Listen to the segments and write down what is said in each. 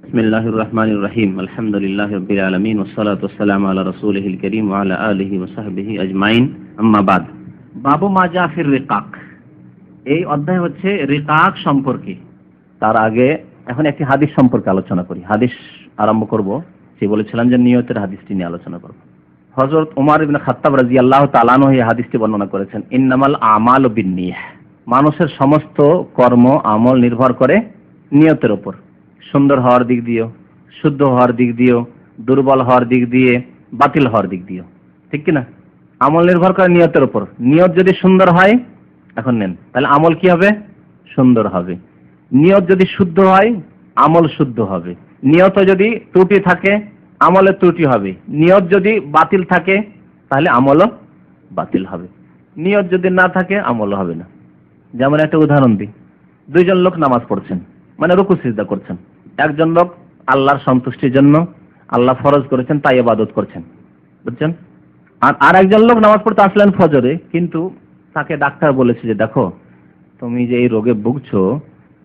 بسم الله الرحمن الرحيم الحمد لله رب العالمين والصلاة والسلام على رسوله الكريم وعلى آله وصحبه أجمعين أما بعد বাবু মাজা ফির রিকাক এই অধ্যায় হচ্ছে রিকাক সম্পর্কে তার আগে এখন একটি হাদিস সম্পর্কে আলোচনা করি হাদিস আরম্ভ করব সে বলেছিলাম যে নিয়তের হাদিসটি নিয়ে আলোচনা করব হজরত উমার ইবিন খাত্তাব রাজি আল্লাহ তালানো এই হাদিসটি বর্ণনা করেছেন ইন্নামাল আমাল বিনিহ মানুষের সমস্ত কর্ম আমল নির্ভর করে নিয়তের ওপর সুন্দর হওয়ার দিক দিয়েও, শুদ্ধ হওয়ার দিক দিয়েও, দুর্বল হওয়ার দিক দিয়ে, বাতিল হওয়ার দিক দিয়েও। ঠিক কিনা? আমল নির্ভর করে নিয়তের ওপর নিয়ত যদি সুন্দর হয়, এখন নেন। তাহলে আমল কি হবে? সুন্দর হবে। নিয়ত যদি শুদ্ধ হয়, আমল শুদ্ধ হবে। নিয়ত যদি ত্রুটি থাকে আমলের ত্রুটি হবে। নিয়ত যদি বাতিল থাকে, তাহলে আমলও বাতিল হবে। নিয়ত যদি না থাকে, আমলও হবে না। যেমন একটা উদাহরণ দিই। দুইজন লোক নামাজ পড়ছেন। মানে রুকু সিজদা করছেন। একজন লোক আল্লাহর সন্তুষ্টির জন্য আল্লাহ ফরজ করেছেন, তাই ইবাদত করছেন। বুঝছেন? আর আর একজন লোক নামাজ পড়তে আসলেন ফজরে, কিন্তু তাকে ডাক্তার বলেছে যে, দেখো, তুমি যে এই রোগে ভুগছো,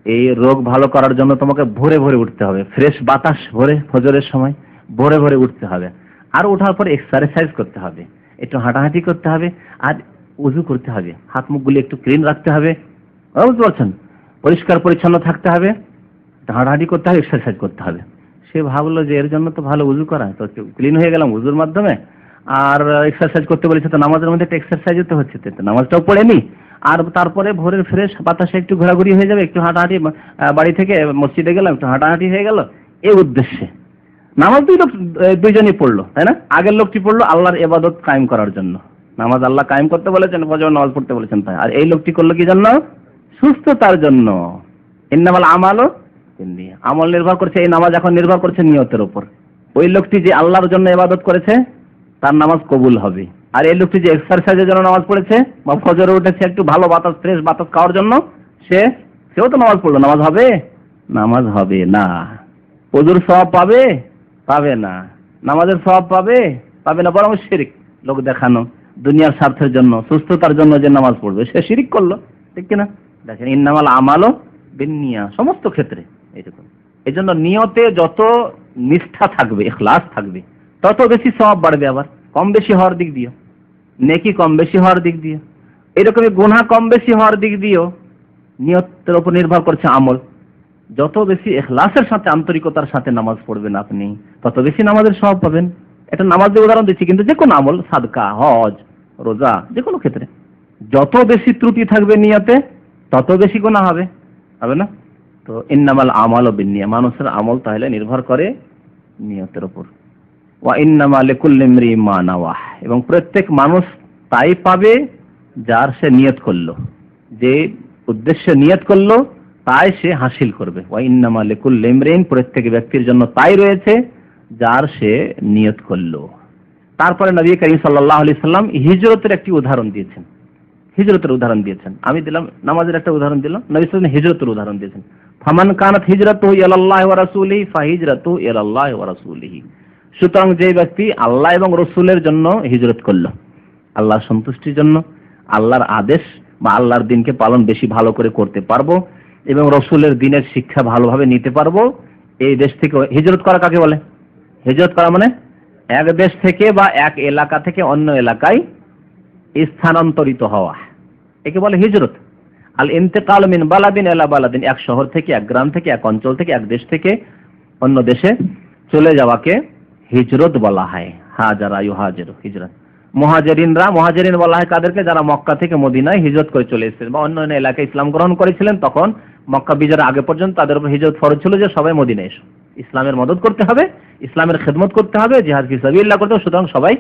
এই রোগ ভালো করার জন্য তোমাকে ভোরে ভোরে উঠতে হবে। ফ্রেশ বাতাস ভরে, ফজরের সময় ভোরে ভোরে উঠতে হবে। আর ওঠার পর এক্সারসাইজ করতে হবে। একটু হাঁটাহাঁটি করতে হবে আর উজু করতে হবে। হাত মুখগুলি একটু ক্লিন রাখতে হবে। বুঝতে পারছেন? পরিষ্কার পরিচ্ছন্ন থাকতে হবে হাঁটাহাঁটি করতে হবে এক্সারসাইজ করতে হবে। সে ভাবলো যে এর জন্য তো ভালো উজু করা, তো ক্লিন হয়ে গেলাম উজুর মাধ্যমে, আর এক্সারসাইজ করতে বলেছে তো নামাজের মধ্যে একটা এক্সারসাইজ তো হচ্ছে, তো নামাজটাও পড়েনি আর তারপরে ভোরের ফ্রেশ বাতাসে একটু ঘোরাঘুরি হয়ে যাবে, একটু হাঁটাহাঁটি বাড়ি থেকে মসজিদে গেলাম, একটু হাঁটাহাঁটি হয়ে গেল এই উদ্দেশ্যে। নামাজ দুই লোক দুইজনই পড়ল, তাই না? আগের লোকটি পড়ল আল্লাহর এবাদত কায়েম করার জন্য। নামাজ আল্লাহ কায়েম করতে বলেছেন, ফজর নামাজ পড়তে বলেছেন তাই। আর এই লোকটি করল কি জন্য? সুস্থতার জন্য। ইন্নামাল আমালও বিন্নিয়া। আমল নির্ভর করছে, এই নামাজ এখন নির্ভর করছে নিয়তের উপর। ওই লোকটি যে আল্লাহর জন্য ইবাদত করেছে, তার নামাজ কবুল হবে। আর এই লোকটি যে এক্সারসাইজের জন্য নামাজ পড়েছে, বা ফজরে উঠেছে, একটু ভালো বাতাস, ফ্রেশ বাতাস খাওয়ার জন্য, সে, সেও তো নামাজ পড়ল। নামাজ হবে? নামাজ হবে না। ওজুর সব পাবে? পাবে না। নামাজের সব পাবে? পাবে না। বরং শিরিক লোক দেখানো। দুনিয়ার স্বার্থের জন্য, সুস্থতার জন্য যে নামাজ পড়বে, সে শিরিক করল। ঠিক কিনা? দেখেন, ইন্নামাল আমালও বিনিয়া সমস্ত ক্ষেত্রে এইরকম। এই জন্য নিয়তে যত নিষ্ঠা থাকবে এখলাস থাকবে, তত বেশি সব বাড়বে আবার। কম বেশি হওয়ার দিক দিও। নেকি কম বেশি হওয়ার দিক দিও। এরকমই গুনাহ কম বেশি হওয়ার দিক দিও। নিয়তের উপর নির্ভর করছে আমল। যত বেশি এখলাসের সাথে, আন্তরিকতার সাথে নামাজ পড়বেন আপনি, তত বেশি নামাজের সব পাবেন। এটা নামাজের উদাহরণ দিচ্ছি, কিন্তু যে কোনো আমল, সাদকা, হজ, রোজা, যে কোনো ক্ষেত্রে। যত বেশি ত্রুটি থাকবে নিয়তে তত বেশি গোনা হবে হবে না? তো ইন্নামাল আমাল ও বিনিয়া মানুষের আমল তাহলে নির্ভর করে নিয়তের উপর। ওয়া ইন্নামা লিকুল্লি ইমরিইন মা নাওয়াহ। এবং প্রত্যেক মানুষ তাই পাবে যার সে নিয়ত করল। যে উদ্দেশ্যে নিয়ত করল, তাই সে হাসিল করবে। ওয়া ইন্নামা লিকুল্লি ইমরিইন, প্রত্যেক ব্যক্তির জন্য তাই রয়েছে যার সে নিয়ত করল। তারপরে নবী করিম সাল্লাল্লাহু আলাইহি সাল্লাম হিজরতের একটি উদাহরণ দিয়েছেন। হিজরতের উদাহরণ দিয়েছেন। আমি দিলাম, নামাজের একটা উদাহরণ দিলাম, নবী সাল্লাল্লাহু হিজরতের উদাহরণ দিয়েছেন। ফামান কানাত হিজরাতু ইলাল্লাহি ওয়া রাসূলিহি ফাহিজরাতু ইলাল্লাহি ওয়া রাসূলিহি। সুতরাং যে ব্যক্তি আল্লাহ এবং রসুলের জন্য হিজরত করল, আল্লাহর সন্তুষ্টির জন্য, আল্লাহর আদেশ বা আল্লাহর দিনকে পালন বেশি ভালো করে করতে পারব এবং রসুলের দিনের শিক্ষা ভালোভাবে নিতে পারব, এই দেশ থেকে হিজরত করা কাকে বলে? হিজরত করা মানে এক দেশ থেকে বা এক এলাকা থেকে অন্য এলাকায় স্থানান্তরিত হওয়া। একে বলে হিজরত। আল ইন্তেকাল মিন বালাদিন এলা বালাদিন, এক শহর থেকে, এক গ্রাম থেকে, এক অঞ্চল থেকে, এক দেশ থেকে অন্য দেশে চলে যাওয়াকে হিজরত বলা হয়। হাজারা ইউ হাজের, হিজরত। মহাজেরিনরা, মহাজেরিন বলা হয় কাদেরকে? যারা মক্কা থেকে মদিনায় হিজরত করে চলে এসেছিলেন বা অন্য অন্য এলাকায় ইসলাম গ্রহণ করেছিলেন, তখন মক্কা বিজয়ের আগে পর্যন্ত তাদের উপর হিজরত ফরজ ছিল যে সবাই মদিনায় এসো। ইসলামের মদত করতে হবে, ইসলামের খেদমত করতে হবে, জিহাদ ফিসাবিল্লাহ করতে হবে, সুতরাং সবাই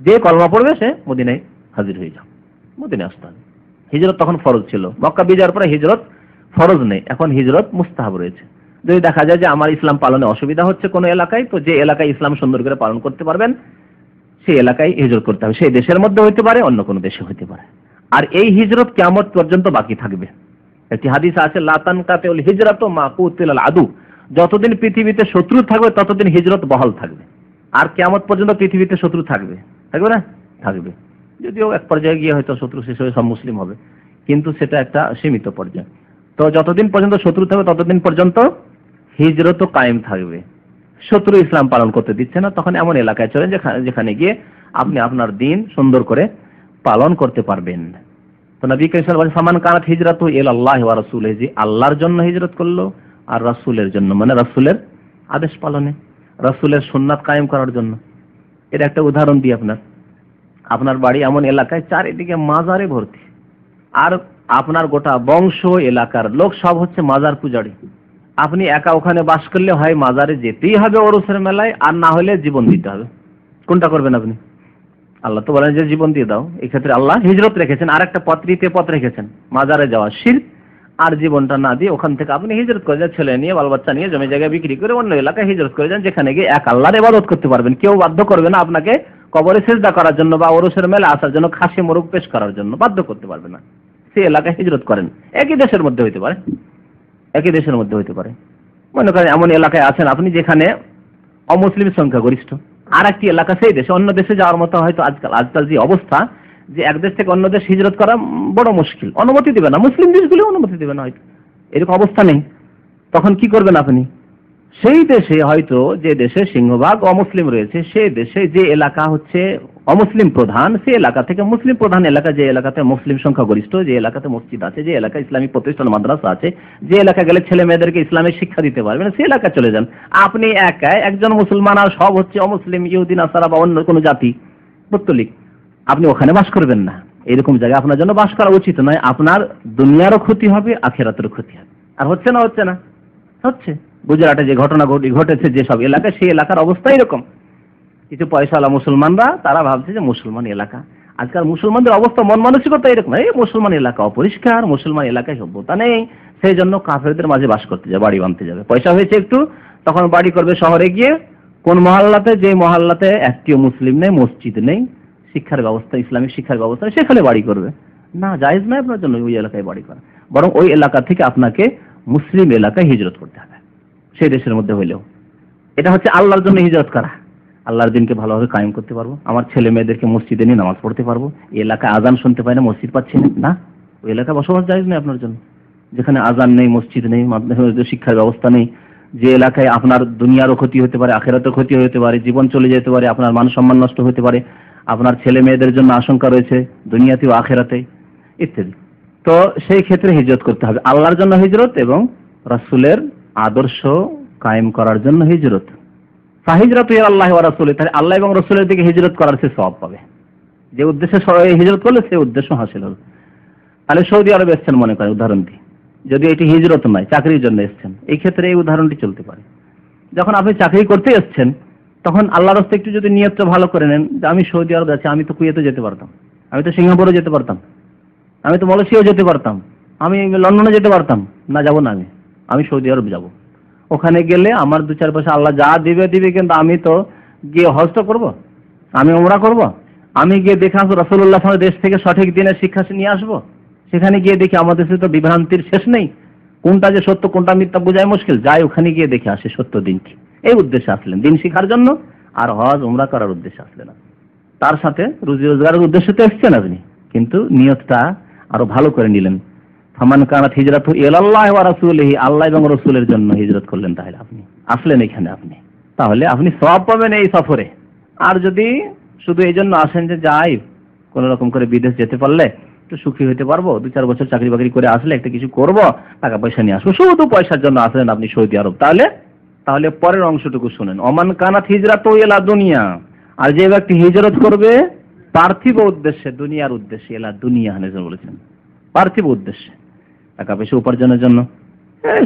যে কলমা পড়বে সে মদিনায় হাজির হয়ে যাও, মদিনায় আসতে হবে। হিজরত তখন ফরজ ছিল। মক্কা বিজয়ের পরে হিজরত ফরজ নেই। এখন হিজরত মুস্তাহাব রয়েছে। যদি দেখা যায় যে আমার ইসলাম পালনে অসুবিধা হচ্ছে কোনো এলাকায়, তো যে এলাকায় ইসলাম সুন্দর করে পালন করতে পারবেন, সেই এলাকায় হিজরত করতে হবে। সেই দেশের মধ্যে হইতে পারে, অন্য কোনো দেশে হইতে পারে। আর এই হিজরত কেমন পর্যন্ত বাকি থাকবে। একটি হাদিস আছে লাতান কাতেউল হিজরত মা কুতিল আল আদু। যতদিন পৃথিবীতে শত্রু থাকবে, ততদিন হিজরত বহাল থাকবে। আর কেমন পর্যন্ত পৃথিবীতে শত্রু থাকবে। থাকবে না? থাকবে। যদিও এক পর্যায়ে গিয়ে হয়তো শত্রু শেষ হয়ে সব মুসলিম হবে। কিন্তু সেটা একটা সীমিত পর্যায়ে। তো যতদিন পর্যন্ত শত্রু থাকবে, ততদিন পর্যন্ত হিজরত কায়েম থাকবে। শত্রু ইসলাম পালন করতে দিচ্ছে না, তখন এমন এলাকায় চলেন যেখানে গিয়ে আপনি আপনার দিন সুন্দর করে পালন করতে পারবেন। তো নবী করিম বলেন সামান কানাত হিজরত এল আল্লাহ রাসূল যে আল্লাহর জন্য হিজরত করল আর রাসূলের জন্য মানে রাসূলের আদেশ পালনে, রাসূলের সুন্নাত কায়েম করার জন্য। এটা একটা উদাহরণ দিই আপনার। আপনার বাড়ি এমন এলাকায় চারিদিকে মাজারে ভর্তি। আর আপনার গোটা বংশ এলাকার লোক সব হচ্ছে মাজার পূজারি। আপনি একা ওখানে বাস করলে হয় মাজারে যেতেই হবে ওরসের মেলায়, আর না হলে জীবন দিতে হবে। কোনটা করবেন আপনি? আল্লাহ তো বলেন যে জীবন দিয়ে দাও। এক্ষেত্রে আল্লাহ হিজরত রেখেছেন আর একটা তৃতীয় পথ রেখেছেন। মাজারে যাওয়া শির, আর জীবনটা না দিয়ে ওখান থেকে আপনি হিজরত করে যান, ছেলে নিয়ে, বাল বাচ্চা নিয়ে, জমি জায়গায় বিক্রি করে অন্য এলাকায় হিজরত করে যান, যেখানে গিয়ে এক আল্লাহর ইবাদত করতে পারবেন। কেউ বাধ্য করবে না আপনাকে কবরে সেজদা করার জন্য বা ওরসের মেলা আসার জন্য খাসি মোরগ পেশ করার জন্য বাধ্য করতে পারবে না। সে এলাকায় হিজরত করেন। একই দেশের মধ্যে হইতে পারে। একই দেশের মধ্যে হইতে পারে। মনে করেন এমন এলাকায় আছেন আপনি যেখানে অমুসলিম সংখ্যা গরিষ্ঠ। আর একটি এলাকা সেই দেশে, অন্য দেশে যাওয়ার মতো হয়তো আজকাল আজকাল যে অবস্থা যে এক দেশ থেকে অন্য দেশ হিজরত করা বড় মুশকিল। অনুমতি দেবে না। মুসলিম দেশগুলো অনুমতি দেবে না হয়তো। এরকম অবস্থা নেই। তখন কি করবেন আপনি? সেই দেশে হয়তো যে দেশে সিংহভাগ অমুসলিম রয়েছে, সে দেশে যে এলাকা হচ্ছে অমুসলিম প্রধান, সে এলাকা থেকে মুসলিম প্রধান এলাকা, যে এলাকাতে মুসলিম সংখ্যা গরিষ্ঠ যে এলাকাতে মসজিদ আছে, যে এলাকা ইসলামিক প্রতিষ্ঠান, মাদ্রাসা আছে, যে এলাকা গেলে ছেলে মেয়েদেরকে ইসলামের শিক্ষা দিতে পারবেন সে এলাকা চলে যান। আপনি একাই একজন মুসলমান আর সব হচ্ছে অমুসলিম ইহুদিন আসারা বা অন্য কোনো জাতি পত্তলিক আপনি ওখানে বাস করবেন না। এরকম জায়গায় আপনার জন্য বাস করা উচিত নয়। আপনার দুনিয়ারও ক্ষতি হবে, আখেরাতেরও ক্ষতি হবে। আর হচ্ছে না হচ্ছে না? হচ্ছে। গুজরাটে যে ঘটনা ঘটেছে যেসব এলাকায়, সেই এলাকার অবস্থা এরকম। কিছু পয়সাওয়ালা মুসলমানরা, তারা ভাবছে যে মুসলমান এলাকা। আজকাল মুসলমানদের অবস্থা, মন মানসিকতা এরকম। এই মুসলমান এলাকা অপরিষ্কার, মুসলমান এলাকায় সভ্যতা নেই। সেই জন্য কাফেরদের মাঝে বাস করতে যাবে, বাড়ি বাঁধতে যাবে। পয়সা হয়েছে একটু, তখন বাড়ি করবে শহরে গিয়ে। কোন মহল্লাতে যে মহল্লাতে একটিও মুসলিম নেই, মসজিদ নেই, শিক্ষার ব্যবস্থা, ইসলামিক শিক্ষার ব্যবস্থা সেখানে বাড়ি করবে। না, জায়েজ নয় আপনার জন্য, ওই এলাকায় বাড়ি করা। বরং ওই এলাকা থেকে আপনাকে মুসলিম এলাকায় হিজরত করতে হবে। সেই দেশের মধ্যে হইলেও। এটা হচ্ছে আল্লাহর জন্য হিজরত করা। আল্লাহর দিনকে ভালোভাবে কায়েম করতে পারব। আমার ছেলে মেয়েদেরকে মসজিদে নিয়ে নামাজ পড়তে পারব। এই এলাকায় আজান শুনতে পাই না, মসজিদ পাচ্ছি না। ওই এলাকায় বসবাস যায় নেই আপনার জন্য। যেখানে আজান নেই, মসজিদ নেই শিক্ষার ব্যবস্থা নেই। যে এলাকায় আপনার দুনিয়ারও ক্ষতি হতে পারে আখেরাতের ক্ষতি হতে পারে, জীবন চলে যেতে পারে, আপনার মান সম্মান নষ্ট হতে পারে, আপনার ছেলে মেয়েদের জন্য আশঙ্কা রয়েছে, দুনিয়াতেও আখেরাতে ইত্যাদি। তো সেই ক্ষেত্রে হিজরত করতে হবে। আল্লাহর জন্য হিজরত এবং রাসুলের আদর্শ কায়েম করার জন্য হিজরত। ফাহিজরত আল্লাহ রাসুল, তাহলে আল্লাহ এবং রসুলের দিকে হিজরত করার সে সব পাবে। যে উদ্দেশ্যে হিজরত করলে সে উদ্দেশ্য হাসিল হল তাহলে সৌদি আরবে এসছেন মনে করেন, উদাহরণ দিই। যদি এটি হিজরত নয়, চাকরির জন্য এসছেন। এই ক্ষেত্রে এই উদাহরণটি চলতে পারে। যখন আপনি চাকরি করতে এসছেন, তখন আল্লাহ রাস্তা একটু যদি নিয়তটা ভালো করে নেন, যে আমি সৌদি আরব আছি, আমি তো কুয়েতে যেতে পারতাম, আমি তো সিঙ্গাপুরে যেতে পারতাম, আমি তো মালয়েশিয়াও যেতে পারতাম, আমি লন্ডনে যেতে পারতাম, না যাব না আমি। আমি সৌদি আরব যাব। ওখানে গেলে আমার দু চার পয়সা আল্লাহ যা দিবে দিবে, কিন্তু আমি তো গিয়ে হজটা করব। আমি ওমরা করব। আমি গিয়ে দেখে আসব রসুল্লাহ দেশ থেকে সঠিক দিনের শিক্ষা নিয়ে আসব। সেখানে গিয়ে দেখি আমাদের তো বিভ্রান্তির শেষ নেই। কোনটা যে সত্য, কোনটা মিথ্যা বোঝায় মুশকিল। যাই ওখানে গিয়ে দেখে আসে সত্য দিন কি। এই উদ্দেশ্যে আসলেন। দিন শিখার জন্য আর হজ, উমরা করার উদ্দেশ্যে আসলেন তার সাথে রুজি রোজগারের উদ্দেশ্যে তো এসছেন আপনি। কিন্তু নিয়তটা আরও ভালো করে নিলেন। ফামান কানাত হিজরত এলাল্লাহ ওয়া রাসূলিহি, আল্লাহ এবং রসুলের জন্য হিজরত করলেন তাহলে আপনি, আসলেন এখানে আপনি। তাহলে আপনি সব পাবেন এই সফরে। আর যদি শুধু এই জন্য আসেন যে যাই, কোন রকম করে বিদেশ যেতে পারলে, একটু সুখী হতে পারব দু চার বছর চাকরি বাকরি করে আসলে একটা কিছু করব, টাকা পয়সা নিয়ে আসব, শুধু পয়সার জন্য আসলেন আপনি সৌদি আরব। তাহলে তাহলে পরের অংশটুকু শুনেন। অমান কানাত হিজরাত এলা দুনিয়া। আর যে ব্যক্তি হিজরত করবে, পার্থিব উদ্দেশ্যে, দুনিয়ার উদ্দেশ্যে এলা দুনিয়া হানেজন বলেছেন। পার্থিব উদ্দেশ্যে। টাকা পয়সা উপার্জনের জন্য।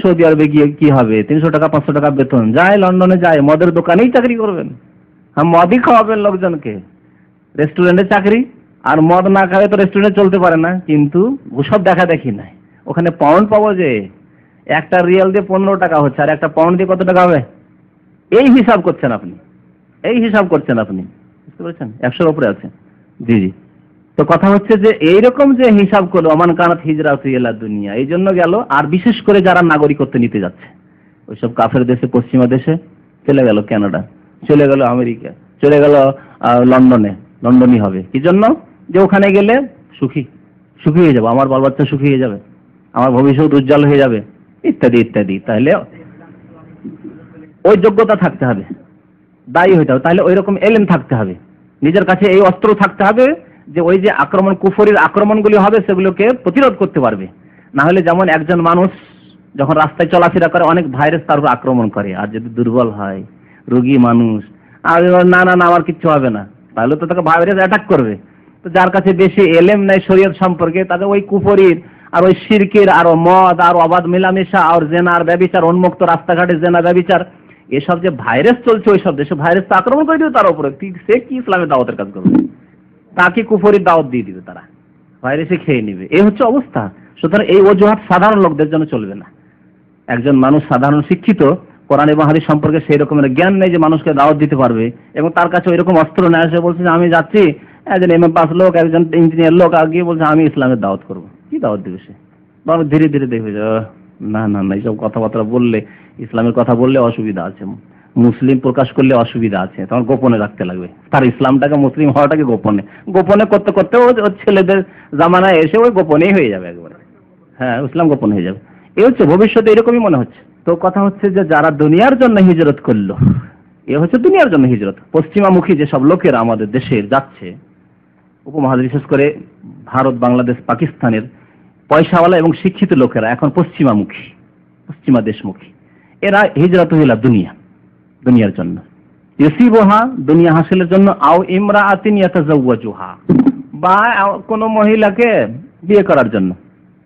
সৌদি আরবে গিয়ে কি হবে? তিনশো টাকা, পাঁচশো টাকা বেতন। যায় লন্ডনে, যায়। মদের দোকানেই চাকরি করবেন। হ্যাঁ মদই খাওয়াবেন লোকজনকে। রেস্টুরেন্টে চাকরি। আর মদ না খাবে তো রেস্টুরেন্টে চলতে পারে না। কিন্তু ওসব দেখা দেখি নাই। ওখানে পাউন্ড পাবো যে একটা রিয়াল দিয়ে পনেরো টাকা হচ্ছে। আর একটা পাউন্ড দিয়ে কত টাকা হবে? এই হিসাব করছেন আপনি। এই হিসাব করছেন আপনি। বুঝতে পেরেছেন? একশোর উপরে আছে। জি জি। তো কথা হচ্ছে যে এইরকম যে হিসাব করল অমান কানাত হিজরা এলা দুনিয়া এই জন্য গেল, আর বিশেষ করে যারা নাগরিকত্ব নিতে যাচ্ছে। ওইসব কাফের দেশে, পশ্চিমা দেশে চলে গেল কানাডা চলে গেল আমেরিকা, চলে গেল লন্ডনে, লন্ডনই হবে। কি জন্য? যে ওখানে গেলে সুখী সুখী হয়ে যাবে। আমার বাল বাচ্চা সুখী হয়ে যাবে, আমার ভবিষ্যৎ উজ্জ্বল হয়ে যাবে, ইত্যাদি ইত্যাদি। তাহলে ওই যোগ্যতা থাকতে হবে, দায়ী হইতে হবে। তাহলে ওই রকম এলেন থাকতে হবে। নিজের কাছে এই অস্ত্র থাকতে হবে যে ওই যে আক্রমণ, কুফরির আক্রমণগুলি হবে, সেগুলোকে প্রতিরোধ করতে পারবে। না হলে যেমন একজন মানুষ যখন রাস্তায় চলাফেরা করে, অনেক ভাইরাস তার উপর আক্রমণ করে। আর যদি দুর্বল হয়, রোগী মানুষ, আর না না না, আমার কিচ্ছু হবে না। তাহলে তো তাকে ভাইরাস অ্যাটাক করবে। তো যার কাছে বেশি এলেম নাই শরীয়ত সম্পর্কে, তাদের ওই কুফরির আর ওই সিরকির আর মদ আর অবাধ মেলামেশা আর জেনা আর ব্যবিচার, উন্মুক্ত রাস্তাঘাটে জেনা, ব্যবিচার, এসব যে ভাইরাস চলছে ওই সব দেশে ভাইরাস তো আক্রমণ করে দিবে তার উপরে। সে কি ইসলামের দাওয়াতের কাজ করবে? তাকে কুফরির দাওয়াত দিয়ে দিবে তারা। ভাইরাসে খেয়ে নেবে। এই হচ্ছে অবস্থা। সুতরাং এই অজুহাত সাধারণ লোকদের জন্য চলবে না। একজন মানুষ সাধারণ শিক্ষিত, কোরআন এবং হাদিস সম্পর্কে সেই রকমের জ্ঞান নেই যে মানুষকে দাওয়াত দিতে পারবে এবং তার কাছে ওই রকম অস্ত্র নেয় সে বলছে আমি যাচ্ছি। একজন এম এ পাস লোক, একজন ইঞ্জিনিয়ার লোক আর গিয়ে বলছে, আমি ইসলামের দাওয়াত করব। কি দাওয়াত দিবে সে? বরং ধীরে ধীরে দেখবে না না না, এইসব কথাবার্তা বললে, ইসলামের কথা বললে অসুবিধা আছে। মুসলিম প্রকাশ করলে অসুবিধা আছে তখন গোপনে রাখতে লাগবে। তার ইসলামটাকে মুসলিম হওয়াটাকে গোপনে। গোপনে করতে করতে ওর ছেলেদের জামানায় এসে ওই গোপনেই হয়ে যাবে একবারে। হ্যাঁ ইসলাম গোপন হয়ে যাবে। এ হচ্ছে ভবিষ্যতে এরকমই মনে হচ্ছে। তো কথা হচ্ছে যে, যারা দুনিয়ার জন্য হিজরত করল, এ হচ্ছে দুনিয়ার জন্য হিজরত। পশ্চিমামুখী যেসব লোকেরা আমাদের দেশের যাচ্ছে, উপমহাদেশ বিশেষ করে ভারত, বাংলাদেশ, পাকিস্তানের পয়সাওয়ালা এবং শিক্ষিত লোকেরা এখন পশ্চিমামুখী, পশ্চিমা দেশমুখী। এরা হিজরত হইলা দুনিয়া। দুনিয়ার জন্য। ইউসিবহা দুনিয়া হাসিলের জন্য, আও ইমরা আতিন ইয়াতাজাওয়াজুহা। বা কোনো মহিলাকে বিয়ে করার জন্য।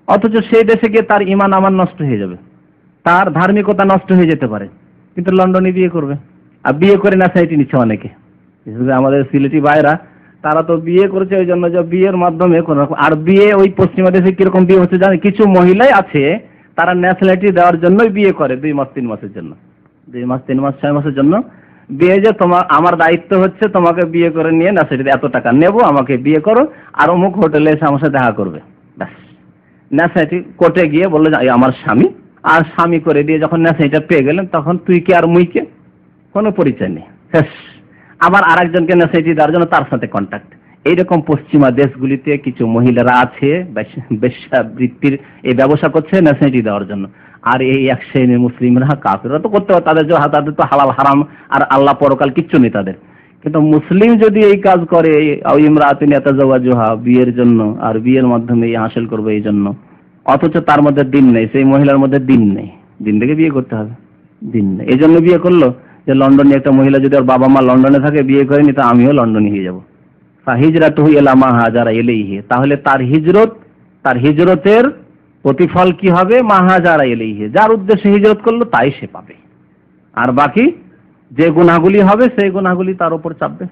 অথচ সেই দেশে গিয়ে তার ইমান আমার নষ্ট হয়ে যাবে। তার ধার্মিকতা নষ্ট হয়ে যেতে পারে। কিন্তু লন্ডনে বিয়ে করবে। আর বিয়ে করে না সাইটি নিচ্ছে অনেকে। আমাদের সিলেটি ভাইরা তারা তো বিয়ে করেছে ওই জন্য যে বিয়ের মাধ্যমে কোন রকম আর বিয়ে ওই পশ্চিমা দেশে কীরকম বিয়ে হচ্ছে জানে কিছু মহিলাই আছে, তারা ন্যাশনালিটি দেওয়ার জন্যই বিয়ে করে দুই মাস, তিন মাসের জন্য। দুই মাস, তিন মাস, ছয় মাসের জন্য। বিয়ে যে তোমার আমার দায়িত্ব হচ্ছে তোমাকে বিয়ে করে নিয়ে, না ন্যাশনালিটি এত টাকা নেব, আমাকে বিয়ে করো, আর অমুক হোটেলে এসে আমার সাথে দেখা করবে। ব্যাস। ন্যাশনালিটি কোর্টে গিয়ে বলল আমার স্বামী। আর স্বামী করে দিয়ে যখন ন্যাশনালিটা পেয়ে গেলেন, তখন তুই কে আর মুই কে? কোনো পরিচয় নেই। শেষ আবার আর একজনকে ন্যাশনালিটি দেওয়ার জন্য তার সাথে কন্ট্যাক্ট এইরকম পশ্চিমা দেশগুলিতে কিছু মহিলারা আছে বেশ্যাবৃত্তির এই ব্যবসা করছে ন্যাসাইটি দেওয়ার জন্য। আর এই এক শ্রেণির মুসলিমরা কাফেররা তো করতে পারে, তাদের তাদের তো হালাল, হারাম, আর আল্লাহ পরকাল কিচ্ছু নেই তাদের। কিন্তু মুসলিম যদি এই কাজ করে বিয়ের জন্য, আর বিয়ের মাধ্যমে এই হাসিল করবে এই জন্য, অথচ তার মধ্যে দিন নেই, সেই মহিলার মধ্যে দিন নেই। দিন থেকে বিয়ে করতে হবে। দিন নেই। এই জন্য বিয়ে করল যে লন্ডনে একটা মহিলা যদি ওর বাবা মা লন্ডনে থাকে, বিয়ে করেনি তা আমিও লন্ডনে হয়ে যাব। হিজরাত এলামা হাজারা এলেইহে তাহলে তার হিজরত, তার হিজরতের প্রতিফল কি হবে? মাহাজারা এলেইহে যার উদ্দেশ্যে হিজরত করল, তাই সে পাবে। আর বাকি যে গুণাগুলি হবে, সেই গুণাগুলি তার উপর চাপবে।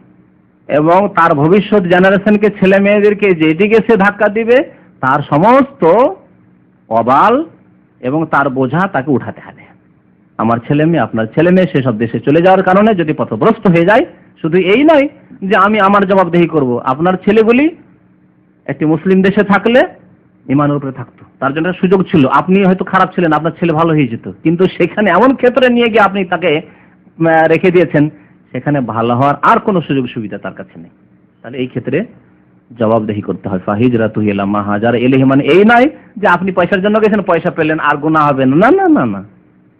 এবং তার ভবিষ্যৎ জেনারেশনকে, ছেলে মেয়েদেরকে যেদিকে সে ধাক্কা দিবে, তার সমস্ত অবাল এবং তার বোঝা তাকে উঠাতে হবে। আমার ছেলে মেয়ে, আপনার ছেলে মেয়ে সেসব দেশে চলে যাওয়ার কারণে যদি পথভ্রষ্ট হয়ে যায়, শুধু এই নয় যে আমি আমার জবাবদেহি করব। আপনার ছেলেগুলি একটি মুসলিম দেশে থাকলে ইমানের উপরে থাকতো। তার জন্য সুযোগ ছিল। আপনি হয়তো খারাপ ছিলেন, আপনার ছেলে ভালো হয়ে যেত। কিন্তু সেখানে এমন ক্ষেত্রে নিয়ে গিয়ে আপনি তাকে রেখে দিয়েছেন, সেখানে ভালো হওয়ার আর কোনো সুযোগ সুবিধা তার কাছে নেই। তাহলে এই ক্ষেত্রে জবাবদেহি করতে হয়। ফাহিজরা তুহিলাম হাজার এলেহি মানে এই নয় যে আপনি পয়সার জন্য গেছেন, পয়সা পেলেন আর গুণা হবে না। না না না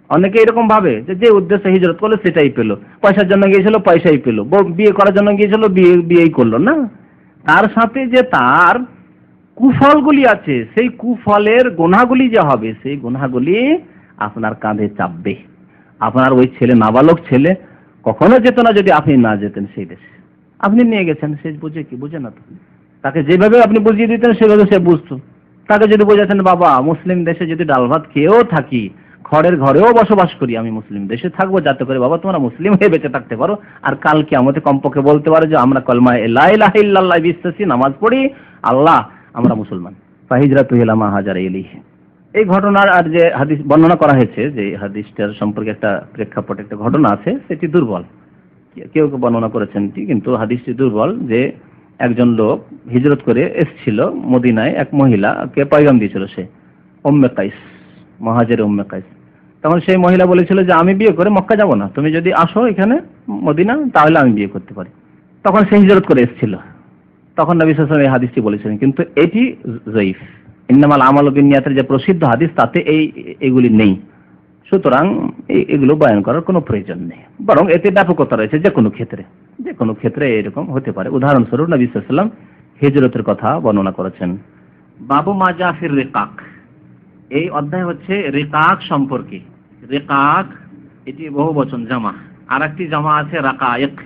অনেকে এরকম ভাবে যে যে উদ্দেশ্যে হিজরত করল, সেটাই পেল। পয়সার জন্য গিয়েছিল, পয়সাই পেল। বিয়ে করার জন্য গিয়েছিল, বিয়ে, বিয়েই করল। না। তার সাথে যে তার কুফলগুলি আছে, সেই কুফলের গুনাহগুলি যে হবে, সেই গুনাহগুলি আপনার কাঁধে চাপবে। আপনার ওই ছেলে নাবালক ছেলে কখনো যেত না যদি আপনি না যেতেন সেই দেশে। আপনি নিয়ে গেছেন, সে বুঝে কি? বুঝে না তো। তাকে যেভাবে আপনি বুঝিয়ে দিতেন, সেভাবে সে বুঝতো। তাকে যদি বোঝাতেন, বাবা, মুসলিম দেশে যদি ডাল ভাত খেয়েও থাকি ঘরের ঘরেও বসবাস করি, আমি মুসলিম দেশে থাকব, যাতে করে, বাবা, তোমরা মুসলিম হয়ে বেঁচে থাকতে পারো। আর কালকে আমাদের কমপক্ষে বলতে পারো যে, আমরা কলমা ইল্লাহ বিশ্বাসী, নামাজ পড়ি, আল্লাহ আমরা মুসলমান। ফাহিজরা তুহিলামা হাজার এলি এই ঘটনার আর যে হাদিস বর্ণনা করা হয়েছে যে হাদিসটার সম্পর্কে একটা প্রেক্ষাপট, একটা ঘটনা আছে, সেটি দুর্বল। কেউ কেউ বর্ণনা করেছেন কিন্তু হাদিসটি দুর্বল যে একজন লোক হিজরত করে এসছিল মদিনায় এক মহিলাকে পয়গাম দিয়েছিল সে ওম্মে কাইস, মহাজের ওম্মে কাইস। তখন সেই মহিলা বলেছিল যে, আমি বিয়ে করে মক্কা যাব না। তুমি যদি আসো এখানে মদিনা, তাহলে আমি বিয়ে করতে পারি। তখন সে হিজরত করে এসেছিল। তখন নবী সাল্লাল্লাহু এই হাদিসটি বলেছিলেন। কিন্তু এটি জয়ীফ। ইন্নামাল আমাল বিনিয়াতের যে প্রসিদ্ধ হাদিস, তাতে এই, এগুলি নেই। সুতরাং এগুলো বয়ান করার কোনো প্রয়োজন নেই। বরং এতে ব্যাপকতা রয়েছে যে কোনো ক্ষেত্রে। যে কোনো ক্ষেত্রে এরকম হতে পারে। উদাহরণস্বরূপ নবী সাল্লাম হিজরতের কথা বর্ণনা করেছেন। বাবু মাজাফির রেকাক। এই অধ্যায় হচ্ছে রেকাক সম্পর্কে। রেকাক, এটি বহু বচন জামা। আর জামা আছে রাকায়েক।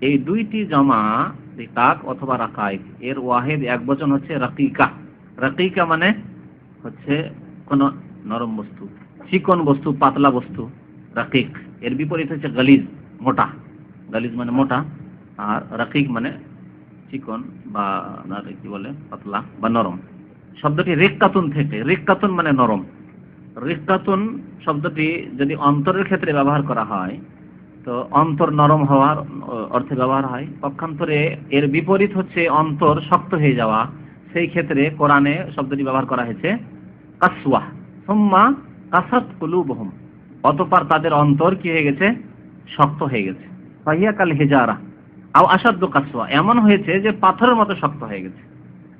এই দুইটি জামা রিকাক অথবা রাকায়েক এর ওয়াহেদ এক বচন হচ্ছে রাকিকা। রাকিকা মানে হচ্ছে কোন নরম বস্তু, চিকন বস্তু, পাতলা বস্তু, রাকিক। এর বিপরীত হচ্ছে গালিজ, মোটা। গালিজ মানে মোটা, আর রাকিক মানে চিকন বা আপনার কি বলে? পাতলা বা নরম। শব্দটি রেক্কাতুন থেকে, রেক্কাতুন মানে নরম। রেক্কাতুন শব্দটি যদি অন্তরের ক্ষেত্রে ব্যবহার করা হয় তো অন্তর নরম হওয়ার অর্থে ব্যবহার হয়। পক্ষান্তরে এর বিপরীত হচ্ছে অন্তর শক্ত হয়ে যাওয়া। সেই ক্ষেত্রে কোরআনে শব্দটি ব্যবহার করা হয়েছে কাসওয়া সুম্মা কাসাত কুলুবহুম। অতঃপর তাদের অন্তর কি হয়ে গেছে? শক্ত হয়ে গেছে। ফাহিয়া কাল হেজারা। আও আসাদ্য কাসওয়া এমন হয়েছে যে পাথরের মতো শক্ত হয়ে গেছে।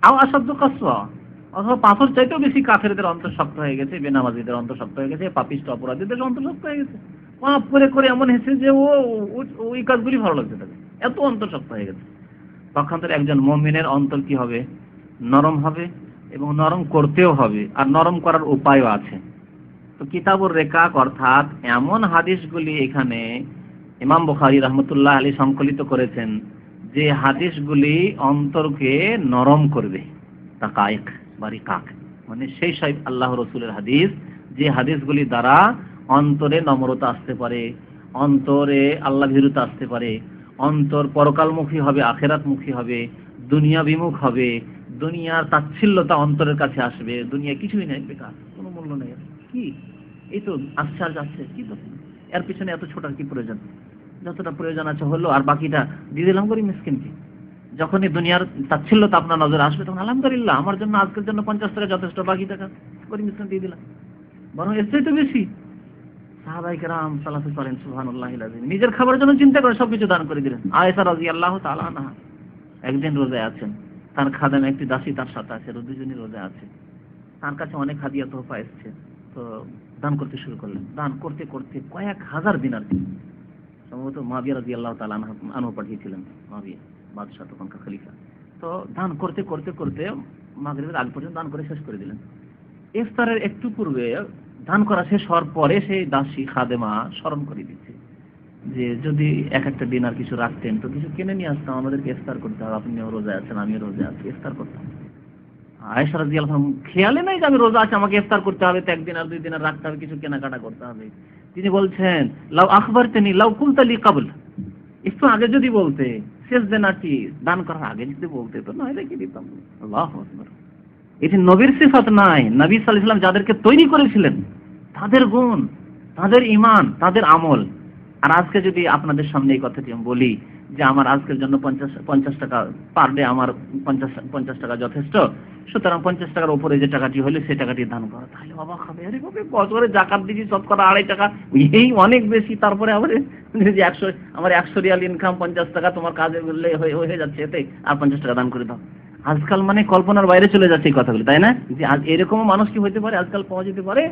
আও আসাদ্য কাসওয়া অথবা পাথর চাইতেও বেশি কাফেরদের অন্তর শক্ত হয়ে গেছে, বেনামাজিদের অন্তর শক্ত হয়ে গেছে, পাপিষ্ট অপরাধীদের অন্তর শক্ত হয়ে গেছে। পাপ করে করে এমন হেসে যে ও ওই কাজগুলি ভালো লাগছে তাকে। এত অন্তর শক্ত হয়ে গেছে। পক্ষান্তরে একজন মমিনের অন্তর কি হবে? নরম হবে এবং নরম করতেও হবে, আর নরম করার উপায়ও আছে। তো কিতাবুর রেকাক অর্থাৎ এমন হাদিসগুলি এখানে ইমাম বুখারী রহমতুল্লাহ আলী সংকলিত করেছেন যে হাদিসগুলি অন্তরকে নরম করবে তা কায়েক বা রিকাক। মানে সেই সাহেব আল্লাহ রসুলের হাদিস, যে হাদিসগুলি দ্বারা অন্তরে নম্রতা আসতে পারে, অন্তরে আল্লাহ ভীরুতা আসতে পারে, অন্তর পরকালমুখী হবে, আখেরাতমুখী হবে, দুনিয়া বিমুখ হবে, দুনিয়ার তাচ্ছিল্যতা অন্তরের কাছে আসবে, দুনিয়া কিছুই নেই, বেকার, কোনো মূল্য নেই। কি? এই তো আসছে আর যাচ্ছে কি এর পিছনে এত ছোটার কি প্রয়োজন? যতটা প্রয়োজন আছে হলো, আর বাকিটা দিয়ে দিলাম করি মিসকিনকে। যখনই দুনিয়ার তাচ্ছিল্যতা আপনার নজরে আসবে, তখন আলহামদুলিল্লাহ, আমার জন্য আজকের জন্য পঞ্চাশ টাকা যথেষ্ট, বাকি টাকা করি মিসকিন দিয়ে দিলাম। বরং এর চাইতে বেশি। সাহাবাই কেরাম সালাতু করেন, সুবহানাল্লাহি আযীম নিজের খাবারের জন্য চিন্তা করে সবকিছু দান করে দিলেন। আয়েশা রাদিয়াল্লাহু তাআলা আনহা একদিন রোজায় আছেন। তার খাদেম একটি দাসী তার সাথে আছে দুজনই রোজা আছে। তার কাছে অনেক হাদিয়া তোহফা এসছে। তো দান করতে শুরু করলেন। দান করতে করতে কয়েক হাজার দিনার সম্ভবত মাবিয়া রাদিয়াল্লাহু তাআলা আনহা, আনহু পাঠিয়েছিলেন, মাবিয়া বাদশাহ তখনকার খলিফা। তো দান করতে করতে করতে মাগরিবের আগ পর্যন্ত দান করে শেষ করে দিলেন। ইফতারের একটু পূর্বে দান করা শেষ হওয়ার পরে সেই দাসী খাদেমা স্মরণ করে দিচ্ছে যে যদি এক একটা দিন আর কিছু রাখতেন, তো কিছু কিনে নিয়ে আসতাম, আমাদেরকে ইফতার করতে হবে, আপনিও রোজা আছেন, আমিও রোজা আছি, ইফতার করতাম। আয়েশা রাদিয়াল্লাহু আনহা খেয়ালে নাই যে আমি রোজা আছে, আমাকে ইফতার করতে হবে, তো একদিন আর দুই দিন আর রাখতে হবে, কিছু কেনাকাটা করতে হবে। তিনি বলছেন, লাউ আখবরতেনি, লাউ কুলতালি কাবল। একটু আগে যদি বলতে শেষ দিন কি দান করার আগে যদি বলতে, তো নয় রেখে দিতাম? আল্লাহু আকবার। এটি নবীর সিফাত নাই, নবী সাল্লাল্লাহু আলাইহি যাদেরকে তৈরি করেছিলেন তাদের গুণ, তাদের ঈমান, তাদের আমল। আর আজকে যদি আপনাদের সামনে এই কথাটি আমি বলি যে আমার আজকের জন্য পঞ্চাশ পঞ্চাশ টাকা পার ডে আমার পঞ্চাশ পঞ্চাশ টাকা যথেষ্ট, সুতরাং পঞ্চাশ টাকার উপরে যে টাকাটি হলে সেই টাকাটি দান করা। তাহলে অবাক হবে আরে বাবা, বছরে জাকাত দিচ্ছি সব করা আড়াই টাকা, এই অনেক বেশি, তারপরে আবার যে একশো, আমার একশো রিয়াল ইনকাম পঞ্চাশ টাকা তোমার কাজে হয়ে যাচ্ছে এতে, আর পঞ্চাশ টাকা দান করে দাও। আজকাল মানে কল্পনার বাইরে চলে যাচ্ছে এই কথাগুলো, তাই না? যে আজ এরকম মানুষ কি হতে পারে? আজকাল পাওয়া যেতে পারে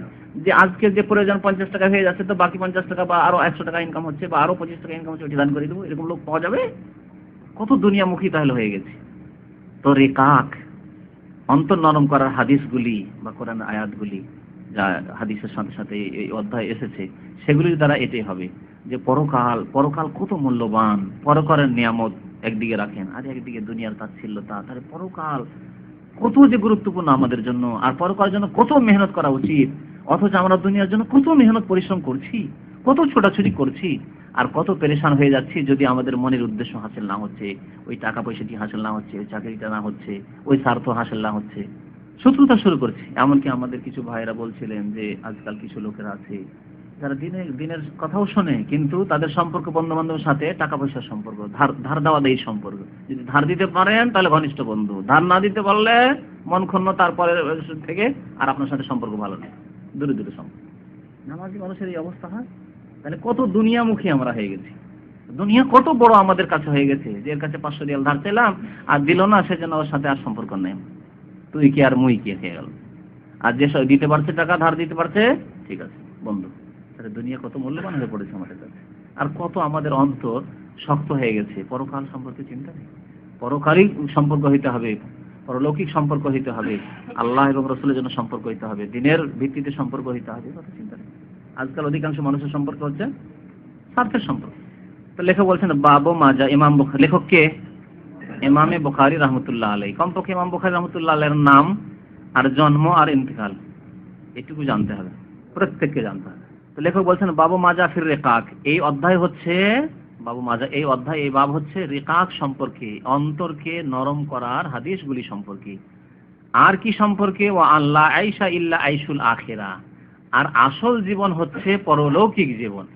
যে আজকে যে প্রয়োজন পঞ্চাশ টাকা হয়ে যাচ্ছে, তো বাকি পঞ্চাশ টাকা বা আরও একশো টাকা ইনকাম হচ্ছে বা আরও পঁচিশ টাকা ইনকাম হচ্ছে দান করে দেবো, এরকম লোক পাওয়া যাবে? কত দুনিয়ামুখী তাহলে হয়ে গেছে। তো রে কাক? অন্তর নরম করার হাদিসগুলি বা কোরআন আয়াতগুলি যা হাদিসের সাথে সাথে এই অধ্যায় এসেছে, সেগুলির দ্বারা এটাই হবে যে পরকাল পরকাল কত মূল্যবান, পরকালের নিয়ামত একদিকে রাখেন, আর একদিকে দুনিয়ার তাচ্ছিল্যতা তাহলে পরকাল কত যে গুরুত্বপূর্ণ আমাদের জন্য, আর পরকালের জন্য কত মেহনত করা উচিত? অথচ আমরা দুনিয়ার জন্য কত মেহনত পরিশ্রম করছি, কত ছোটাছুটি করছি, আর কত পেরেশান হয়ে যাচ্ছি যদি আমাদের মনের উদ্দেশ্য হাসিল না হচ্ছে, ওই টাকা পয়সাটি হাসিল না হচ্ছে, ওই চাকরিটা না হচ্ছে, ওই স্বার্থ হাসিল না হচ্ছে। শত্রুতা শুরু করছি। এমনকি আমাদের কিছু ভাইয়েরা বলছিলেন যে, আজকাল কিছু লোকেরা আছে যারা দিনের দিনের কথাও শোনে, কিন্তু তাদের সম্পর্ক বন্ধু বান্ধবের সাথে টাকা পয়সার সম্পর্ক, ধার ধার দেওয়া দেয় সম্পর্ক। যদি ধার দিতে পারেন, তাহলে ঘনিষ্ঠ বন্ধু। ধার না দিতে পারলে মন ক্ষুণ্ণ, তারপরে থেকে আর আপনার সাথে সম্পর্ক ভালো নেই। দূরে দূরে সম্পর্ক। নামাজি মানুষের এই অবস্থা, হয়? তাহলে কত দুনিয়ামুখী আমরা হয়ে গেছি। দুনিয়া কত বড় আমাদের কাছে হয়ে গেছে। যে এর কাছে পাঁচশো রিয়াল ধার চাইলাম, আর দিল না সেজন্য ওর সাথে আর সম্পর্ক নেই। তুই কি আর মুই কি হয়ে গেল? আর যেসব দিতে পারছে টাকা, ধার দিতে পারছে, ঠিক আছে, বন্ধু। তাহলে দুনিয়া কত মূল্যবান হয়ে পড়েছে আমাদের কাছে। আর কত আমাদের অন্তর শক্ত হয়ে গেছে। পরকাল সম্পর্কে চিন্তা নেই। পরকালই সম্পর্ক হইতে হবে। পরলৌকিক সম্পর্ক হইতে হবে। আল্লাহ এবং রসুলের জন্য সম্পর্ক হইতে হবে। দিনের ভিত্তিতে সম্পর্ক হইতে হবে। কথা চিন্তা নেই। আজকাল অধিকাংশ মানুষের সম্পর্ক হচ্ছে স্বার্থের সম্পর্ক। তো লেখক বলছেন, বাবু মাজা ইমাম লেখক কে? ইমামে বুখারি রহমতুল্লাহ আলাই কমপক্ষে ইমাম বুখারি রহমতুল্লাহ আলাইয়ের নাম আর জন্ম আর ইন্তেকাল। এটুকু জানতে হবে। প্রত্যেককে জানতে হবে। তো লেখক বলছেন, বাবু মাজা ফির রেকাক। এই অধ্যায় হচ্ছে, বাবু মাজা, এই অধ্যায়, এই বাব হচ্ছে রেকাক সম্পর্কে, অন্তরকে নরম করার হাদিসগুলি সম্পর্কে। আর কি সম্পর্কে? ও আল্লাহ আইসা ইল্লা আইসুল আখেরা। আর আসল জীবন হচ্ছে পরলৌকিক জীবন।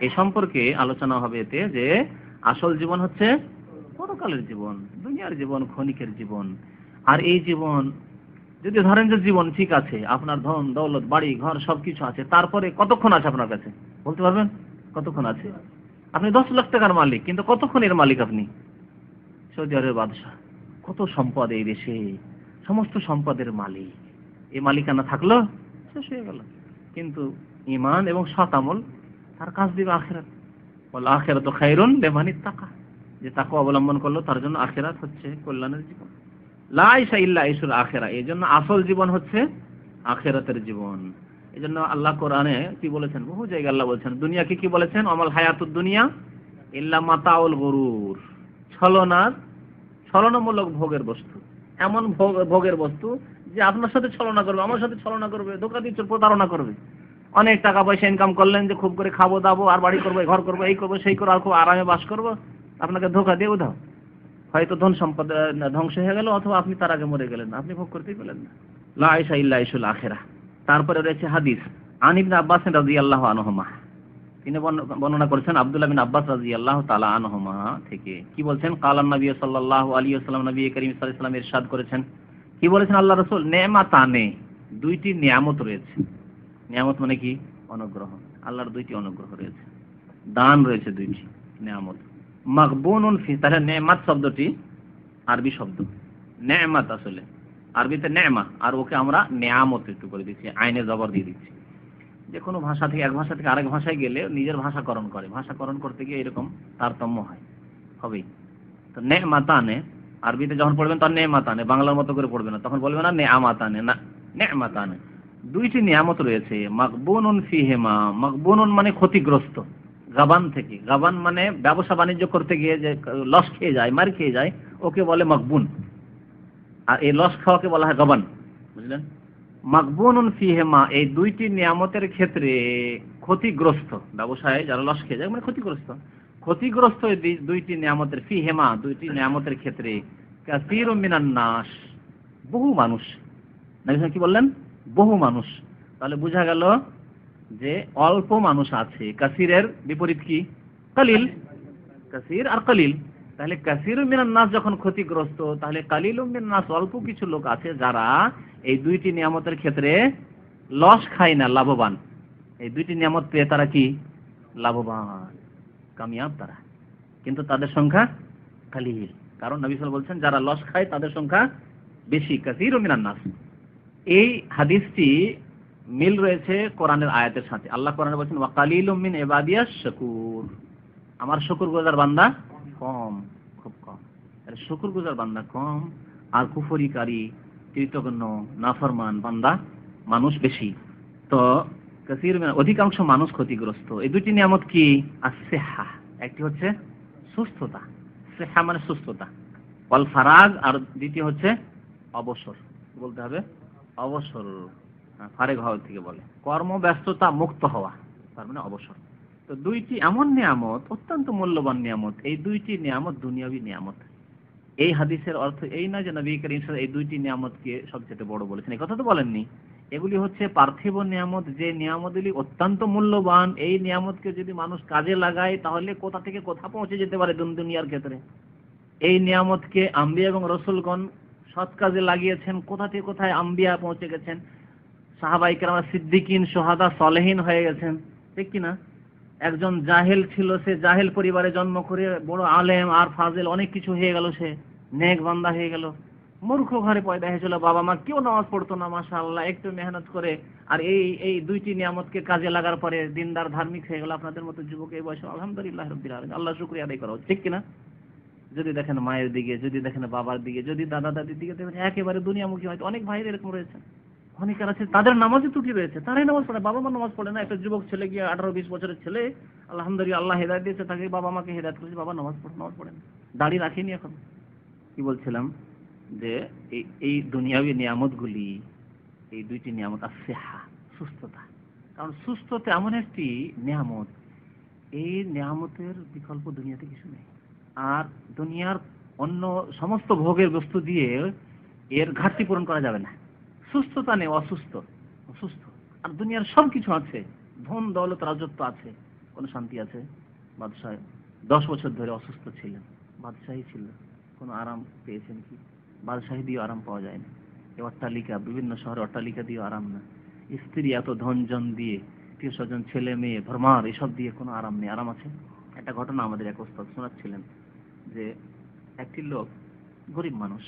এই সম্পর্কে আলোচনা হবে এতে যে, আসল জীবন হচ্ছে পরকালের জীবন, দুনিয়ার জীবন, ক্ষণিকের জীবন। আর এই জীবন যদি ধরেন যে জীবন ঠিক আছে, আপনার ধন, দৌলত, বাড়ি, ঘর, সবকিছু আছে, তারপরে কতক্ষণ আছে আপনার কাছে? বলতে পারবেন? কতক্ষণ আছে? আপনি দশ লাখ টাকার মালিক, কিন্তু কতক্ষণ এর মালিক আপনি? সৌদি আরবের বাদশাহ, কত সম্পদ এই দেশে? সমস্ত সম্পদের মালিক। এই মালিকানা থাকল, শেষ হয়ে গেল। কিন্তু ইমান এবং সৎ আমল, তার কাজ দিবে আখেরাত। বল, আখেরাত খাইরুন লেমানির টাকা যে তাকে অবলম্বন করল, তার জন্য আখেরাত হচ্ছে কল্যাণের জীবন। লাইসা ইল্লা ইসুল আখেরা। এই জন্য আসল জীবন হচ্ছে আখেরাতের জীবন। এই জন্য আল্লাহ কোরআনে কি বলেছেন? বহু জায়গায় আল্লাহ বলেছেন। দুনিয়াকে কি বলেছেন? অমল হায়াতুদ দুনিয়া ইল্লা মাতাউল গরুর। ছলনার ছলনামূলক ভোগের বস্তু। এমন ভোগ- ভোগের বস্তু যে আপনার সাথে ছলনা করবে, আমার সাথে ছলনা করবে, ধোকা দিচ্ছে প্রতারণা করবে। অনেক টাকা পয়সা ইনকাম করলেন যে খুব করে খাব, দাবো, আর বাড়ি করব ঘর করব, এই করব, সেই করব, আর খুব আরামে বাস করব। আপনাকে ধোকা দিয়ে উধাও। হয়তো ধন সম্পদ ধ্বংস হয়ে গেল অথবা আপনি তার আগে মরে গেলেন। আপনি ভোগ করতেই পেলেন না। ইল্লা ইসুল আখেরা। তারপরে রয়েছে হাদিস, আন ইবনে আব্বাস রাদিয়াল্লাহু আনহুমা। তিনি বর্ণ- বর্ণনা করেছেন আব্দুল্লাহ বিন আব্বাস রাদিয়াল্লাহু তাআলা আনহুমা থেকে। কি বলছেন? কালান নবী সাল্লাল্লাহু আলাইহি ওয়াসাল্লাম, নবী করিম ওয়াসাল্লাম ইরশাদ করেছেন। কি বলেছেন আল্লাহ রাসূল? নেমাতানে, দুইটি নিয়ামত রয়েছে। নিয়ামত মানে কি? অনুগ্রহ। আল্লাহর দুইটি অনুগ্রহ রয়েছে। দান রয়েছে দুইটি নিয়ামত। মাকবুনুন ফি, তাহলে নেমাত শব্দটি আরবি শব্দ। নেমাত আসলে। আরবিতে নেমা, আর ওকে আমরা নেয়ামত একটু করে দিচ্ছি, আইনে জবর দিয়ে দিচ্ছি। যে কোনো ভাষা থেকে, এক ভাষা থেকে আরেক ভাষায় গেলে নিজের ভাষাকরণ করে। ভাষাকরণ করতে গিয়ে এরকম তারতম্য হয়। হবেই। তো নে মাতানে আরবিতে যখন পড়বেন তখন নে মাতানে বাংলার মতো করে পড়বে না, তখন বলবে না নে আমাতানে না নে মাতানে দুইটি নিয়ামত রয়েছে মাকবুনুন ফিহেমা মাকবুনুন মানে ক্ষতিগ্রস্ত। গাবান থেকে। গাবান মানে ব্যবসা বাণিজ্য করতে গিয়ে যে লস খেয়ে যায়, মার খেয়ে যায়, ওকে বলে মকবুন। আর এই লস খাওয়াকে বলা হয় গাবান। বুঝলেন? মাকবুনুন ফিহেমা এই দুইটি নিয়ামতের ক্ষেত্রে ক্ষতিগ্রস্ত ব্যবসায় যারা লস খেয়ে যায় মানে ক্ষতিগ্রস্ত। ক্ষতিগ্রস্ত দুইটি নিয়ামতের ফিহেমা দুইটি নিয়ামতের ক্ষেত্রে মিনান নাস, বহু মানুষ। কি বললেন? বহু মানুষ। তাহলে বোঝা গেল যে অল্প মানুষ আছে, কাসিরের বিপরীত কি? কালিল। কাসির আর কালিল। তাহলে কাসির মিনান নাস যখন ক্ষতিগ্রস্ত, তাহলে কালিল মিনান নাস অল্প কিছু লোক আছে যারা এই দুইটি নিয়ামতের ক্ষেত্রে লস খায় না, লাভবান। এই দুইটি নিয়ামত পেয়ে তারা কি? লাভবান। কামিয়াব তারা। কিন্তু তাদের সংখ্যা কালিল। কারণ নবী সাল বলছেন, যারা লস খায় তাদের সংখ্যা বেশি কাসির মিনান নাস। এই হাদিসটি মিল রয়েছে কোরআনের আয়াতের সাথে। আল্লাহ কোরআনে বলছেন, ওয়াকালিলুম মিন ইবাদিয়াশ শাকুর। আমার শুকুর গুজার বান্দা কম, খুব কম। আর শুকুর গুজার বান্দা কম, আর কুফরিকারী, কৃতজ্ঞ, নাফরমান বান্দা মানুষ বেশি। তো কাসির মিন- অধিকাংশ মানুষ ক্ষতিগ্রস্ত। এই দুটি নিয়ামত কি? আসেহা একটি হচ্ছে সুস্থতা। সেহা মানে সুস্থতা। অল ফারাগ, আর দ্বিতীয় হচ্ছে অবসর। বলতে হবে? অবসর। ফারেক হওয়া থেকে বলে। কর্মব্যস্ততা মুক্ত হওয়া, তার মানে অবসর। তো দুইটি এমন নিয়ামত, অত্যন্ত মূল্যবান নিয়ামত, এই দুইটি নিয়ামত দুনিয়াবি নিয়ামত। এই হাদিসের অর্থ এই না যে নবী করিম এই দুইটি নিয়ামতকে সবচেয়ে বড় বলেছেন। এই কথা তো বলেননি। এগুলি হচ্ছে পার্থিব নিয়ামত, যে নিয়ামতগুলি অত্যন্ত মূল্যবান, এই নিয়ামতকে যদি মানুষ কাজে লাগায়, তাহলে কোথা থেকে কোথা পৌঁছে যেতে পারে দুন- দুনিয়ার ক্ষেত্রে? এই নিয়ামতকে আম্বিয়া এবং রসুলগণ সৎ কাজে লাগিয়েছেন, কোথা থেকে কোথায় আম্বিয়া পৌঁছে গেছেন? সাহাবাই কেরামা সিদ্দিকিন, সোহাদা, সলেহীন হয়ে গেছেন। ঠিক কি না একজন জাহেল ছিল, সে জাহেল পরিবারে জন্ম করে বড় আলেম, আর ফাজেল, অনেক কিছু হয়ে গেল সে। নেক বান্দা হয়ে গেল। মূর্খ ঘরে পয়দা হয়েছিল বাবা মা কেউ নামাজ পড়তো না মাসা আল্লাহ একটু মেহনত করে। আর এই এই দুইটি নিয়ামতকে কাজে লাগার পরে দিনদার ধার্মিক হয়ে গেল আপনাদের মতো যুবক এই বয়সে। আলহামদুলিল্লাহ আল্লাহ শুক্রিয়া আদায় করা ঠিক কিনা? যদি দেখেন মায়ের দিকে, যদি দেখেন বাবার দিকে, যদি দাদা দাদির দিকে দেখেন, একেবারে দুনিয়ামুখী হয়তো অনেক ভাইয়ের এরকম রয়েছে অনেকের আছে, তাদের নামাজে ত্রুটি রয়েছে। তারাই নামাজ পড়ে, বাবা মা নামাজ পড়ে না। একটা যুবক ছেলে গিয়ে আঠারো বিশ বছরের ছেলে, আলহামদুলিল্লাহ আল্লাহ হেদায়ত দিয়েছে, তাকে বাবা মাকে হেদায়ত করেছে, বাবা নামাজ পড়ে নামাজ পড়ে না। দাড়ি রাখেনি এখন। কি বলছিলাম? যে এই এই দুনিয়াবী নিয়ামতগুলি, এই দুইটি নিয়ামত সেহা, সুস্থতা। কারণ সুস্থতা এমন একটি নিয়ামত, এই নিয়ামতের বিকল্প দুনিয়াতে কিছু নেই। আর দুনিয়ার অন্য সমস্ত ভোগের বস্তু দিয়ে এর ঘাটতি পূরণ করা যাবে না। সুস্থতা নেই, অসুস্থ। অসুস্থ। আর দুনিয়ার সব কিছু আছে। ধন, দৌলত, রাজত্ব আছে। কোনো শান্তি আছে? বাদশাহ দশ বছর ধরে অসুস্থ ছিলেন। বাদশাহী ছিল। কোনো আরাম পেয়েছেন কি? বাদশাহী দিয়েও আরাম পাওয়া যায় না। অট্টালিকা, বিভিন্ন শহরে অট্টালিকা দিয়েও আরাম না। স্ত্রী এত ধনজন দিয়ে আত্মীয় স্বজন, ছেলে, মেয়ে ভরমার এসব দিয়ে কোনো আরাম নেই। আরাম আছে? একটা ঘটনা আমাদের এক ওস্তাদ শোনাচ্ছিলেন যে, একটি লোক গরিব মানুষ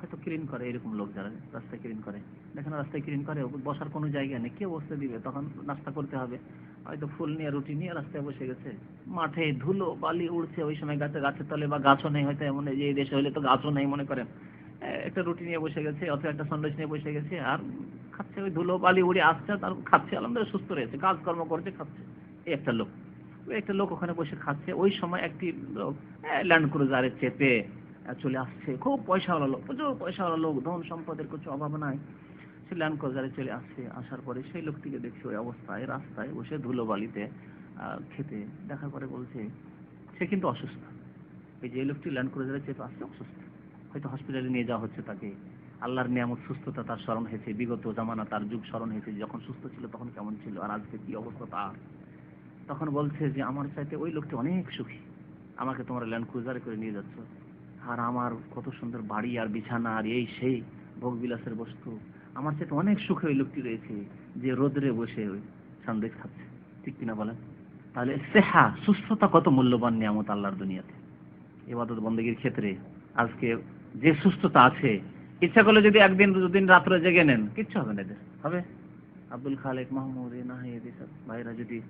হয়তো ক্লিন করে, এরকম লোক যারা রাস্তায় ক্লিন করে। দেখেন রাস্তায় ক্লিন করে বসার কোনো জায়গা নেই, কে বসতে দিবে? তখন নাস্তা করতে হবে। হয়তো ফুল নিয়ে, রুটি নিয়ে রাস্তায় বসে গেছে। মাঠে ধুলো, বালি উড়ছে, ওই সময় গাছে, গাছের তলে বা গাছও নেই, হয়তো এমন যে এই দেশে হলে তো গাছও নেই, মনে করেন। একটা রুটি নিয়ে বসে গেছে, অথবা একটা সন্দেশ নিয়ে বসে গেছে, আর খাচ্ছে ওই ধুলো, বালি উড়ে আসছে, তার খাচ্ছে, আলহামদুলিল্লাহ সুস্থ রয়েছে, কাজকর্ম করছে, খাচ্ছে। এই একটা লোক। ওই একটা লোক ওখানে বসে খাচ্ছে, ওই সময় একটি লোক ল্যান্ড ক্রুজারে চেপে চলে আসছে। খুব পয়সাওয়ালা লোক, প্রচুর পয়সাওয়ালা লোক, ধন সম্পদের কিছু অভাব নাই। সে ল্যান্ড ক্রুজারে চলে আসছে, আসার পরে সেই লোকটিকে দেখছে ওই অবস্থায়, রাস্তায় বসে ধুলো বালিতে খেতে। দেখার পরে বলছে, সে কিন্তু অসুস্থ। এই যে লোকটি ল্যান্ড ক্রুজারে চেপে আসছে, অসুস্থ। হয়তো হসপিটালে নিয়ে যাওয়া হচ্ছে তাকে। আল্লাহর নিয়ামত সুস্থতা তার স্মরণ হয়েছে। বিগত জামানা তার যুগ স্মরণ হয়েছে, যখন সুস্থ ছিল তখন কেমন ছিল, আর আজকে কি অবস্থা তার? তখন বলছে যে, আমার চাইতে ওই লোকটি অনেক সুখী। আমাকে তোমরা ল্যান্ড ক্রুজারে করে নিয়ে যাচ্ছ। আর আমার কত সুন্দর বাড়ি আর বিছানা আর এই সেই ভোগ বিলাসের বস্তু। আমার চাইতে অনেক সুখে ওই লোকটি রয়েছে যে রোদরে বসে ওই সন্দেশ খাচ্ছে। ঠিক কিনা বলেন? তাহলে সেহা, সুস্থতা কত মূল্যবান নিয়ামত আল্লাহর দুনিয়াতে। এবাদত বন্দীগীর ক্ষেত্রে আজকে যে সুস্থতা আছে, ইচ্ছা করলে যদি একদিন, দুদিন রাত্রে জেগে নেন, কিচ্ছু হবে না এদের। হবে? আব্দুল খালেক, মাহমুদ এই নাহিদ, এসব ভাইরা যদি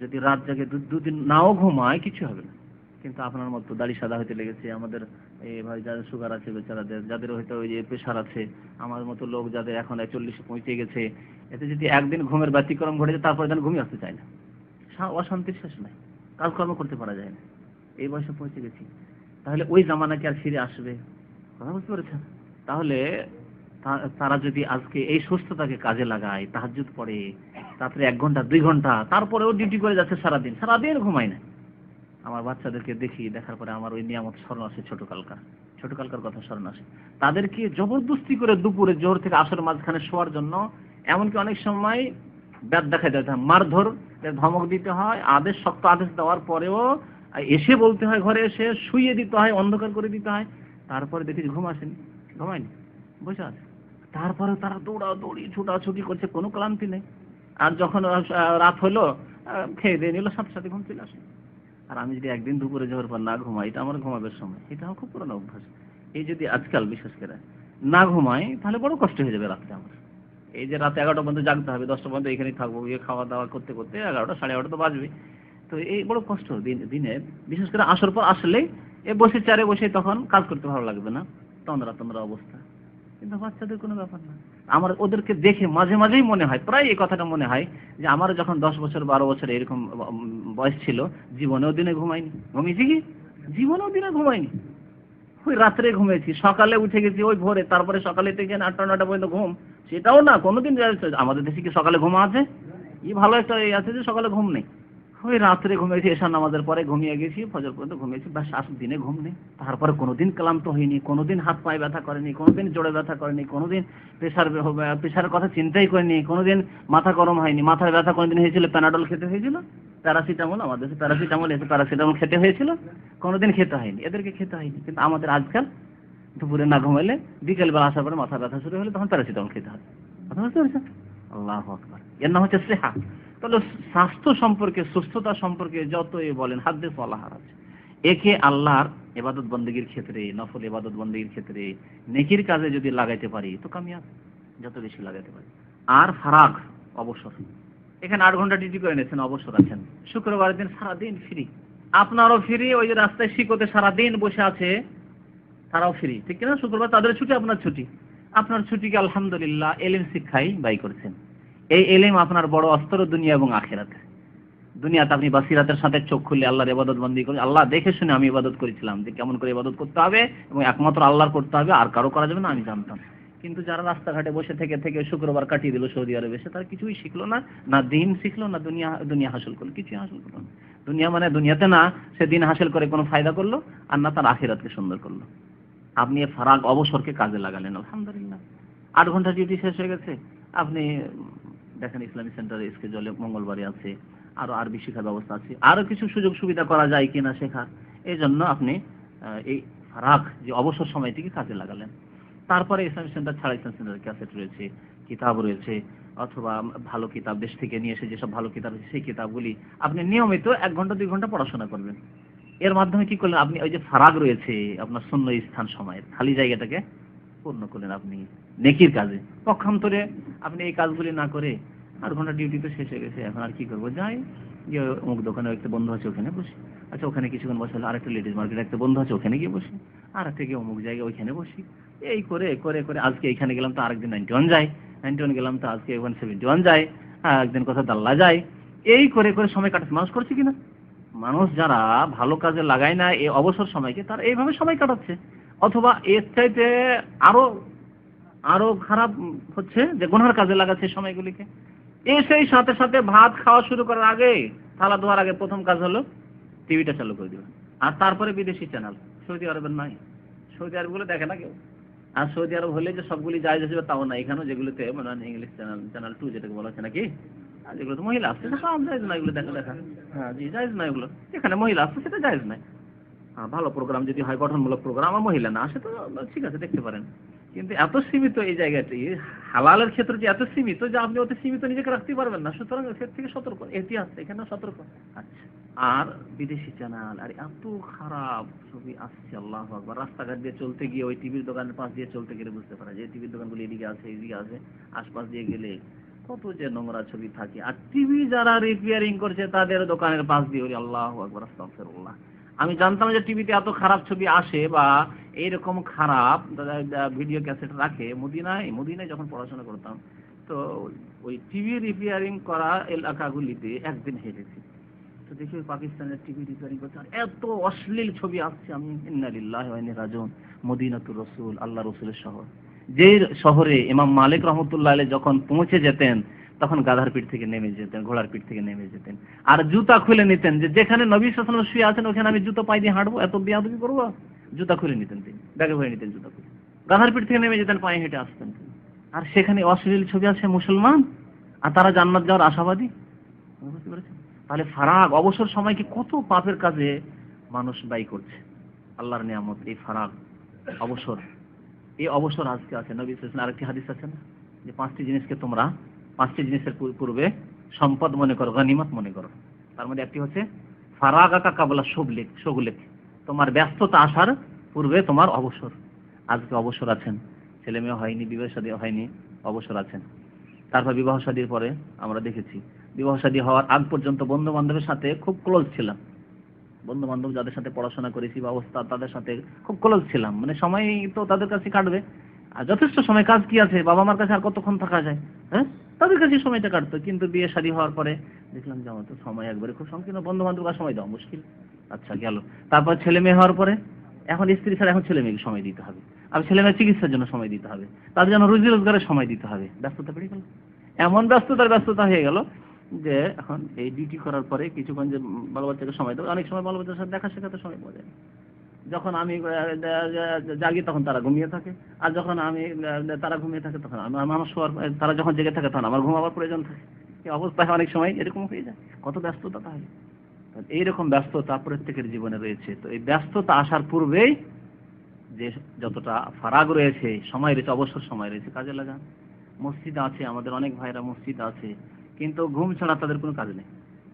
যদি রাত জাগে দুদিন নাও ঘুমায় কিছু হবে না। কিন্তু আপনার মতো দাড়ি সাদা হইতে লেগেছে, আমাদের এই ভাই যাদের সুগার আছে, বেচারাদের, যাদের হয়তো ওই যে প্রেশার আছে, আমার মতো লোক যাদের এখন চল্লিশে পৌঁছে গেছে, এতে যদি একদিন ঘুমের ব্যতিক্রম ঘটেছে তারপরে যেন ঘুমিয়ে আসতে চায় না। অশান্তির শেষ নাই, কাজকর্ম করতে পারা যায় না। এই বয়সে পৌঁছে গেছি। তাহলে ওই জামানা কি আর ফিরে আসবে? কথা বুঝতে পেরেছেন? তাহলে তারা যদি আজকে এই সুস্থতাকে কাজে লাগায়, তাহাজ্জুদ পড়ে তারপরে এক ঘণ্টা, দুই ঘণ্টা, তারপরেও ডিউটি করে যাচ্ছে সারাদিন সারাদিন ঘুমায় না। আমার বাচ্চাদেরকে দেখি দেখার পরে আমার ওই নিয়ামত স্মরণ আসে ছোট কালকার ছোট কালকার কথা স্মরণ আসে। তাদেরকে জবরদস্তি করে দুপুরে জোর থেকে আসর মাঝখানে শোয়ার জন্য, এমনকি অনেক সময় ব্যাট দেখা হয় মারধর ধমক দিতে হয়, আদেশ, শক্ত আদেশ দেওয়ার পরেও এসে বলতে হয়, ঘরে এসে শুইয়ে দিতে হয়, অন্ধকার করে দিতে হয়। তারপরে দেখি ঘুম আসেনি। ঘুমায়নি? বসে আছে। তারপরে তারা দৌড়া দৌড়ি ছুটাছুটি করছে, কোনো ক্লান্তি নেই। আর যখন রাত হলো খেয়ে দিয়ে নিল, সাথে সাথে ঘুম চলে আসে। আর আমি যদি একদিন দুপুরে যাওয়ার পর না ঘুমাই, এটা আমার ঘুমাবের সময়। এটা আমার খুব পুরোনো অভ্যাস। এই যদি আজকাল, বিশেষ করে, না ঘুমাই, তাহলে বড় কষ্ট হয়ে যাবে রাত্রে আমার। এই যে রাতে এগারোটা পর্যন্ত জাগতে হবে, দশটা পর্যন্ত এখানেই থাকব, গিয়ে খাওয়া দাওয়া করতে করতে এগারোটা, সাড়ে এগারোটা তো বাজবে তো এই বড় কষ্ট দিন, দিনে, বিশেষ করে আসর পর আসলে এ বসে চারে বসে তখন কাজ করতে ভালো লাগবে না। তন্দ্রা তন্দ্রা অবস্থা। কিন্তু বাচ্চাদের কোনো ব্যাপার না। আমার ওদেরকে দেখে মাঝে মাঝেই মনে হয়, প্রায় এই কথাটা মনে হয়, যে আমারও যখন দশ বছর বারো বছর এরকম বয়স ছিল, জীবনেও দিনে ঘুমাইনি। ঘুমিয়েছি কি? জীবনেও দিনে ঘুমাইনি। ওই রাত্রে ঘুমিয়েছি, সকালে উঠে গেছি ওই ভোরে, তারপরে সকালে থেকে আটটা নটা পর্যন্ত ঘুম, সেটাও না, কোনোদিন আমাদের দেশে কি সকালে ঘুম আছে? ই ভালো একটা আছে যে সকালে ঘুম নেই। ওই রাত্রে ঘুমিয়েছি এশার নামাজের পরে ঘুমিয়ে গেছি, ফজর পর্যন্ত ঘুমিয়েছি। বা শ্বাস দিনে ঘুম নেই। তারপরে কোনোদিন ক্লান্ত হয়নি কোনোদিন হাত পায়ে ব্যথা করেনি, কোনোদিন জোড়ে ব্যথা করেনি, কোনোদিন প্রেশার প্রেশারের কথা চিন্তাই করেনি, কোনোদিন মাথা গরম হয়নি। মাথায় ব্যথা কোনোদিন হয়েছিল? প্যানাডল খেতে হয়েছিল? প্যারাসিটামল, আমাদের প্যারাসিটামল, এসে প্যারাসিটামল খেতে হয়েছিল। কোনোদিন খেতে হয়নি, এদেরকে খেতে হয়নি। কিন্তু আমাদের আজকাল দুপুরে না ঘুমাইলে, বিকেলবেলা আসার পরে মাথা ব্যথা শুরু হলে তখন প্যারাসিটামল খেতে কথা বুঝতে পেরেছেন? আল্লাহ আকবার। এর নাম হচ্ছে সেহা। তাহলে স্বাস্থ্য সম্পর্কে, সুস্থতা সম্পর্কে যতই বলেন হাদ্দে ফলাহার আছে একে আল্লাহর এবাদত বন্দীগীর ক্ষেত্রে, নফল এবাদত বন্দীগীর ক্ষেত্রে, নেকির কাজে যদি লাগাইতে পারি, তো কামিয়াব, যত বেশি লাগাইতে পারি। আর ফারাক, অবসর। এখানে আট ঘণ্টা ডিউটি করে নিয়েছেন, অবসর আছেন। শুক্রবারের দিন সারাদিন ফ্রি আপনারও ফ্রি ওই যে রাস্তায় শিকোতে সারাদিন বসে আছে, তারাও ফ্রি ঠিক কিনা? শুক্রবার তাদের ছুটি, আপনার ছুটি। আপনার ছুটিকে আলহামদুলিল্লাহ, এলিম শিক্ষাই বাই করেছেন। এই এলিম আপনার বড় অস্ত্র দুনিয়া এবং আখেরাতে। দুনিয়াতে আপনি বাসিরাতের সাথে চোখ খুললে আল্লাহর ইবাদত বন্দি করে, আল্লাহ দেখে শুনে আমি ইবাদত করেছিলাম যে কেমন করে ইবাদত করতে হবে এবং একমাত্র আল্লাহর করতে হবে, আর কারও করা যাবে না আমি জানতাম। কিন্তু যারা রাস্তাঘাটে বসে থেকে থেকে শুক্রবার কাটিয়ে দিল সৌদি আরবে এসে তারা কিছুই শিখলো না না দিন শিখলো, না দুনিয়া দুনিয়া হাসিল করল, কিছুই হাসিল করল না। দুনিয়া মানে দুনিয়াতে না, সে দিন হাসিল করে কোনো ফায়দা করল, আর না তার আখিরাতকে সুন্দর করল। আপনি ফারাক অবসরকে কাজে লাগালেন, আলহামদুলিল্লাহ। আট ঘণ্টা ডিউটি শেষ হয়ে গেছে, আপনি দেখেন ইসলামী সেন্টারে স্কেজলে মঙ্গলবারে আছে, আরও আরবি শিক্ষার ব্যবস্থা আছে, আরও কিছু সুযোগ সুবিধা করা যায় কিনা শেখার। এই জন্য আপনি এই ফারাক, যে অবসর সময়টিকে কাজে লাগালেন। তারপরে ইসলামী সেন্টার ছাড়া ইসলাম সেন্টার ক্যাসেট রয়েছে, কিতাব রয়েছে, অথবা ভালো কিতাব দেশ থেকে নিয়ে এসে যেসব ভালো কিতাব আছে সেই কিতাবগুলি আপনি নিয়মিত এক ঘণ্টা, দুই ঘণ্টা পড়াশোনা করবেন। এর মাধ্যমে কি করলেন? আপনি ওই যে ফারাক রয়েছে, আপনার শূন্য স্থান সময়ের, খালি জায়গাটাকে পূর্ণ করলেন আপনি নেকির কাজে। পক্ষান্তরে আপনি এই কাজগুলি না করে আট ঘণ্টা ডিউটি তো শেষ হয়ে গেছে, এখন আর কি করব? যাই যে অমুক দোকানে একটা বন্ধু আছে, ওখানে বসি। আচ্ছা ওখানে কিছুক্ষণ বসে হলো, আরেকটা লেডিস মার্কেট একটা বন্ধু আছে, ওখানে গিয়ে বসি। আর একটা গিয়ে অমুক জায়গায় ওইখানে বসি। এই করে করে করে, আজকে এখানে গেলাম তো আরেকদিন নাইনটি ওয়ান যাই নাইনটি ওয়ান গেলাম তো আজকে ওয়ান সেভেন্টি ওয়ান আর একদিন কথা দাল্লা যায়। এই করে করে সময় কাটাচ্ছে মানুষ করছে কিনা? মানুষ যারা ভালো কাজে লাগায় না, এই অবসর সময়কে তারা এইভাবে সময় কাটাচ্ছে। অথবা এর চাইতে আরও আরও খারাপ হচ্ছে যে গুনহার কাজে লাগাচ্ছে সময়গুলিকে। এসেই সাথে সাথে ভাত খাওয়া শুরু করার আগে থালা ধোয়ার আগে প্রথম কাজ হলো টিভিটা চালু করে দিবেন। আর তারপরে বিদেশি চ্যানেল সৌদি আরবের নাই। সৌদি আরবগুলো দেখে না কেউ? আর সৌদি আরব হলে যে সবগুলি যায় যাবে তাও না এখানেও যেগুলোতে মানে ইংলিশ চ্যানেল চ্যানেল টু যেটাকে বলা হচ্ছে নাকি? আর যেগুলো তো মহিলা আসছে সেটা জায়জ না এগুলো দেখা দেখা। হ্যাঁ জি, জায়জ না এগুলো। এখানে মহিলা আসছে সেটা জায়জ নাই। ভালো প্রোগ্রাম যদি হয়, গঠনমূলক প্রোগ্রাম আর মহিলা না আসে, তো, ঠিক আছে, দেখতে পারেন। কিন্তু এত সীমিত এই জায়গাটি, হালালের ক্ষেত্রটি এত সীমিত, যে আপনি ওতে সীমিত নিজেকে রাখতে পারবেন না। সুতরাং এর থেকে সতর্ক এহতিয়াত এখানে সতর্ক। আচ্ছা আর বিদেশি চ্যানেল আর, এত খারাপ ছবি আসছে, আল্লাহ আকবার। রাস্তাঘাট দিয়ে চলতে গিয়ে, ওই টিভির দোকানের পাশ দিয়ে চলতে গেলে বুঝতে পারা যায় টিভির দোকানগুলো এদিকে আছে এদিকে আছে, আশপাশ দিয়ে গেলে কত যে নোংরা ছবি থাকে। আর টিভি যারা রিপেয়ারিং করছে, তাদের দোকানের পাশ দিয়ে ওই আল্লাহ আকবার, আস্তাগফিরুল্লাহ। আমি জানতাম যে টিভিতে এত খারাপ ছবি আসে বা এইরকম খারাপ ভিডিও ক্যাসেট রাখে। মদিনায় মদিনায় যখন পড়াশোনা করতাম, তো ওই টিভি রিপেয়ারিং করা এলাকাগুলিতে একদিন হেঁটেছি। তো দেখি পাকিস্তানের টিভি রিপেয়ারিং করতে এত অশ্লীল ছবি আসছে। আমি ইন্নালিল্লাহ রাজন মদিনাতুর রসুল আল্লাহ রসুলের শহর। যে শহরে ইমাম মালিক রহমতুল্লাহ যখন পৌঁছে যেতেন তখন গাধার পিঠ থেকে নেমে যেতেন, ঘোড়ার পিঠ থেকে নেমে যেতেন। আর জুতা খুলে নিতেন যে, যেখানে নবী সালাম শুয়ে আছেন, ওখানে আমি জুতো পাই দিয়ে হাঁটবো, এত বিয়াদবি করব। জুতা খুলে নিতেন তিনি, ব্যাগে ভরে নিতেন জুতা খুলে। গাধার পিঠ থেকে নেমে যেতেন, পায়ে হেঁটে আসতেন আর সেখানে অশ্লীল ছবি আছে, মুসলমান? আর তারা জান্নাত যাওয়ার আশাবাদী? বুঝতে পেরেছেন? তাহলে ফারাক, অবসর সময়কে কত পাপের কাজে মানুষ ব্যয় করছে? আল্লাহর নিয়ামত, এই ফারাক, অবসর। এই অবসর আজকে আছে। নবী সাল্লাল্লাহু আরেকটি হাদিস আছে না? যে পাঁচটি জিনিসকে তোমরা পাঁচটি জিনিসের পূর্বে সম্পদ মনে করো, গনিমত মনে করো। তার মধ্যে একটি হচ্ছে, ফারাগাকা কাবলা শুভলেখ, শগুলেখ। তোমার ব্যস্ততা আসার পূর্বে তোমার অবসর। আজকে অবসর আছেন। ছেলে মেয়ে হয়নি, বিবাহ শাদী হয়নি, অবসর আছেন। তারপর বিবাহ শাদীর পরে আমরা দেখেছি, বিবাহ শাদী হওয়ার আগ পর্যন্ত বন্ধু বান্ধবের সাথে খুব ক্লোজ ছিলাম। বন্ধু বান্ধব যাদের সাথে পড়াশোনা করেছি বা অবস্থা তাদের সাথে খুব ক্লোজ ছিলাম। মানে সময় তো তাদের কাছে কাটবে। আর যথেষ্ট সময়, কাজ কি আছে? বাবা মার কাছে আর কতক্ষণ থাকা যায়? হ্যাঁ? তাদের কাছে সময়টা কাটতো, কিন্তু বিয়ে শাদী হওয়ার পরে দেখলাম যে আমার তো সময় একবারে খুব সংকীর্ণ বন্ধু বান্ধব সময় দেওয়া মুশকিল। আচ্ছা গেল। তারপর ছেলে মেয়ে হওয়ার পরে এখন স্ত্রী ছাড়া এখন ছেলে মেয়েকে সময় দিতে হবে। আর ছেলে মেয়ের চিকিৎসার জন্য সময় দিতে হবে। তাদের জন্য রুজি রোজগারের সময় দিতে হবে। ব্যস্ততা বেড়ে গেল। এমন ব্যস্ততার ব্যস্ততা হয়ে গেল যে এখন এই ডিউটি করার পরে কিছুক্ষণ যে বাল বাচ্চাকে সময় দেবো অনেক সময় বাল বাচ্চার সাথে দেখা শেখাতে সময় পাওয়া যায়। যখন আমি জাগি তখন তারা ঘুমিয়ে থাকে। আর যখন আমি তারা ঘুমিয়ে থাকে তখন আমার শোয়ার তারা যখন জেগে থাকে তখন আমার ঘুমাবার প্রয়োজন থাকে। এই অবস্থায় অনেক সময় এরকম হয়ে যায়। কত ব্যস্ততা তাহলে? এইরকম ব্যস্ততা প্রত্যেকের জীবনে রয়েছে। তো এই ব্যস্ততা আসার পূর্বেই যে যতটা ফারাগ রয়েছে, সময় রয়েছে, অবসর সময় রয়েছে, কাজে লাগান। মসজিদ আছে, আমাদের অনেক ভাইরা মসজিদ আছে। কিন্তু ঘুম ছাড়া তাদের কোনো কাজ নেই।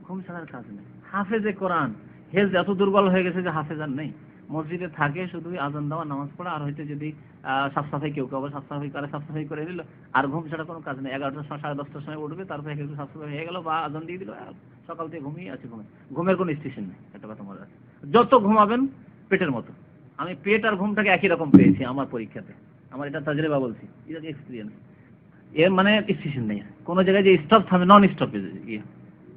ঘুম ছাড়ার কাজ নেই। হাফেজে কোরআন। হেলথ এত দুর্বল হয়ে গেছে যে হাফেজার নেই। মসজিদে থাকে শুধু আজান দেওয়া নামাজ পড়া আর হয়তো যদি আহ, সাফ সাফাই কেউ কেউ আবার সাফ সাফাই করে সাফ সাফাই করে নিল আর ঘুম ছাড়া কোনো কাজ নেই। এগারোটার সময় সাড়ে দশটার সময় উঠবে তারপরে একটু সাফ সাফাই হয়ে গেল বা আজান দিয়ে দিল সকাল থেকে ঘুমিয়ে আছে ঘুমে। ঘুমের কোনো স্টেশন নেই একটা কথা মনে রাখবেন। যত ঘুমাবেন পেটের মতো। আমি পেট আর ঘুমটাকে একই রকম পেয়েছি আমার পরীক্ষাতে। আমার এটা তাজরেবা বলছি এটা এক্সপিরিয়েন্স এর মানে স্টেশন নেই। কোনো জায়গায় যে স্টপ থামে নন স্টপ ইয়ে।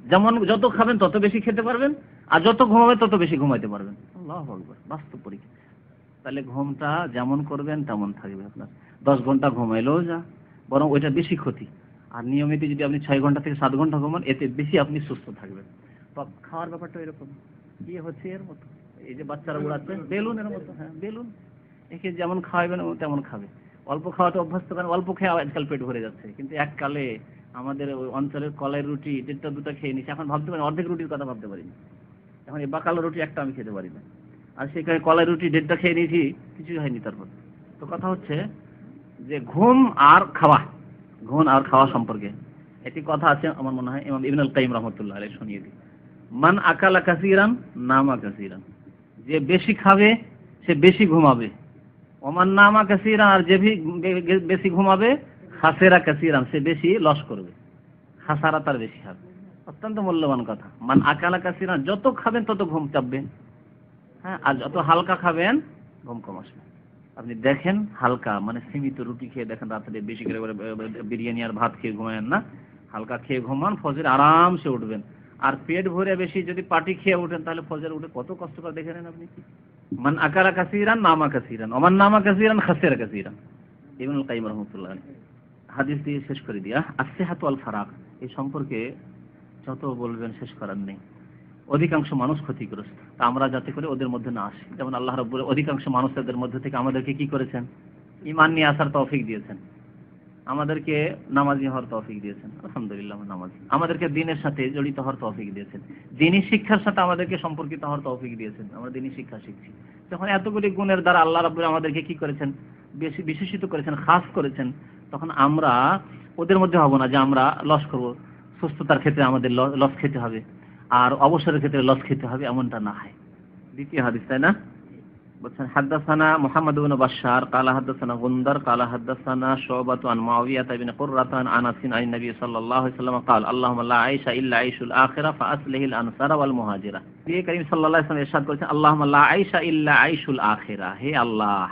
যেমন যত খাবেন তত বেশি খেতে পারবেন, আর যত ঘুমাবেন তত বেশি ঘুমাইতে পারবেন। বাস্তব পরীক্ষা। তাহলে ঘুমটা যেমন করবেন, তেমন থাকবে আপনার। দশ ঘণ্টা ঘুমাইলেও যা, বরং ওইটা বেশি ক্ষতি। আর নিয়মিত যদি আপনি ছয় ঘণ্টা থেকে সাত ঘণ্টা ঘুমান, এতে বেশি আপনি সুস্থ থাকবেন। খাওয়ার ব্যাপারটা এরকম। কি হচ্ছে এর মতো। এই যে বাচ্চারা উড়াচ্ছে বেলুন এর মতো হ্যাঁ বেলুন। একে যেমন খাওয়াবেন, তেমন খাবে। অল্প খাওয়াতে অভ্যস্ত করেন অল্প খেয়ে আজকাল পেট ভরে যাচ্ছে। কিন্তু এককালে আমাদের ওই অঞ্চলের কলাই রুটি, দেড়টা দুটা খেয়ে নিচ্ছে এখন ভাবতে পারি অর্ধেক রুটির কথা ভাবতে পারি এখন এই বাকালো রুটি একটা আমি খেতে পারি না। আর সেখানে কলাই রুটি, দেড়টা খেয়ে নিয়েছি, কিছুই হয়নি তারপর। তো কথা হচ্ছে যে ঘুম আর খাওয়া, ঘুম আর খাওয়া সম্পর্কে। একটি কথা আছে আমার মনে হয়, ইমাম ইবনুল কাইম রহমতুল্লাহ আলাইহি শুনিয়ে দিই। মান আকালা কাসিরান, নামা কাসিরান। যে বেশি খাবে, সে বেশি ঘুমাবে। ওমান নামা কাসিরান, আর যে বেশি ঘুমাবে খাসেরা কাসিরান সে বেশি লস করবে। খাসারা তার বেশি হবে। অত্যন্ত মূল্যবান কথা। মান আকালা কাসিরান যত খাবেন তত ঘুম চাপবে। হ্যাঁ আর যত হালকা খাবেন, ঘুম কম আসবে। আপনি দেখেন হালকা মানে সীমিত রুটি খেয়ে দেখেন রাত্রে বেশি করে বিরিয়ানি আর ভাত খেয়ে ঘুমায়েন না। হালকা খেয়ে ঘুমান, ফজর আরামসে উঠবেন। আর পেট ভরে বেশি যদি পাটি খেয়ে উঠেন তাহলে ফজর উঠে কত কষ্ট করে দেখে নেন আপনি? মান আকারা কাসিরান, নামা কাসিরান। অমান নামা কাসিরান, খাসেরা কাসিরান। ইবনুল কাইম রহমতুল্লাহ। হাদিস দিয়ে শেষ করে দিয়া আসিহাতু আল ফারাক এই সম্পর্কে যত বলবেন শেষ করার নেই। অধিকাংশ মানুষ ক্ষতিগ্রস্ত। তা আমরা যাতে করে ওদের মধ্যে না আসি। যেমন আল্লাহ রব্বুল অধিকাংশ মানুষ মানুষদের মধ্যে থেকে আমাদেরকে কি করেছেন? ইমান নিয়ে আসার তৌফিক দিয়েছেন। আমাদেরকে নামাজি হওয়ার তৌফিক দিয়েছেন। আলহামদুলিল্লাহ নামাজি। আমাদেরকে দিনের সাথে জড়িত হওয়ার তৌফিক দিয়েছেন। দিনী শিক্ষার সাথে আমাদেরকে সম্পর্কিত হওয়ার তৌফিক দিয়েছেন। আমরা দিনী শিক্ষা শিখছি। যখন এতগুলি গুণের দ্বারা আল্লাহ রাব্বুল আমাদেরকে কি করেছেন? বেশি বিশেষিত করেছেন, খাস করেছেন, তখন আমরা ওদের মধ্যে হব না যে আমরা লস করব। সুস্থতার ক্ষেত্রে আমাদের লস খেতে হবে। আর অবসরের ক্ষেত্রে লস খেতে হবে এমনটা না হয়। দ্বিতীয় হাদিস, তাই না? বলছেন হাদ্দাসানা মুহাম্মদ ইবনে বাশশার কালা হাদ্দাসানা গুন্দার কালা হাদ্দাসানা শুবাতু আন মুআবিয়া ইবনে কুররাতা আন আনাস আন নবী সাল্লাল্লাহু আলাইহি ওয়াসাল্লাম قال اللهم لا عيش الا عيش الاخره فاصلح الانصار والمهاجره নবী করিম সাল্লাল্লাহু আলাইহি ওয়াসাল্লাম ইরশাদ করেছেন اللهم لا عيش الا عيش الاخره হে আল্লাহ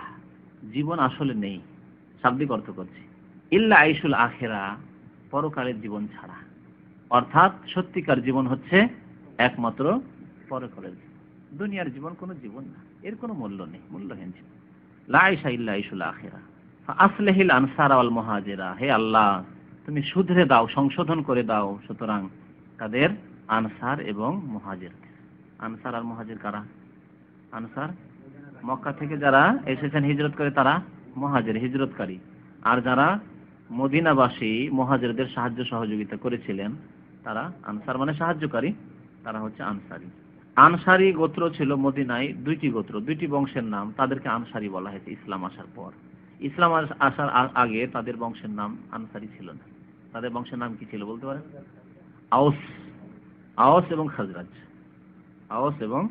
জীবন আসলে নেই শাব্দিক অর্থ করছি ইল্লা আইসুল আখেরা পরকালের জীবন ছাড়া অর্থাৎ সত্যিকার জীবন হচ্ছে একমাত্র পরকালের জীবন দুনিয়ার জীবন কোনো জীবন না এর কোনো মূল্য নেই, মূল্যহীন জীবন লা আইসা ইল্লা আসলেহিল আনসার হে আল্লাহ, তুমি শুধরে দাও, সংশোধন করে দাও সুতরাং তাদের আনসার এবং আনসার আর কারা? আনসার? মক্কা থেকে যারা এসেছেন হিজরত করে তারা মহাজের, হিজরতকারী। আর যারা মদিনাবাসী মহাজেরদের সাহায্য সহযোগিতা করেছিলেন, তারা আনসার মানে সাহায্যকারী, তারা হচ্ছে আনসারি। আনসারি গোত্র ছিল মদিনায় দুইটি গোত্র, দুইটি বংশের নাম। তাদেরকে আনসারি বলা হয়েছে, ইসলাম আসার পর। ইসলাম আস- আসার আগে তাদের বংশের নাম আনসারি ছিল না। তাদের বংশের নাম কি ছিল বলতে পারেন? আওস। আওস এবং খাজরাজ। আওস এবং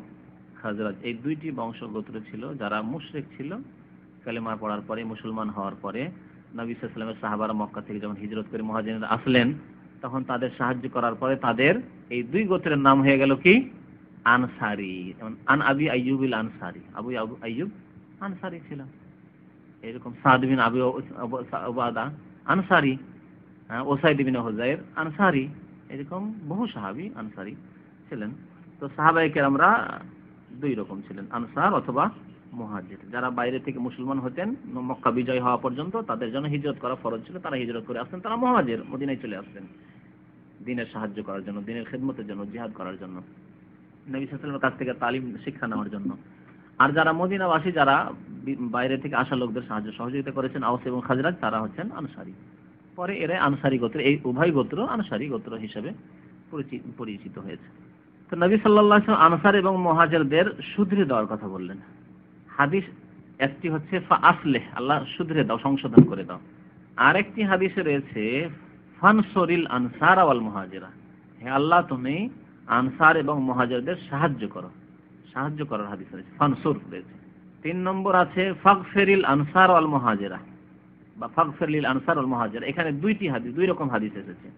খাজরাজ। এই দুইটি বংশ গোত্র ছিল যারা মুশরিক ছিল। কালেমা পড়ার পরে, মুসলমান হওয়ার পরে নবী সাল্লামের সাহাবারা মক্কা থেকে যখন হিজরত করে মহাজিনের আসলেন, তখন তাদের সাহায্য করার পরে তাদের এই দুই গোত্রের নাম হয়ে গেল কি? আনসারি আন আবি আইয়ুবিল আনসারি। আবু আইয়ুব আনসারি ছিল এরকম সাদ বিন আবু ওবাদা আনসারি। হ্যাঁ, ওসাইদ বিন হুজাইর আনসারি। এরকম বহু সাহাবী আনসারি ছিলেন। তো সাহাবায়ে কেরামরা দুই রকম ছিলেন আনসার অথবা মুহাজির। যারা বাইরে থেকে মুসলমান হতেন মক্কা বিজয় হওয়া পর্যন্ত তাদের জন্য হিজরত করা ফরজ ছিল। তারা হিজরত করে আসতেন তারা মুহাজির মদিনায় চলে আসতেন। দিনের সাহায্য করার জন্য দিনের খেদমতের জন্য জিহাদ করার জন্য। নবী সাল্লাল্লাহু কাছ থেকে তালিম, শিক্ষা নেওয়ার জন্য। আর যারা মদিনাবাসী, যারা বাইরে থেকে আসা লোকদের সাহায্য সহযোগিতা করেছেন, আওস এবং খাজরাজ, তারা হচ্ছেন আনসারি। পরে এরা আনসারি গোত্র, এই উভয় গোত্র আনসারি গোত্র হিসেবে পরিচিত হয়েছে। তো নবী সাল্লাল্লাহু আলাইহি আনসার এবং মুহাজিরদের শুধরে দেওয়ার কথা বললেন। হাদিস একটি হচ্ছে ফা আসলেহ আল্লাহ শুধরে দাও, সংশোধন করে দাও। আর একটি হাদিসে রয়েছে, ফানসরিল আনসার ওয়াল মুহাজিরা। হে আল্লাহ, তুমি আনসার এবং মুহাজিরদের সাহায্য করো। সাহায্য করার হাদিস রয়েছে। ফানসুর রয়েছে। তিন নম্বর আছে, ফাগফেরিল আনসার আল মহাজেরা। বা ফাগফেরিল আনসার আল মহাজেরা। এখানে দুইটি হাদিস, দুই রকম হাদিস এসেছে।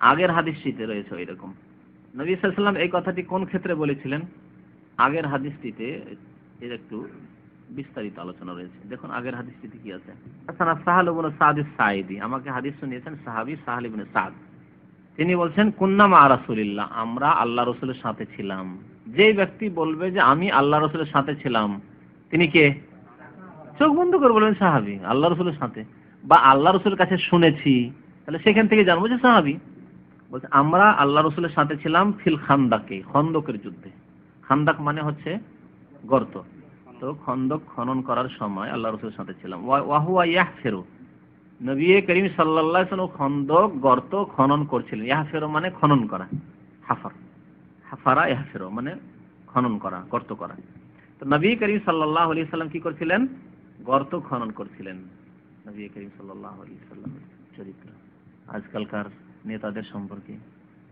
আগের হাদিসটিতে রয়েছে ওই রকম নবী সাল্লাম এই কথাটি কোন ক্ষেত্রে বলেছিলেন? আগের হাদিসটিতে এর একটু বিস্তারিত আলোচনা রয়েছে। দেখুন আগের হাদিসটিতে কি আছে। সাহাল ইবনে সাদ সাইদি আমাকে হাদিস শুনিয়েছেন সাহাবী সাহাল ইবনে সাদ। তিনি বলছেন, কুন্না মা রাসূলিল্লাহ, আমরা আল্লাহ রসুলের সাথে ছিলাম। যে ব্যক্তি বলবে যে, আমি আল্লাহ রসুলের সাথে ছিলাম। তিনি কে? চোখ বন্ধ করে বলবেন, সাহাবী, আল্লাহ রসুলের সাথে। বা, আল্লাহ রসুলের কাছে শুনেছি। তাহলে সেখান থেকে জানব যে, সাহাবী। বলছে, আমরা আল্লাহ রসুলের সাথে ছিলাম ফিল খান্দাকে, খন্দকের যুদ্ধে। খান্দাক মানে হচ্ছে গর্ত। তো খন্দক খনন করার সময় আল্লাহ রসুলের সাথে ছিলাম। ওয়া- ওয়াহুয়া ইয়াহফেরু। নবী করিম সাল্লাল্লাহু আলাইহি খন্দক গর্ত খনন করছিলেন। ইয়াহফেরু মানে খনন করা, হাফার। হাফারা ইয়াহফেরু মানে খনন করা, গর্ত করা। তো নবী করিম সাল্লাল্লাহু আলাইহি সাল্লাম কি করছিলেন? গর্ত খনন করছিলেন নবী করিম সাল্লাল্লাহু আলাইহি সাল্লামের চরিত্র। আজকালকার নেতাদের সম্পর্কে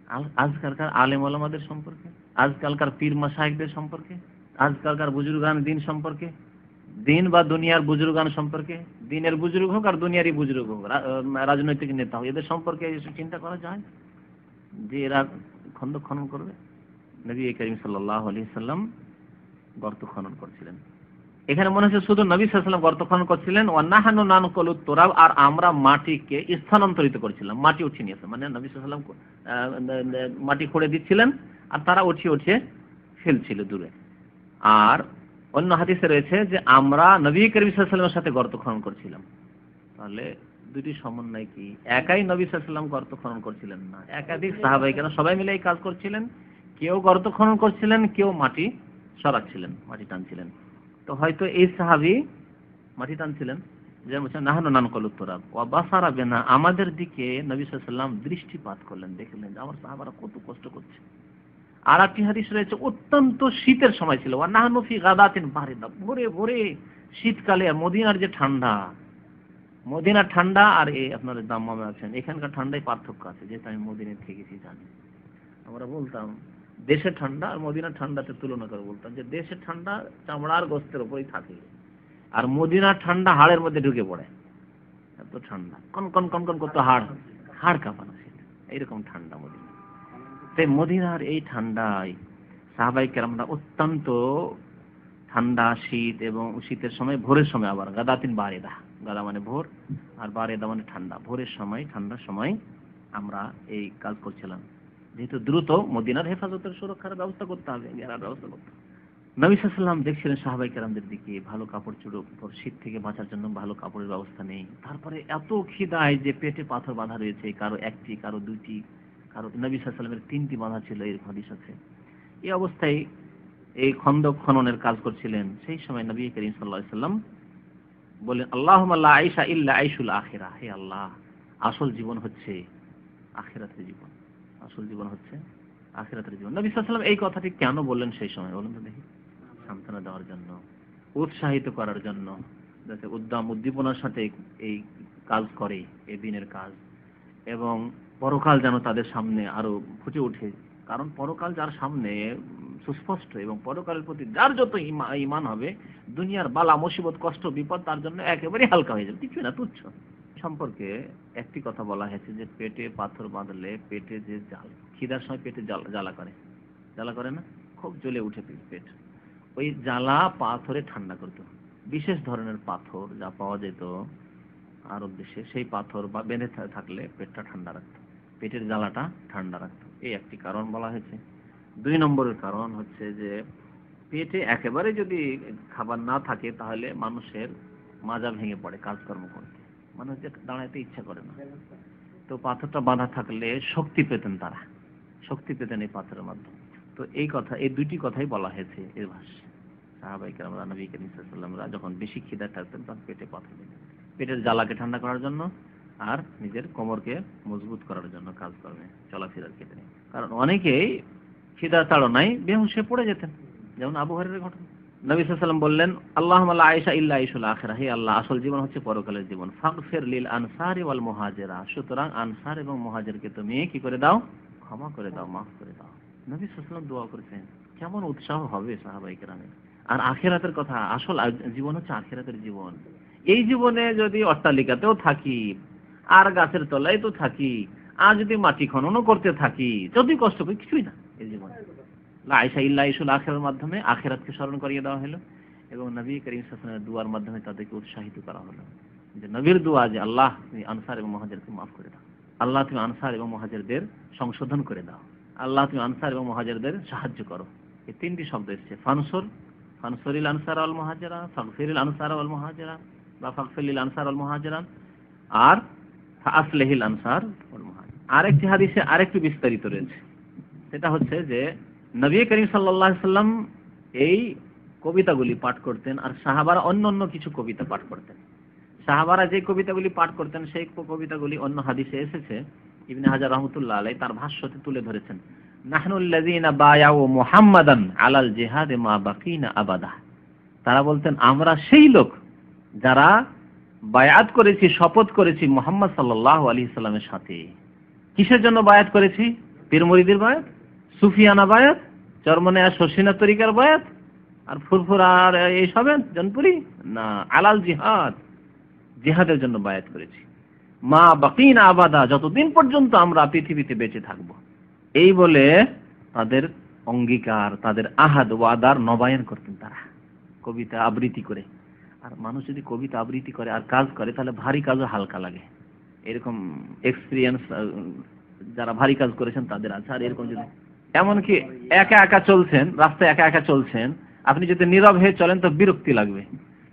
আজ- আজকালকার আলেম ওলামাদের সম্পর্কে, আজকালকার পীর মাসাইকদের সম্পর্কে, আজকালকার বুজুর্গান দিন সম্পর্কে দিন বা দুনিয়ার বুজুর্গান সম্পর্কে দিনের বুজুর্গ হোক আর দুনিয়ারই বুজুর্গ হোক রাজনৈতিক নেতা হোক এদের সম্পর্কে চিন্তা করা যায় যে এরা খন্দ খনন করবে। নবী করিম সাল্লাম গর্ত খনন করছিলেন। এখানে মনে হচ্ছে শুধু নবী সাল্লাল্লাহু গর্ত খনন করছিলেন ওয়ান্নাহানু নানকুলু তুরাব আর আমরা মাটিকে স্থানান্তরিত করছিলাম মাটি উঠিয়ে নিয়েছে মানে নবী আহ, মাটি খুঁড়ে দিচ্ছিলেন আর তারা উঠিয়ে উঠিয়ে ফেলছিল দূরে। আর অন্য হাদিসে রয়েছে যে আমরা নবী করিম সাথে গর্ত খনন করছিলাম। তাহলে দুটি সমন্বয় কি? একাই নবী সাল্লাম গর্ত খনন করছিলেন না? একাধিক সাহাবাই কেন সবাই মিলে এই কাজ করছিলেন। কেউ গর্ত খনন করছিলেন, কেউ মাটি সরাচ্ছিলেন, মাটি টানছিলেন। তো হয়তো এই সাহাবি মাটি টানছিলেন যে বলছেন, নাহানো নান কলুত্তরা ও বাসারা বেনা, আমাদের দিকে নবী সাল্লাম দৃষ্টিপাত করলেন, দেখলেন যে আমার সাহাবারা কত কষ্ট করছে। আর একটি হাদিস রয়েছে, অত্যন্ত শীতের সময় ছিল। ওয়া নাহনু ফি গাদাতিন বারিদা ভোরে ভোরে শীতকালে মদিনার যে ঠান্ডা, মদিনার ঠান্ডা আর এই আপনাদের দাম্মামে আছেন। এখানকার ঠান্ডায় পার্থক্য আছে, যেহেতু আমি মদিনায় থেকেছি, জানি। আমরা বলতাম, দেশের ঠান্ডা আর মদিনার ঠান্ডাতে তুলনা করে বলতাম যে দেশের ঠান্ডা চামড়ার গোস্তের উপরেই থাকে। আর মদিনার ঠান্ডা হাড়ের মধ্যে ঢুকে পড়ে। এত ঠান্ডা। কন কন কন কন করতো হাড়। হাড় কাঁপানো শীত। এইরকম ঠান্ডা মদিনা তাই মদিনার এই ঠান্ডায় সাহাবাই কেরামরা অত্যন্ত ঠান্ডা, শীত এবং শীতের সময় ভোরের সময় আবার গাদা গাদাতিন বারেদা। গাদা মানে ভোর আর বারেদা মানে ঠান্ডা। ভোরের সময়, ঠান্ডার সময় আমরা এই কাজ করছিলাম। যেহেতু দ্রুত মদিনার হেফাজতের সুরক্ষার ব্যবস্থা করতে হবে ঘেরার ব্যবস্থা করতে হবে। নবী সাল্লাম দেখছিলেন সাহাবাই কেরামদের দিকে ভালো কাপড় চুড়ো শীত থেকে বাঁচার জন্য ভালো কাপড়ের ব্যবস্থা নেই। তারপরে এত খিদায় যে পেটে পাথর বাঁধা রয়েছে, কারও একটি, কারও দুইটি কারও নবী সাল্লামের তিনটি বাঁধা ছিল এর হাদিস আছে। এই অবস্থায় এই খন্দক খননের কাজ করছিলেন, সেই সময় নবী করিম সাল্লাহ সাল্লাম বলেন আল্লাহ আইসা ইল্লা আইসুল আখেরা। হে আল্লাহ, আসল জীবন হচ্ছে আখেরাতের জীবন। আসল জীবন হচ্ছে আখেরাতের জীবন। নবী সাল্লাম এই কথাটি কেন বললেন সেই সময়, বলুন তো দেখি। সান্ত্বনা দেওয়ার জন্য, উৎসাহিত করার জন্য, যাতে উদ্যম উদ্দীপনার সাথে এই কাজ করে, এই দিনের কাজ। এবং পরকাল যেন তাদের সামনে আরও ফুটে ওঠে। কারণ পরকাল যার সামনে সুস্পষ্ট এবং পরকালের প্রতি যার যত ইমা- ইমান হবে, দুনিয়ার বালা, মুসিবত, কষ্ট, বিপদ, তার জন্য একেবারে হালকা হয়ে যাবে। কিছু না, তুচ্ছ। সম্পর্কে একটি কথা বলা হয়েছে যে, পেটে পাথর বাঁধলে পেটে যে জাল, খিদার সময় পেটে জ্বালা করে। জ্বালা করে না? খুব জ্বলে উঠে পেট। ওই জ্বালা পাথরে ঠান্ডা করতো। বিশেষ ধরনের পাথর যা পাওয়া যেত আরব দেশে, সেই পাথর বা বেঁধে থাকলে পেটটা ঠান্ডা রাখতো। পেটের জ্বালাটা ঠান্ডা রাখতো এই একটি কারণ বলা হয়েছে। দুই নম্বরের কারণ হচ্ছে যে, পেটে একেবারে যদি খাবার না থাকে, তাহলে মানুষের মাজা ভেঙে পড়ে কাজকর্ম করতে। মানুষ যে দাঁড়াইতে ইচ্ছা করে না। তো পাথরটা বাঁধা থাকলে শক্তি পেতেন তারা। শক্তি পেতেন এই পাথরের মাধ্যমে। তো এই কথা, এই দুইটি কথাই বলা হয়েছে এর ভাষ্যে। সাহাবাই কেরামরা নবী করিম সাল্লামরা যখন বেশি খিদা থাকতেন, তখন পেটে পাথর পেটের জ্বালাকে ঠান্ডা করার জন্য আর নিজের কোমরকে মজবুত করার জন্য কাজ করবে চলাফেরার ক্ষেত্রে। কারণ অনেকেই খিদা তাড়নায় বেহুশে পড়ে যেতেন। যেমন আবু হরের ঘটনা। নবী সাল্লাম বললেন আল্লাহ আয়েশা ইল্লা আইসুল আখেরা। হে আল্লাহ, আসল জীবন হচ্ছে পরকালের জীবন। ফাগফির লিল আনসারি ওয়াল মুহাজিরা। সুতরাং আনসার এবং মুহাজিরকে তুমি কি করে দাও? ক্ষমা করে দাও, মাফ করে দাও। নবী সাল্লাম দোয়া করেছেন, কেমন উৎসাহ হবে সাহাবাই কেরামের? আর আখেরাতের কথা, আসল জীবন হচ্ছে আখেরাতের জীবন। এই জীবনে যদি অট্টালিকাতেও থাকি আর গাছের তলায় তো থাকি, আর যদি মাটি খননও করতে থাকি, যতই কষ্ট করি, কিছুই না এই জীবনে। আয়সা ইল্লা ইসুল আখেরার মাধ্যমে আখেরাতকে স্মরণ করিয়ে দেওয়া হলো এবং নবী করিম আলাইহি দুয়ার মাধ্যমে তাদেরকে উৎসাহিত করা হলো। যে নবীর দোয়া যে আল্লাহ, তুমি আনসার এবং মহাজেরকে মাফ করে দাও। আল্লাহ, তুমি আনসার এবং মহাজেরদের সংশোধন করে দাও। আল্লাহ, তুমি আনসার এবং মহাজেরদের সাহায্য করো। এই তিনটি শব্দ এসেছে। ফানসর, ফানসরিল আনসার আল মহাজেরা, ফাগফিরিল আনসার আল মহাজেরা বা ফাগফিরিল আনসার আল মহাজেরা আর আসলেহিল আনসার আরেকটি হাদিসে আরেকটু বিস্তারিত রয়েছে। সেটা হচ্ছে যে, নবী করিম আলাইহি সাল্লাম এই কবিতাগুলি পাঠ করতেন আর সাহাবারা অন্য অন্য কিছু কবিতা পাঠ করতেন। সাহাবারা যে কবিতাগুলি পাঠ করতেন, সেই কবিতাগুলি অন্য হাদিসে এসেছে। ইবনে হাজার রহমতুল্লাহ আলাই তার ভাষ্যতে তুলে ধরেছেন। নাহনুল্লাযীনা বায়াউ মুহাম্মাদান আলাল জিহাদে মা বাকিনা আবাদা তারা বলতেন, আমরা সেই লোক যারা বায়াত করেছি, শপথ করেছি মোহাম্মদ সাল্লাল্লাহু আলাইহি সাল্লামের সাথে। কিসের জন্য বায়াত করেছি? পীর মুরিদের বায়াত? সুফিয়ানা বায়াত? চরমনে আর শশিনা তরিকার বায়াত? আর ফুরফুর আর এইসবের জনপুরি? না, আলাল জিহাদ। জিহাদের জন্য বায়াত করেছি। মা বাকিনা আবাদা, যতদিন পর্যন্ত আমরা পৃথিবীতে বেঁচে থাকব। এই বলে তাদের অঙ্গীকার, তাদের আহাদ, ওয়াদার নবায়ন করতেন তারা। কবিতা আবৃত্তি করে। আর মানুষ যদি কবিতা আবৃত্তি করে আর কাজ করে, তাহলে ভারী কাজও হালকা লাগে। এরকম এক্সপিরিয়েন্স যারা ভারী কাজ করেছেন তাদের আছে। আর এরকম যদি এমনকি একা একা চলছেন, রাস্তায় একা একা চলছেন, আপনি যদি নীরব হয়ে চলেন তো বিরক্তি লাগবে।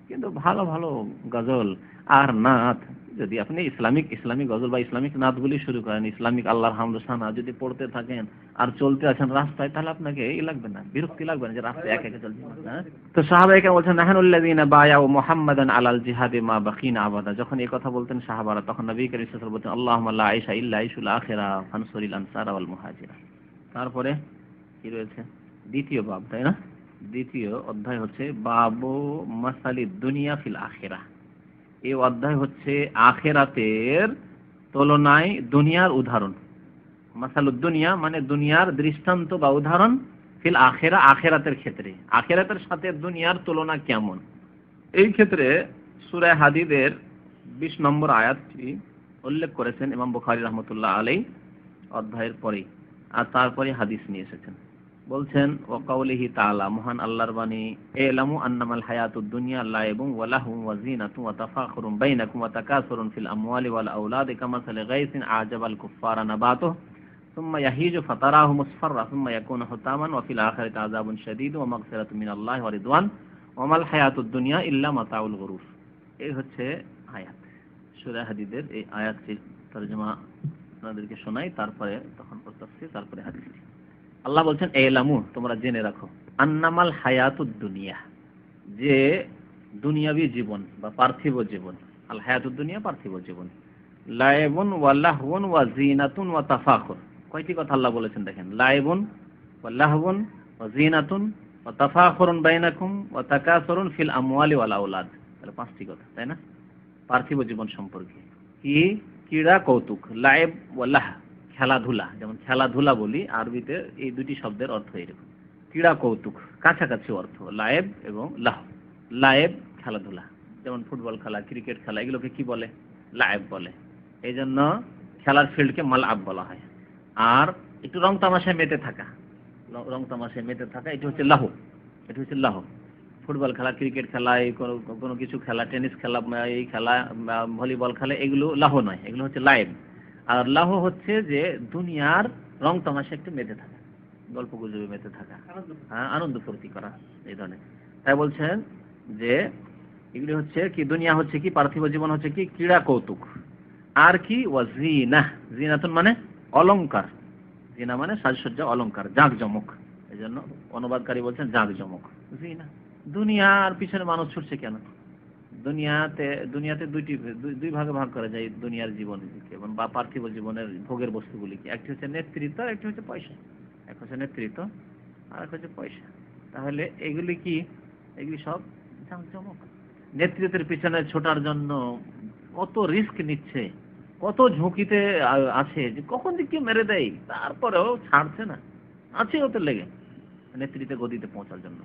কিন্তু ভালো ভালো গজল, আর নাথ যদি আপনি ইসলামিক ইসলামিক গজল বা ইসলামিক নাথগুলি শুরু করেন, ইসলামিক আল্লাহর হামদসানা যদি পড়তে থাকেন আর চলতে আছেন রাস্তায়, তাহলে আপনাকে এই লাগবে না, বিরক্তি লাগবে না যে রাস্তায় একা একা চলছেন হ্যাঁ? তো সাহাবাইকে বলছেন নাহানুল্লাযীনা বায়াউ মুহাম্মাদান আলাল জিহাদে মা বাকিনা আবাদা। যখন এই কথা বলতেন সাহাবারা, তখন নবী করিম সাল্লাল্লাহু বলতেন, আল্লাহুম্মা লা আইশা ইল্লা আইশুল আখিরা ফানসুরিল আনসারা ওয়াল মুহাজিরা। তারপরে কি রয়েছে? দ্বিতীয় বাব, তাই না? দ্বিতীয় অধ্যায় হচ্ছে, বাবু মাসালি দুনিয়া ফিল আখেরা। এই অধ্যায় হচ্ছে আখেরাতের তুলনায় দুনিয়ার উদাহরণ। মাসালুদ দুনিয়া মানে দুনিয়ার দৃষ্টান্ত বা উদাহরণ ফিল আখেরা, আখেরাতের ক্ষেত্রে। আখেরাতের সাথে দুনিয়ার তুলনা কেমন? এই ক্ষেত্রে সূরা হাদিদের 20 নম্বর আয়াতটি উল্লেখ করেছেন ইমাম বুখারী রহমতুল্লাহ আলাই অধ্যায়ের পরেই, আর তারপরে হাদিস নিয়ে এসেছেন। বলছেন ও কাউলিহি তাআলা মহান আল্লাহর বাণী এলামু আন্নামাল হায়াতুদ দুনিয়া লাইবুম ওয়া লাহুম ওয়া জিনাতুম ওয়া তাফাখুরুম বাইনাকুম ওয়া তাকাসুরুন ফিল আমওয়ালি ওয়াল আওলাদি কামাসালি গাইসিন আজাবাল কুফারা নাবাতুহু ثم يهيج فتراه مصفرا ثم يكون حطاما وفي الآخرة عذاب شديد ومغفرة من الله ورضوان وما الحياة الدنيا إلا متاع الغرور এই হচ্ছে আয়াত সূরা হাদিদের এই আয়াতটির তরজমা আপনাদেরকে শোনাই তারপরে তখন তাফসীর তারপরে হাদিসটি আল্লাহ বলছেন এলামু তোমরা জেনে রাখো, আন্নামাল হায়াতুদ দুনিয়া, যে দুনিয়াবী জীবন বা পার্থিব জীবন, আল হায়াতুদ দুনিয়া পার্থিব জীবন, লাইবুন ওয়া লাহবুন ওয়া জিনাতুন ওয়া তাফাখুর। কয়টি কথা আল্লাহ বলেছেন দেখেন, লাইবুন ওয়া লাহবুন ওয়া জিনাতুন ওয়া তাফাখুরুন বাইনাকুম ওয়া তাকাসুরুন ফিল আমওয়ালি ওয়াল আওলাদ। তাহলে পাঁচটি কথা, তাই না? পার্থিব জীবন সম্পর্কে কি? ক্রীড়া কৌতুক, লাইব ওয়া লাহ। খেলাধুলা, যেমন খেলাধুলা বলি, আরবিতে এই দুটি শব্দের অর্থ এরকম। ক্রীড়া কৌতুক, কাছাকাছি অর্থ, লায়েব এবং লাহ। লায়েব খেলাধুলা, যেমন ফুটবল খেলা, ক্রিকেট খেলা, এগুলোকে কি বলে? লায়েব বলে। এই জন্য খেলার ফিল্ডকে মাল আব বলা হয়। আর একটু রং তামাশায় মেতে থাকা, র- তামাশায় মেতে থাকা, এটি হচ্ছে লাহ। এটি হচ্ছে লাহ। ফুটবল খেলা, ক্রিকেট খেলা, এই কোনো কিছু খেলা, টেনিস খেলা, এই খেলা ভলিবল খেলা, এগুলো লাহ নয়, এগুলো হচ্ছে লাইভ আর লাহ হচ্ছে যে দুনিয়ার রং তামাশা একটু মেতে থাকা গল্প গুজবে মেতে থাকা হ্যাঁ আনন্দ ফুর্তি করা এই ধরনের। তাই বলছেন যে এগুলি হচ্ছে কি দুনিয়া হচ্ছে কি পার্থিব জীবন হচ্ছে কি ক্রীড়া কৌতুক। আর কি? ওয়া জিনা। জিনাতুন মানে অলংকার। জিনা মানে সাজসজ্জা অলংকার জাঁকজমক। এই জন্য অনুবাদকারী বলছেন জাঁকজমক। জিনা। দুনিয়ার পিছনে মানুষ ছুটছে কেন? দুনিয়াতে দুনিয়াতে দুইটি, দুই- ভাগে ভাগ করা যায় দুনিয়ার জীবনকে এবং বা পার্থিব জীবনের ভোগের বস্তুগুলিকে। একটি হচ্ছে নেতৃত্ব, আর একটি হচ্ছে পয়সা। এক হচ্ছে নেতৃত্ব, আর এক হচ্ছে পয়সা। তাহলে এগুলি কি? এগুলি সব নেতৃত্বের পিছনে ছোটার জন্য কত রিস্ক নিচ্ছে, কত ঝুঁকিতে আছে, যে কখন যে কেউ মেরে দেয়, তারপরেও ছাড়ছে না। আছে ওতে লেগে নেতৃত্বে গদিতে পৌঁছার জন্য।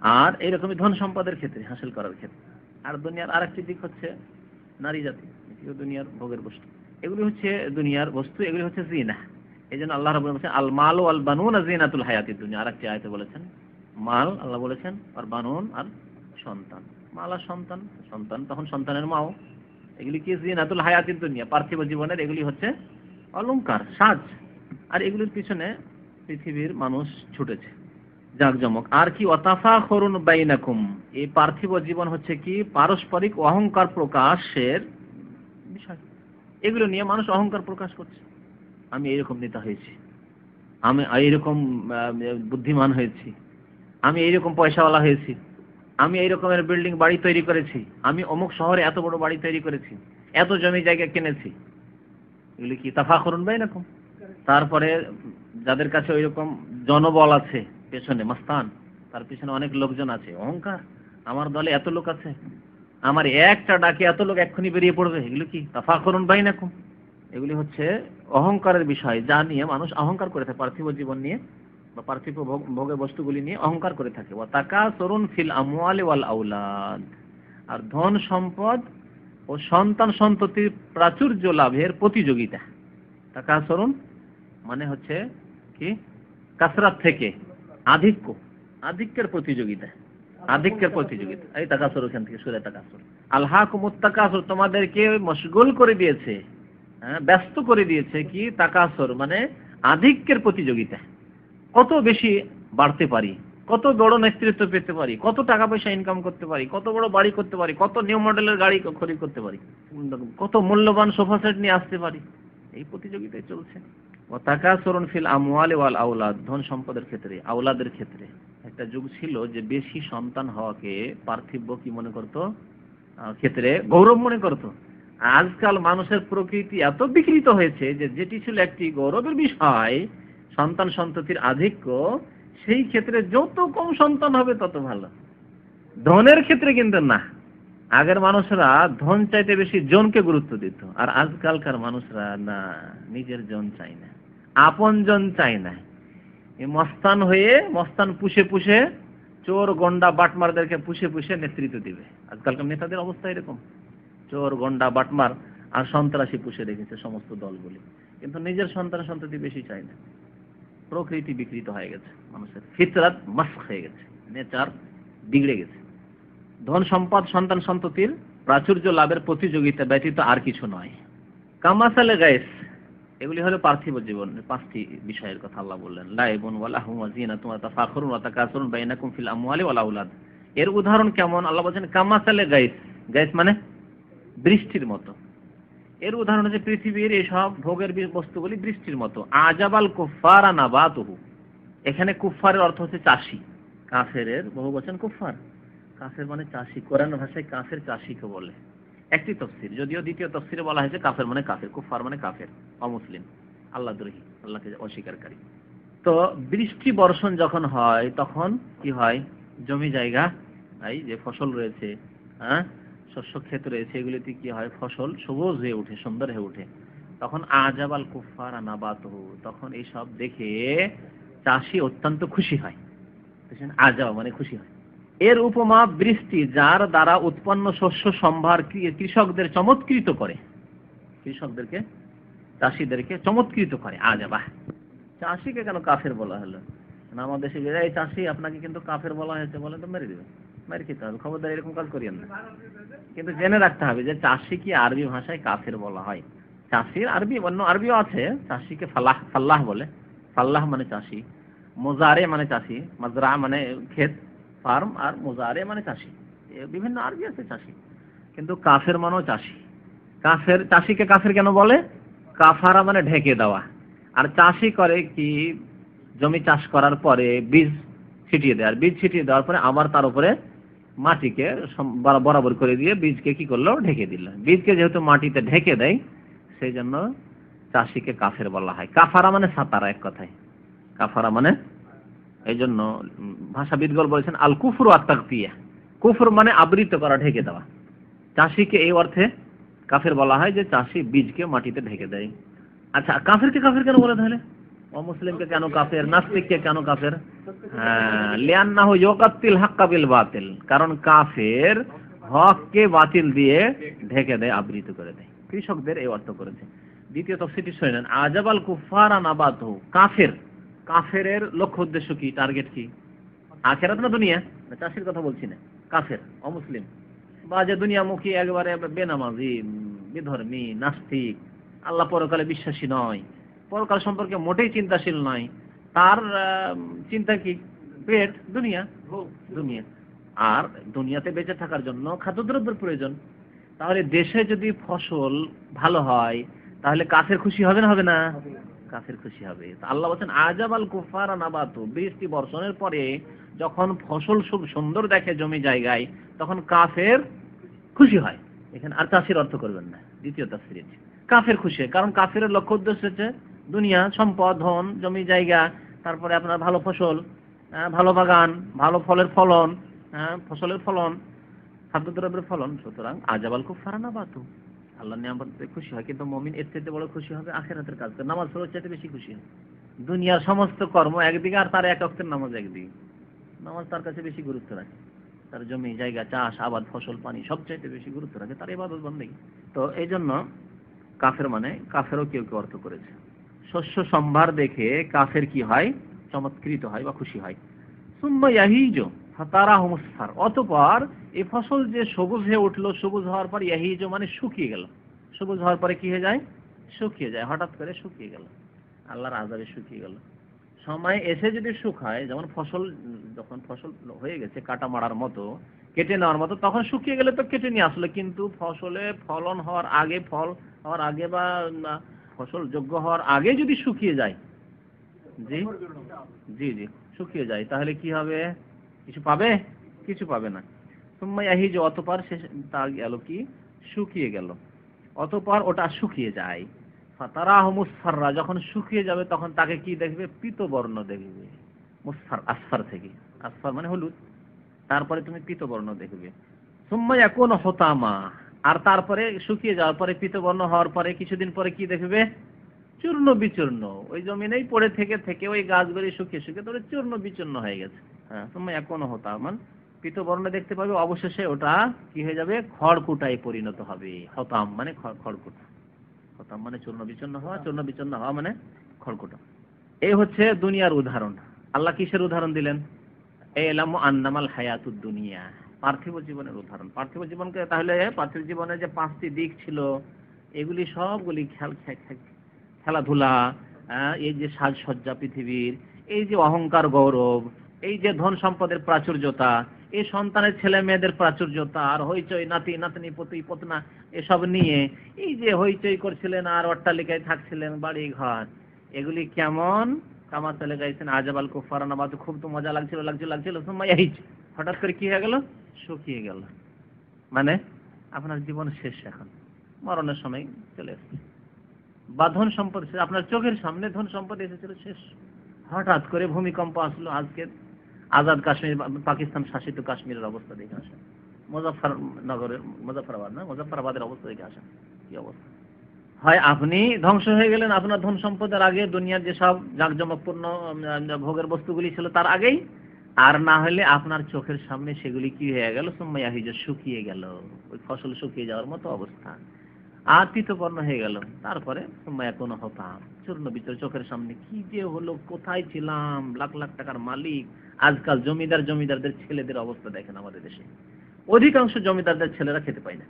আর এইরকমই ধন সম্পদের ক্ষেত্রে, হাসিল করার ক্ষেত্রে। আর দুনিয়ার আরেকটি দিক হচ্ছে নারী জাতি দুনিয়ার ভোগের বস্তু। এগুলি হচ্ছে দুনিয়ার বস্তু, এগুলি হচ্ছে জিনা। এই জন্য আল্লাহ রাবুল বলছেন আল মাল ও আল বানুন আর জিনাতুল হায়াতির দুনিয়া। আরেকটি আয়তে বলেছেন, মাল, আল্লাহ বলেছেন, আর বানুন, আর সন্তান। মাল আর সন্তান সন্তান তখন সন্তানের মাও। এগুলি কি জিনাতুল হায়াতির দুনিয়া? পার্থিব জীবনের এগুলি হচ্ছে অলংকার, সাজ। আর এগুলির পিছনে পৃথিবীর মানুষ ছুটেছে। জাকজমক। আর কি অতাফা করুন বাইনাকুম। এই পার্থিব জীবন হচ্ছে কি, পারস্পরিক অহংকার প্রকাশের বিষয়। এগুলো নিয়ে মানুষ অহংকার প্রকাশ করছে। আমি এইরকম নেতা হয়েছি। আমি এইরকম বুদ্ধিমান হয়েছি। আমি এইরকম পয়সাওয়ালা হয়েছি। আমি এই রকমের বিল্ডিং বাড়ি তৈরি করেছি। আমি অমুক শহরে এত বড় বাড়ি তৈরি করেছি। এত জমি জায়গা কিনেছি। এগুলি কি তাফা করুন বা এরকম তারপরে যাদের কাছে ওই রকম জনবল আছে পেছনে, মাস্তান, তার পিছনে অনেক লোকজন আছে। অহংকার? আমার দলে এত লোক আছে। আমার একটা ডাকে এত লোক এক্ষুনি বেরিয়ে পড়বে। এগুলো কি তাফা করুন বাই নাকুম এগুলি হচ্ছে অহংকারের বিষয়, যা নিয়ে মানুষ অহংকার করে থাকে, পার্থিব জীবন নিয়ে বা পার্থিব ভোগ- ভোগের বস্তুগুলি নিয়ে অহংকার করে থাকে। ওয়া তাকা সরুন ফিল আমওয়ালি ওয়াল আউলাদ। আর ধন সম্পদ ও সন্তান সন্ততির প্রাচুর্য লাভের প্রতিযোগিতা। তাকা সরুন মানে হচ্ছে কি? কাসরাত থেকে। আধিক্য, আধিক্যের প্রতিযোগিতা আধিক্যের প্রতিযোগিতা। এই তাকাসুর ওখান থেকে, সুরে তাকাসুর। আল্লাহ কুমুত্তাকাসুর তোমাদেরকে মশগুল করে দিয়েছে হ্যাঁ ব্যস্ত করে দিয়েছে কি তাকাসুর মানে আধিক্যের প্রতিযোগিতা। কত বেশি বাড়তে পারি, কত বড় নেতৃত্ব পেতে পারি, কত টাকা পয়সা ইনকাম করতে পারি, কত বড় বাড়ি করতে পারি, কত নিউ মডেলের গাড়ি খরিদ করতে পারি, কত মূল্যবান সোফা সেট নিয়ে আসতে পারি। এই প্রতিযোগিতায় চলছে। ও তাকাসুরুন ফিল আমওয়ালি ওয়াল আওলাদ, ধন সম্পদের ক্ষেত্রে, আওলাদের ক্ষেত্রে। একটা যুগ ছিল যে বেশি সন্তান হওয়াকে পার্থিব্য কি মনে করতো? ক্ষেত্রে গৌরব মনে করতো। আজকাল মানুষের প্রকৃতি এত বিকৃত হয়েছে যে যেটি ছিল একটি গৌরবের বিষয়, সন্তান সন্ততির আধিক্য, সেই ক্ষেত্রে যত কম সন্তান হবে তত ভালো। ধনের ক্ষেত্রে কিন্তু না। আগের মানুষরা ধন চাইতে বেশি জনকে গুরুত্ব দিত, আর আজকালকার মানুষরা না, নিজের জন চাই না, আপন জন চাই না। মস্তান হয়ে, মস্তান পুষে পুষে চোর, গন্ডা, বাটমারদেরকে পুষে পুষে নেতৃত্ব দিবে। আজকালকার নেতাদের অবস্থা এরকম। চোর, গন্ডা, বাটমার আর সন্ত্রাসী পুষে রেখেছে সমস্ত দলগুলি। কিন্তু নিজের সন্তান সন্ততি বেশি চাই না। প্রকৃতি বিকৃত হয়ে গেছে। মানুষের ফিতরাত মাস্ক হয়ে গেছে। নেচার বিগড়ে গেছে। ধন সম্পদ, সন্তান সন্ততির প্রাচুর্য লাভের প্রতিযোগিতা ব্যতীত আর কিছু নয়। কামাসালে গায়েস, এগুলি হলো পার্থিব জীবন, পাঁচটি বিষয়ের কথা আল্লাহ বললেন। লাইবুন ওয়া লাহু ওয়া ওয়া তাফাখুরুন ওয়া তাকাসুরুন বাইনাকুম ফিল আমওয়ালি ওয়াল আওলাদ এর উদাহরণ কেমন? আল্লাহ বলছেন, কামাসালে গায়েস। গায়েস মানে বৃষ্টির মতো। এর উদাহরণ হচ্ছে পৃথিবীর এসব ভোগের বস্তুগুলি বৃষ্টির মতো। আজাবাল কুফারা নাবাতুহু। এখানে কুফারের অর্থ হচ্ছে চাষি। কাফেরের বহু বচন কুফার কাফের মানে চাষি। কোরআন ভাষায় কাফের চাষিকে বলে। একটি তফসির, যদিও দ্বিতীয় তফসিরে বলা হয়েছে কাফের মানে কাফের কুফার মানে কাফের, অমুসলিম আল্লাহ দ্রোহী আল্লাহকে অস্বীকারী। তো বৃষ্টি বর্ষণ যখন হয়, তখন কি হয়? জমি জায়গা, এই যে ফসল রয়েছে হ্যাঁ? শস্য ক্ষেত রয়েছে, এগুলিতে কি হয়? ফসল সবুজ হয়ে ওঠে সুন্দর হয়ে ওঠে তখন আজাবাল কুফার আনাবাতহু তখন এইসব দেখে চাষি অত্যন্ত খুশি হয়? আজাব মানে খুশি হয়। এর উপমা বৃষ্টি যার দ্বারা উৎপন্ন শস্য সম্ভার কৃষকদের চমৎকৃত করে। কৃষকদেরকে, চাষিদেরকে চমৎকৃত করে। আজাবা চাষিকে কেন কাফের বলা হলো? আমাদের দেশে এই চাষি আপনাকে কিন্তু কাফের বলা হয়েছে বলে তো মেরে দিবে মেরে খেতে হবে। খবরদার এরকম কাজ করিয়েন না। কিন্তু জেনে রাখতে হবে যে চাষি কি আরবি ভাষায় কাফের বলা হয়? চাষির আরবি, অন্য আরবিও আছে। চাষিকে ফালাহ, ফাল্লাহ বলে। ফাল্লাহ মানে চাষি। মোজারে মানে চাষি। মাজরা মানে ক্ষেত। ফার্ম আর মোজারে মানে চাষি। বিভিন্ন আরবি আছে চাষি। কিন্তু কাফের মানেও চাষি। কাফের, চাষিকে কাফের কেন বলে? কাফারা মানে ঢেকে দেওয়া। আর চাষি করে কি? জমি চাষ করার পরে বীজ ছিটিয়ে দেয়। আর বীজ ছিটিয়ে দেওয়ার পরে আবার তার উপরে মাটিকে বরাবর করে দিয়ে বীজকে কি করল? ঢেকে দিল। বীজকে যেহেতু মাটিতে ঢেকে দেয়, সেই জন্য চাষিকে কাফের বলা হয়। কাফারা মানে সাতারা এক কথায়। কাফারা মানে এই জন্য ভাষাবিদগণ বলেছেন, আল কুফর আত্মাকিয়া কুফর মানে আবৃত করা, ঢেকে দেওয়া। চাষিকে এই অর্থে কাফের বলা হয় যে চাষি বীজকে মাটিতে ঢেকে দেয়। আচ্ছা কাফেরকে কাফের কেন বলে তাহলে? অমুসলিমকে কেন কাফের? নাস্তিককে কেন কাফের? হ্যাঁ লিয়ান্নাহু ইউকাত্তিল হাক্কা বিল বাতিল। কারণ কাফের হককে বাতিল দিয়ে ঢেকে দেয়, আবৃত করে দেয়। কৃষকদের এই অর্থ করেছে। দ্বিতীয় তফসিটি শুনেন আজাবাল কুফারা নাবাতু কাফের কাফেরের লক্ষ্য উদ্দেশ্য কি? টার্গেট কি? আখেরাত না দুনিয়া? না চাষির কথা বলছি না। কাফের, অমুসলিম। বা যে দুনিয়ামুখী, একবারে বেনামাজি, বিধর্মী, নাস্তিক, আল্লাহ পরকালে বিশ্বাসী নয়, পরকাল সম্পর্কে মোটেই চিন্তাশীল নয়। তার চিন্তা কি? পেট, দুনিয়া? দুনিয়া। আর দুনিয়াতে বেঁচে থাকার জন্য খাদ্যদ্রব্যের প্রয়োজন। তাহলে দেশে যদি ফসল ভালো হয়, তাহলে কাফের খুশি হবে না? হবে না। কাফের খুশি হবে। আল্লাহ বলছেন আজাব আল কুফার নাবাতু। বৃষ্টি বর্ষণের পরে যখন ফসল খুব সুন্দর দেখে জমি জায়গায়, তখন কাফের খুশি হয়। এখানে আর চাষির অর্থ করবেন না। দ্বিতীয় তাফসির কাফের খুশি কারণ কাফের লক্ষ্য উদ্দেশ্য হচ্ছে দুনিয়া, সম্পদ, ধন, জমি, জায়গা, তারপরে আপনার ভালো ফসল ভালো বাগান, ভালো ফলের ফলন ফসলের ফলন, খাদ্যদ্রব্যের ফলন। সুতরাং আজাবাল খুব ফারানা বাতু আল্লাহ নিয়ামতে খুশি হয়, কিন্তু মমিন এর চাইতে বড় খুশি হবে আখেরাতের কাজ নামাজ পড়ার চাইতে বেশি খুশি। হয় দুনিয়ার সমস্ত কর্ম একদিকে আর তার এক অক্টের নামাজ একদিকে। নামাজ তার কাছে বেশি গুরুত্ব রাখে। তার জমি, জায়গা, চাষ, আবাদ, ফসল, পানি সবচাইতে বেশি গুরুত্ব রাখে। তার ইবাদত বন্দেই তো এই জন্য কাফের মানে কাফেরও কেউ কেউ অর্থ করেছে। শস্য সম্ভার দেখে কাফের কি হয়? চমৎকৃত হয় বা খুশি হয়। সুম্মা ইয়াহিজ ফাতারা হুমসার অতপর এই ফসল যে সবুজ হয়ে উঠল, সবুজ হওয়ার পর ইয়াহিজ মানে শুকিয়ে গেল। সবুজ হওয়ার পরে কি হয়ে যায়? শুকিয়ে যায়, হঠাৎ করে শুকিয়ে গেল। আল্লাহর আজাবে শুকিয়ে গেল। সময় এসে যদি শুকায়, যেমন ফসল, যখন ফসল হয়ে গেছে কাটা মারার মতো, কেটে নেওয়ার মতো, তখন শুকিয়ে গেলে তো কেটে নিয়ে আসলো। কিন্তু ফসলে ফলন হওয়ার আগে, ফল হওয়ার আগে বা ফসল যোগ্য হওয়ার আগে যদি শুকিয়ে যায়, জি জি জি, শুকিয়ে যায়, তাহলে কি হবে? কিছু পাবে? কিছু পাবে না। সুম্মাই আহিজ অতপর শেষ তা গেল কি? শুকিয়ে গেল। অতপর ওটা শুকিয়ে যায়। ফাতারাহ মুসফাররা যখন শুকিয়ে যাবে তখন তাকে কি দেখবে? পীতবর্ণ দেখবে। মুসফার, আসফার থেকে। আসফার মানে হলুদ। তারপরে তুমি পীতবর্ণ দেখবে। সুম্মাই এখন হতামা। আর তারপরে শুকিয়ে যাওয়ার পরে পীতবর্ণ হওয়ার পরে কিছুদিন পরে কি দেখবে? চূর্ণ বিচূর্ণ। ওই জমিনেই পড়ে থেকে থেকে ওই গাছগুলি শুকিয়ে শুকিয়ে তোরে চূর্ণ বিচূর্ণ হয়ে গেছে। হ্যাঁ সময় এখনও হতামান। পীতবর্ণ দেখতে পাবে অবশেষে ওটা কি হয়ে যাবে? খড়কুটায় পরিণত হবে। হতাম মানে খড়কুটা। হতাম মানে চূর্ণ বিচন্ন হওয়া, চূর্ণ বিচন্ন হওয়া মানে খড়কুটা। এই হচ্ছে দুনিয়ার উদাহরণ। আল্লাহ কিসের উদাহরণ দিলেন? এলাম আন্নামাল হায়াতুদ দুনিয়া। পার্থিব জীবনের উদাহরণ। পার্থিব জীবনকে তাহলে পার্থিব জীবনের যে পাঁচটি দিক ছিল, এগুলি সবগুলি খেল খেলাধুলা এই যে সাজসজ্জা পৃথিবীর, এই যে অহংকার গৌরব, এই যে ধন সম্পদের প্রাচুর্যতা এই সন্তানের ছেলে মেয়েদের প্রাচুর্যতা, আর হইচই নাতি, নাতনি, পতি, পতনা, এসব নিয়ে এই যে হইচই করছিলেন আর অট্টালিকায় থাকছিলেন বাড়ি ঘর এগুলি কেমন? কামা চলে গাইছেন আজাবাল কুফারানা বাতু খুব তো মজা লাগছিল লাগছিল লাগছিল হঠাৎ করে কি হয়ে গেল? শুকিয়ে গেল। মানে আপনার জীবন শেষ এখন, মরণের সময় চলে এসেছে। বা ধন সম্পদ আপনার চোখের সামনে ধন সম্পদ এসেছিল শেষ। হঠাৎ করে ভূমিকম্প আসলো আজকে আজাদ কাশ্মীর, পাকিস্তান শাসিত কাশ্মীরের অবস্থা দেখে আসেন। মুজাফর নগরের মুজাফরাবাদ না মুজাফরাবাদের অবস্থা দেখে আসেন। কি অবস্থা? হয় আপনি ধ্বংস হয়ে গেলেন, আপনার ধন সম্পদের আগে দুনিয়ার যেসব জাঁকজমকপূর্ণ ভোগের বস্তুগুলি ছিল তার আগেই, আর না হলে আপনার চোখের সামনে সেগুলি কি হয়ে গেল? সময় আহিজ শুকিয়ে গেল। ওই ফসল শুকিয়ে যাওয়ার মতো অবস্থা। আর তৃতপর্ণ হয়ে গেল। তারপরে সময় কোনো হতাম। চূর্ণ বিচর চোখের সামনে কি যে হলো, কোথায় ছিলাম? লাখ লাখ টাকার মালিক আজকাল জমিদার জমিদারদের ছেলেদের অবস্থা দেখেন আমাদের দেশে। অধিকাংশ জমিদারদের ছেলেরা খেতে পায় না।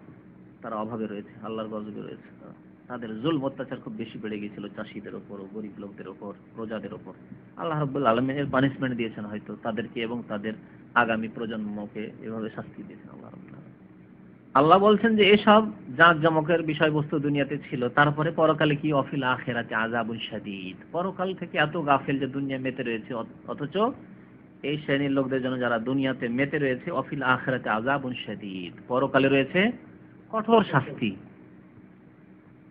তারা অভাবে রয়েছে, আল্লাহর গজবে রয়েছে। তাদের জুল অত্যাচার খুব বেশি বেড়ে গিয়েছিল চাষিদের ওপর, গরিব লোকদের ওপর, প্রজাদের ওপর। আল্লাহ রব্বুল আলমিনের পানিশমেন্ট দিয়েছেন হয়তো তাদেরকে এবং তাদের আগামী প্রজন্মকে এভাবে শাস্তি দিয়েছেন আল্লাহ রাব্বুল আলামিন। আল্লাহ বলছেন যে এসব জাঁক জমকের বিষয়বস্তু দুনিয়াতে ছিল। তারপরে পরকালে কি? অফিল আখেরাতে আজাবুল শাদীদ। পরকাল থেকে এত গাফেল যে দুনিয়া মেতে রয়েছে, অথচ এই শ্রেণির লোকদের জন্য যারা দুনিয়াতে মেতে রয়েছে, অফিল আখেরাতে আজাবুল শাদীদ। পরকালে রয়েছে কঠোর শাস্তি।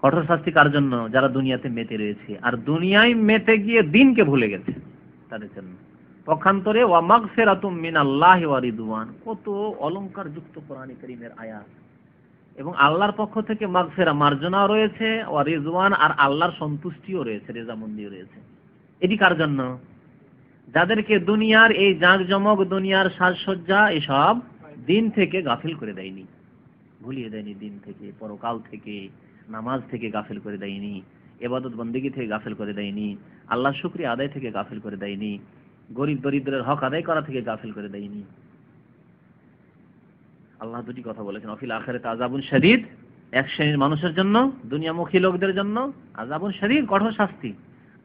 কঠোর শাস্তি কার জন্য? যারা দুনিয়াতে মেতে রয়েছে। আর দুনিয়ায় মেতে গিয়ে দিনকে ভুলে গেছে তাদের জন্য। পক্ষান্তরে ওয়া মাগফিরাতুম মিনাল্লাহি ওয়া রিদওয়ান। কত অলংকার যুক্ত কোরআনী কারীমের আয়াত। এবং আল্লাহর পক্ষ থেকে মাগফিরা মার্জনাও রয়েছে, ওয়া রিজওয়ান আর আল্লাহর সন্তুষ্টিও রয়েছে, রেজামন্দিও রয়েছে। এটি কার জন্য? যাদেরকে দুনিয়ার এই জাঁকজমক, দুনিয়ার সাজসজ্জা এসব দিন থেকে গাফিল করে দেয়নি, ভুলিয়ে দেয়নি দিন থেকে, পরকাল থেকে, নামাজ থেকে গাফিল করে দেয়নি, এবাদত বন্দিগি থেকে গাফিল করে দেয়নি আল্লাহ শুক্রিয়া আদায় থেকে গাফিল করে দেয়নি, গরিব দরিদ্রের হক আদায় করা থেকে গাফিল করে দেয়নি। আল্লাহ দুটি কথা বলেছেন, অফিল আখেরাতে আজাবুন শরীদ এক শ্রেণির মানুষের জন্য, দুনিয়ামুখী লোকদের জন্য আজাবুন শরীর কঠোর শাস্তি।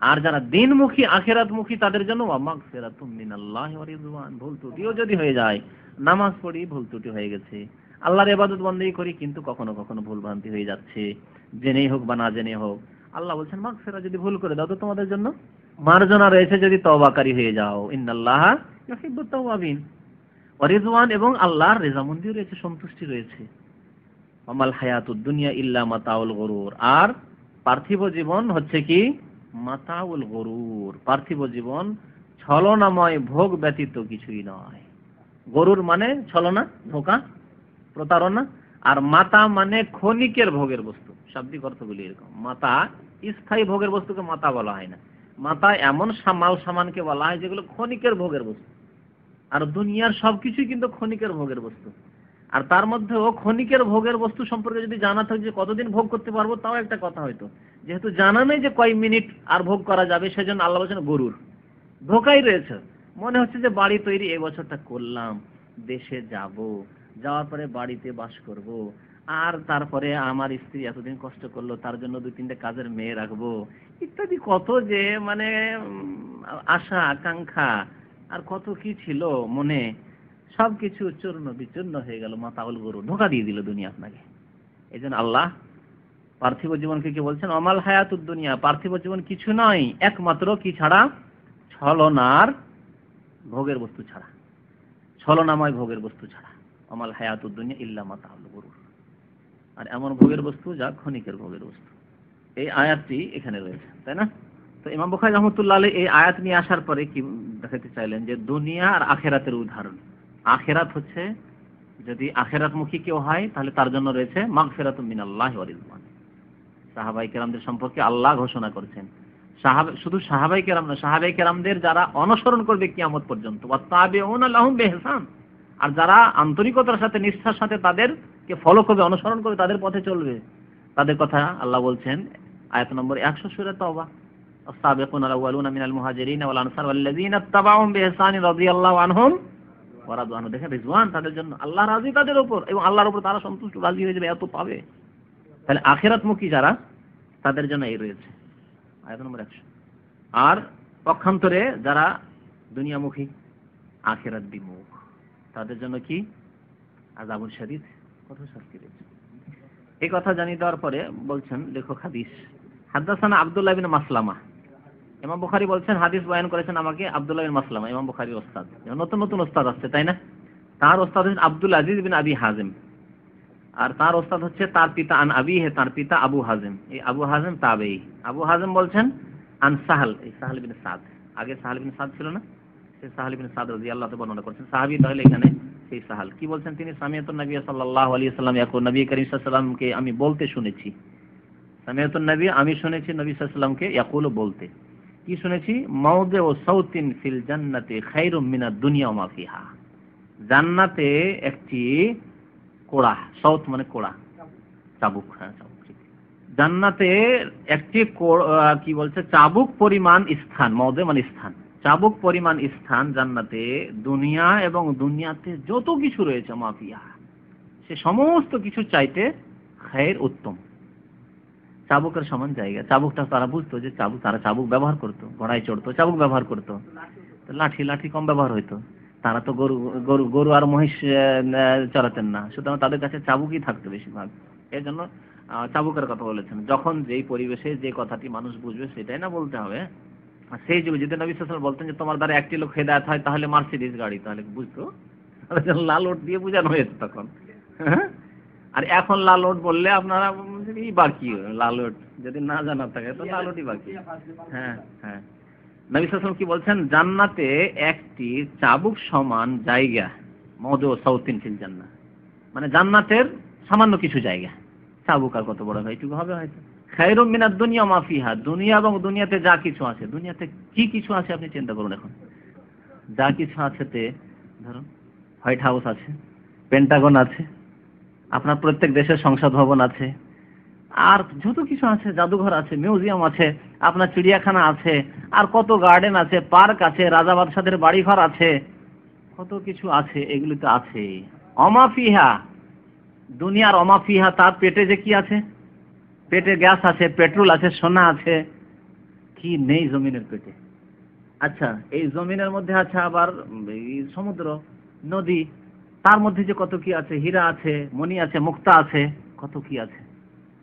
আর যারা দিনমুখী, আখেরাতমুখী, তাদের জন্য মাগফিরাতুম মিনাল্লাহি ওয়া ভুল ত্রুটিও যদি হয়ে যায়, নামাজ পড়ি, ভুল ত্রুটি হয়ে গেছে। আল্লাহর ইবাদত বন্দেই করি, কিন্তু কখনো কখনো ভুল ভ্রান্তি হয়ে যাচ্ছে। জেনেই হোক বা না জেনে হোক, আল্লাহ বলছেন মাগফিরা যদি ভুল করে দাও তো তোমাদের জন্য মার্জনা রয়েছে যদি তওবাকারী হয়ে যাও। ইন্নাল্লাহ ইউহিব্বুত তাওয়াবিন। রিজওয়ান এবং আল্লাহর রেজামন্দিও রয়েছে, সন্তুষ্টি রয়েছে। আমাল হায়াতুদ দুনিয়া ইল্লা মাতাউল গরুর। আর পার্থিব জীবন হচ্ছে কি? মাতাউল গরুর। পার্থিব জীবন ছলনাময়, ভোগ ব্যতীত কিছুই নয়। গরুর মানে ছলনা, ধোকা, প্রতারণা, আর মাতা মানে ক্ষণিকের ভোগের বস্তু। শাব্দিক অর্থগুলি এরকম। মাতা স্থায়ী ভোগের বস্তুকে মাতা বলা হয় না। মাতা এমন মাল সামানকে বলা হয় যেগুলো ক্ষণিকের ভোগের বস্তু। আর দুনিয়ার সবকিছুই কিন্তু ক্ষণিকের ভোগের বস্তু। আর তার মধ্যেও ক্ষণিকের ভোগের বস্তু সম্পর্কে যদি জানা থাকে যে কতদিন ভোগ করতে পারব, তাও একটা কথা হয়তো। যেহেতু জানা নেই যে কয় মিনিট আর ভোগ করা যাবে, সেজন্য আল্লাহ বলছেন গরুর। ধোকাই রয়েছে। মনে হচ্ছে যে বাড়ি তৈরি এই বছরটা করলাম, দেশে যাব, যাওয়ার পরে বাড়িতে বাস করব, আর তারপরে আমার স্ত্রী এতদিন কষ্ট করল, তার জন্য দুই তিনটে কাজের মেয়ে রাখব, ইত্যাদি কত যে মানে আশা, আকাঙ্ক্ষা, আর কত কি ছিল মনে সবকিছু চূর্ণ বিচূর্ণ হয়ে গেল মাতাউল গরু, ধোকা দিয়ে দিল দুনিয়া আপনাকে। এই জন্য আল্লাহ পার্থিব জীবনকে কি বলছেন? অমাল হায়াতুদ দুনিয়া, পার্থিব জীবন কিছু নয়, একমাত্র কি ছাড়া? ছলনার ভোগের বস্তু ছাড়া। ছলনাময় ভোগের বস্তু ছাড়া। অমাল হায়াতুদ দুনিয়া ইল্লা মাতাউল গরু আর এমন ভোগের বস্তু যা ক্ষণিকের ভোগের বস্তু। এই আয়াতটি এখানে রয়েছে, তাই না? তো ইমাম বুখারী রহমতুল্লাহ এই আয়াত নিয়ে আসার পরে কি দেখাতে চাইলেন? যে দুনিয়া আর আখেরাতের উদাহরণ। আখেরাত হচ্ছে যদি আখেরাতমুখী কেউ হয় তাহলে তার জন্য রয়েছে মাগফিরাতুম মিনাল্লাহি ওয়া রিদওয়ান সাহাবাই কেরামদের সম্পর্কে আল্লাহ ঘোষণা করেছেন সাহাবা শুধু সাহাবাই কেরাম না সাহাবাই কেরামদের যারা অনুসরণ করবে কিয়ামত পর্যন্ত ওয়াত্তাবিউনা লাহুম বিহসান আর যারা আন্তরিকতার সাথে নিষ্ঠার সাথে তাদেরকে ফলো করবে অনুসরণ করবে তাদের পথে চলবে তাদের কথা আল্লাহ বলছেন আয়াত নম্বর 100 সূরা তাওবা السابقون الأولون من المهاجرين والأنصار والذين اتبعهم بإحسان رضي الله عنهم আনহু, দেখেন রিজওয়ান তাদের জন্য আল্লাহ রাজি তাদের উপর এবং আল্লাহর উপর তারা সন্তুষ্ট, রাজি হয়ে যাবে, এত পাবে। তাহলে আখেরাতমুখী যারা, তাদের জন্য এই রয়েছে। আয়াত নম্বর একশো। আর পক্ষান্তরে যারা দুনিয়ামুখী আখেরাত বিমুখ তাদের জন্য কি? আজাবুল শরীদ কত শাস্তি রয়েছে। এই কথা জানিয়ে দেওয়ার পরে বলছেন লেখক হাদিস হাদ্দাসানা আব্দুল্লাহ বিন মাসলামা ইমাম বুখারী বলছেন, হাদিস বয়ান করেছেন আমাকে আব্দুল্লাহ বিন মাসলামা, ইমাম বুখারীর ওস্তাদ। নতুন নতুন ওস্তাদ আসছে তাই না? তার ওস্তাদ হচ্ছেন আব্দুল আজিজ বিন আবি হাজিম। আর তার ওস্তাদ হচ্ছে তার পিতা আন আবি হে তার পিতা আবু হাজিম। এই আবু হাজিম তাবেই। আবু হাজিম বলছেন, আন সাহাল, এই সাহাল বিন সাদ। আগে সাহাল বিন সাদ ছিল না? সেই সাহাল বিন সাদ রাদিয়াল্লাহু তাআলা বর্ণনা করছেন। সাহাবী তাহলে এখানে সেই সাহাল। কি বলছেন তিনি? সামিয়াতুন নবী সাল্লাল্লাহু আলাইহি সাল্লাম ইয়াকুল নবী করিম সাল্লাল্লাহু আলাইহি সাল্লামকে আমি বলতে শুনেছি। সামিয়াতুন নবী আমি শুনেছি নবী সাল্লাল্লাহু আলাইহি বলতে। কি শুনেছি? মাউদে ও সৌতিন ফিল জান্নাতে খাইরুম মিনাদ দুনিয়া ওয়া মা ফিহা। জান্নাতে একটি কোড়া সৌত মানে কোড়া। চাবুক হ্যাঁ জান্নাতে একটি কো- কি বলছে? চাবুক পরিমাণ স্থান মৌদে মানে স্থান। চাবুক পরিমাণ স্থান জান্নাতে দুনিয়া এবং দুনিয়াতে যত কিছু রয়েছে মাফিয়া সে সমস্ত কিছু চাইতে খায়ের উত্তম। চাবুকের সমান জায়গা। চাবুকটা তারা বুঝতো যে চাবুক তারা চাবুক ব্যবহার করতো ঘোড়ায় চড়তো, চাবুক ব্যবহার করতো। লাঠি লাঠি কম ব্যবহার হইতো। তারা তো গরু গরু গরু আর মহিষ চড়াতেন না। সুতরাং তাদের কাছে চাবুকই থাকতো বেশিরভাগ। এই জন্য চাবুকের কথা বলেছেন। যখন যেই পরিবেশে যে কথাটি মানুষ বুঝবে সেটাই না বলতে হবে। আর সেই যুগে যদি নবী সাল্লাল্লাহু বলতেন যে তোমার দ্বারা একটি লোক হেদায়েত হয়, তাহলে মার্সিডিজ গাড়ি। তাহলে বুঝতো? লাল ওট দিয়ে বোঝানো হয়েছে তখন। হ্যাঁ? আর এখন লাল ওট বললে আপনারা এই বাকি লাল ওট যদি না জানা থাকে, তো লাল ওটই বাকি। হ্যাঁ হ্যাঁ। নবী সাল্লাল্লাহু কি বলছেন? জান্নাতে একটি চাবুক সমান জায়গা, মদ সাউতিন ফিল জান্নাহ মানে জান্নাতের সামান্য কিছু জায়গা। চাবুক আর কত বড় হয় এইটুকু হবে হয়তো। খায়রুম মিনাদ দুনিয়া মাফিহা দুনিয়া এবং দুনিয়াতে যা কিছু আছে, দুনিয়াতে কি কিছু আছে আপনি চিন্তা করুন এখন। যা কিছু আছে তে, ধরুন, হোয়াইট হাউস আছে, পেন্টাগন আছে আপনার প্রত্যেক দেশের সংসদ ভবন আছে। আর যত কিছু আছে, জাদুঘর আছে, মিউজিয়াম আছে, আপনার চিড়িয়াখানা আছে, আর কত গার্ডেন আছে পার্ক আছে, রাজা বাদশাদের বাড়িঘর আছে, কত কিছু আছে, এগুলি তো আছে। অমাফিহা দুনিয়ার অমাফিহা তার পেটে যে কি আছে? পেটে গ্যাস আছে, পেট্রোল আছে, সোনা আছে, কি নেই জমিনের পেটে? আচ্ছা এই জমিনের মধ্যে আছে আবার সমুদ্র, নদী তার মধ্যে যে কত কি আছে? হীরা আছে, মণি আছে, মুক্তা আছে, কত কি আছে?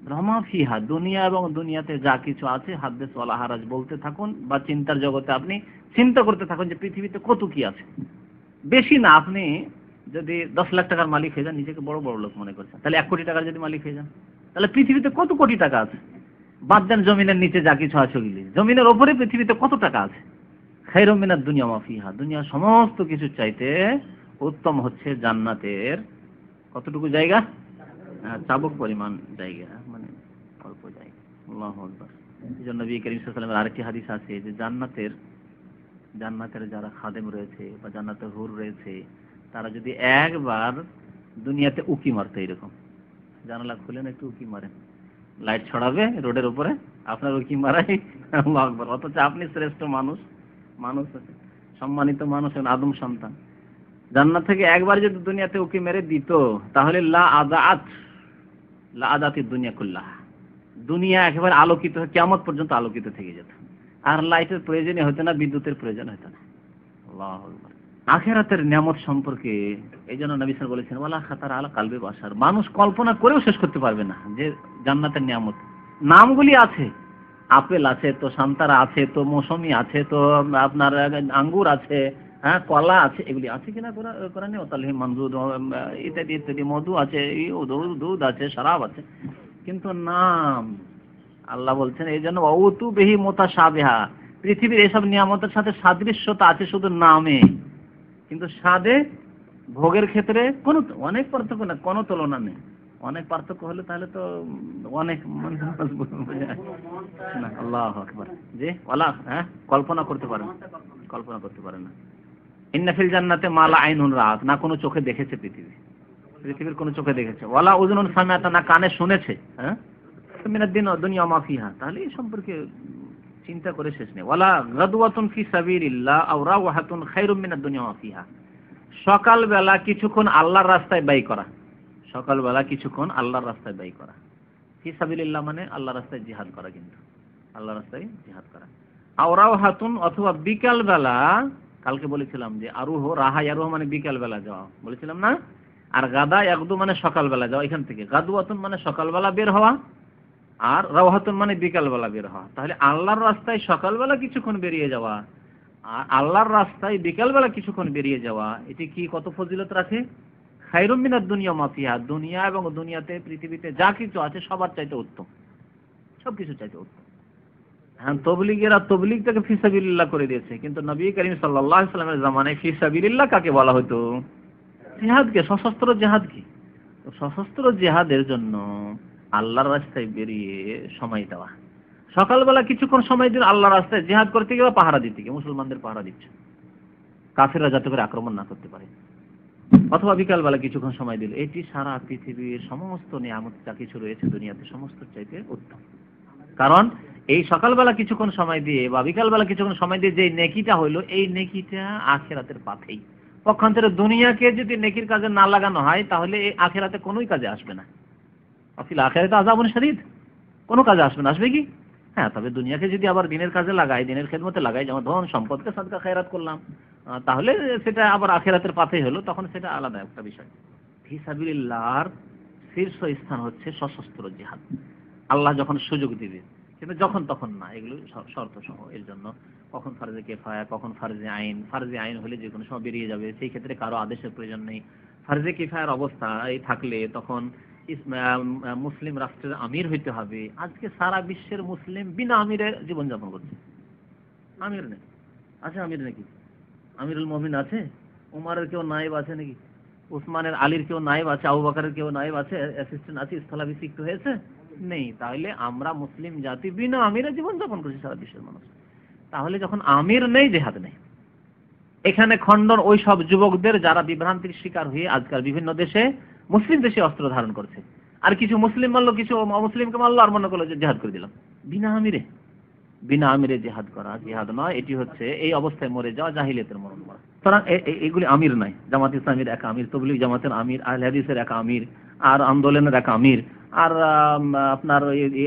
রমা ফিহা, দুনিয়া এবং দুনিয়াতে যা কিছু আছে, হাদ্দেস ওয়ালা হারাজ বলতে থাকুন বা চিন্তার জগতে আপনি চিন্তা করতে থাকুন যে পৃথিবীতে কত কি আছে। বেশি না, আপনি যদি দশ লাখ টাকার মালিক হয়ে যান, নিজেকে বড় বড় লোক মনে করছেন। তাহলে এক কোটি টাকার যদি মালিক হয়ে যান, তাহলে পৃথিবীতে কত কোটি টাকা আছে? বাদ দেন জমিনের নিচে যা কিছু আছে ওগুলি। জমিনের ওপরে পৃথিবীতে কত টাকা আছে? খাইরমিনার দুনিয়া মাফিহা দুনিয়ার সমস্ত কিছু চাইতে উত্তম হচ্ছে জান্নাতের কতটুকু জায়গা? চাবক পরিমাণ জায়গা মানে অল্প জায়গা। আল্লাহু নবী করিম সাল্লাল্লাহু আরেকটি হাদিস আছে যে জান্নাতের জান্নাতের যারা খাদেম রয়েছে বা জান্নাতের হুর রয়েছে, তারা যদি একবার দুনিয়াতে উকি মারতো এরকম। জানালা খুলেন একটু উকি মারেন। লাইট ছড়াবে রোডের উপরে, আপনার উকি মারাই আল্লাহু আকবার। অথচ আপনি শ্রেষ্ঠ মানুষ মানুষ সম্মানিত মানুষ আদম সন্তান। জান্নাত থেকে একবার যদি দুনিয়াতে উকি মেরে দিত, তাহলে লা আদাত লা আদাতি দুনিয়া কুল্লাহ। দুনিয়া একেবারে আলোকিত হয়ে কিয়ামত পর্যন্ত আলোকিত থেকে যেত। আর লাইটের প্রয়োজনই হতো না, বিদ্যুতের প্রয়োজন হতো না। আল্লাহু আকবার। আখেরাতের নিয়ামত সম্পর্কে এই জন্য নবী সাল বলেছেন, ওয়ালা খাতার আলা কালবে বাসার মানুষ কল্পনা করেও শেষ করতে পারবে না যে জান্নাতের নিয়ামত। নামগুলি আছে। আপেল আছে, তো সান্তারা আছে, তো মৌসুমি আছে, তো আপনার আঙ্গুর আছে হ্যাঁ কলা আছে, এগুলি আছে কিনা কোরআ- কোরআনে ওতালহি মঞ্জুদ ইত্যাদি ইত্যাদি, মধু আছে দুধ আছে, শরাব আছে। কিন্তু নাম, আল্লাহ বলছেন, এই জন্য অউতু বেহি মোতা সাবেহা পৃথিবীর এসব নিয়ামতের সাথে সাদৃশ্যতা আছে শুধু নামে। কিন্তু স্বাদে, ভোগের ক্ষেত্রে কোনো, অনেক পার্থক্য না, কোনো তুলনা নেই। অনেক পার্থক্য হলে তাহলে তো, অনেক আল্লাহ আকবার। জি, ওয়ালা হ্যাঁ কল্পনা করতে পারেন। কল্পনা করতে পারেন না। ইন্নাফিল জান্নাতে মালা আইনুন রাত, না কোনো চোখে দেখেছে পৃথিবী। পৃথিবীর কোনো চোখে দেখেছে। ওয়ালা উজনুন সামিয়াতা না কানে শুনেছে হ্যাঁ? মিনাদ দিন দুনিয়া মাফিহা তাহলে এই সম্পর্কে চিন্তা করে শেষ নেই। ওয়ালা গাদওয়াতুন ফি সাবিলিল্লাহ, আও রাওহাতুন মিনাদ দুনিয়া মাফিহা সকালবেলা কিছুক্ষণ আল্লাহর রাস্তায় ব্যয় করা। সকালবেলা কিছুক্ষণ আল্লাহর রাস্তায় ব্যয় করা। ফি সাবিলিল্লাহ মানে আল্লাহর রাস্তায় জিহাদ করা কিন্তু। আল্লাহর রাস্তায় জিহাদ করা। আওরাও হাতুন অথবা বিকাল বেলা কালকে বলেছিলাম যে আরুহ, রাহা আরুহ মানে বিকাল বেলা যাওয়া। বলেছিলাম না? আর গাদা একদু মানে সকালবেলা যাওয়া, এখান থেকে। গাদুয়াতুন মানে সকালবেলা বের হওয়া, আর রাওহাতুন মানে বিকালবেলা বের হওয়া। তাহলে আল্লাহর রাস্তায় সকালবেলা কিছুক্ষণ বেরিয়ে যাওয়া, আর আল্লাহর রাস্তায় বিকালবেলা কিছুক্ষণ বেরিয়ে যাওয়া, এটি কি কত ফজিলত রাখে? খাইরুম মিনাদ দুনিয়া মাফিয়া দুনিয়া এবং দুনিয়াতে, পৃথিবীতে যা কিছু আছে সবার চাইতে উত্তম। সব কিছু চাইতে উত্তম। হ্যাঁ তবলিগেরা তবলিগ থেকে ফিসাবিল্লাহ করে দিয়েছে। কিন্তু নবী করিম আলাইহি সাল্লামের জামানায় ফিসাবিল্লাহ কাকে বলা হতো জিহাদকে সশস্ত্র জিহাদকে সশস্ত্র জিহাদের জন্য আল্লাহর রাস্তায় বেরিয়ে সময় দেওয়া। সকালবেলা কিছুক্ষণ সময় দিন আল্লাহর রাস্তায় জিহাদ করতে গিয়ে পাহারা দিতে গিয়ে মুসলমানদের পাহারা দিচ্ছে। কাফেররা যাতে করে আক্রমণ না করতে পারে। অথবা বিকালবেলা কিছুক্ষণ সময় দিল, এটি সারা পৃথিবীর সমস্ত নিয়ামত যা কিছু রয়েছে দুনিয়াতে, সমস্ত চাইতে উত্তম। কারণ এই সকালবেলা কিছুক্ষণ সময় দিয়ে বা বিকালবেলা কিছুক্ষণ সময় দিয়ে যে নেকিটা হইল, এই নেকিটা আখেরাতের পাথেই। পক্ষান্তরে দুনিয়াকে যদি নেকির কাজে না লাগানো হয়, তাহলে এই আখেরাতে কোনোই কাজে আসবে না। অফিল আখেরাতে আজাবন শরীর কোনো কাজে আসবে না, আসবে কি? হ্যাঁ তবে দুনিয়াকে যদি আবার দিনের কাজে লাগাই, দিনের খেদমতে লাগাই, যেমন ধন, সম্পদকে সাদকা খেরাত করলাম তাহলে সেটা আবার আখেরাতের পাথেই হলো, তখন সেটা আলাদা একটা বিষয়। ফিসাবিল্লাহর শীর্ষ স্থান হচ্ছে সশস্ত্র জিহাদ। আল্লাহ যখন সুযোগ দিবে কিন্তু যখন তখন না, এগুলো শর্ত সহ এর জন্য কখন ফার্জে কেফায়া কখন ফার্জে আইন ফার্জে আইন হলে যে কোনো সময় বেরিয়ে যাবে, সেই ক্ষেত্রে কারও আদেশের প্রয়োজন নেই। ফার্জে কিফায়ার এই থাকলে তখন মুসলিম রাষ্ট্রের আমির হইতে হবে। আজকে সারা বিশ্বের মুসলিম বিনা আমিরে জীবনযাপন করছে। আমির নেই। আছে আমির নাকি? আমিরুল মমিন আছে? উমারের কেউ নায়েব আছে নাকি? উসমানের আলীর কেউ নায়েব আছে? আবু বাকারের কেউ নায়েব আছে? অ্যাসিস্ট্যান্ট আছে? স্থলাভিষিক্ত হয়েছে? নেই। তাহলে আমরা মুসলিম জাতি বিনা আমিরে জীবনযাপন করছি সারা বিশ্বের মানুষ। তাহলে যখন আমির নেই, জেহাদ নেই। এখানে খণ্ডন ওই সব যুবকদের যারা বিভ্রান্তির শিকার হয়ে আজকাল বিভিন্ন দেশে, মুসলিম দেশে অস্ত্র ধারণ করছে। আর কিছু মুসলিম মারলো, কিছু অমুসলিমকে মারলো আর মনে করল যে জেহাদ করে দিলাম। বিনা আমিরে। বিনা আমিরে জেহাদ করা জেহাদ নয়, এটি হচ্ছে এই অবস্থায় মরে যাওয়া জাহিলিয়াতের মরণ মরা। সুতরাং এগুলি আমির নয়। জামাত ইসলামের এক আমির, তবলিগ জামাতের আমির আল হাদিসের এক আমির, আর আন্দোলনের এক আমির। আর আপনার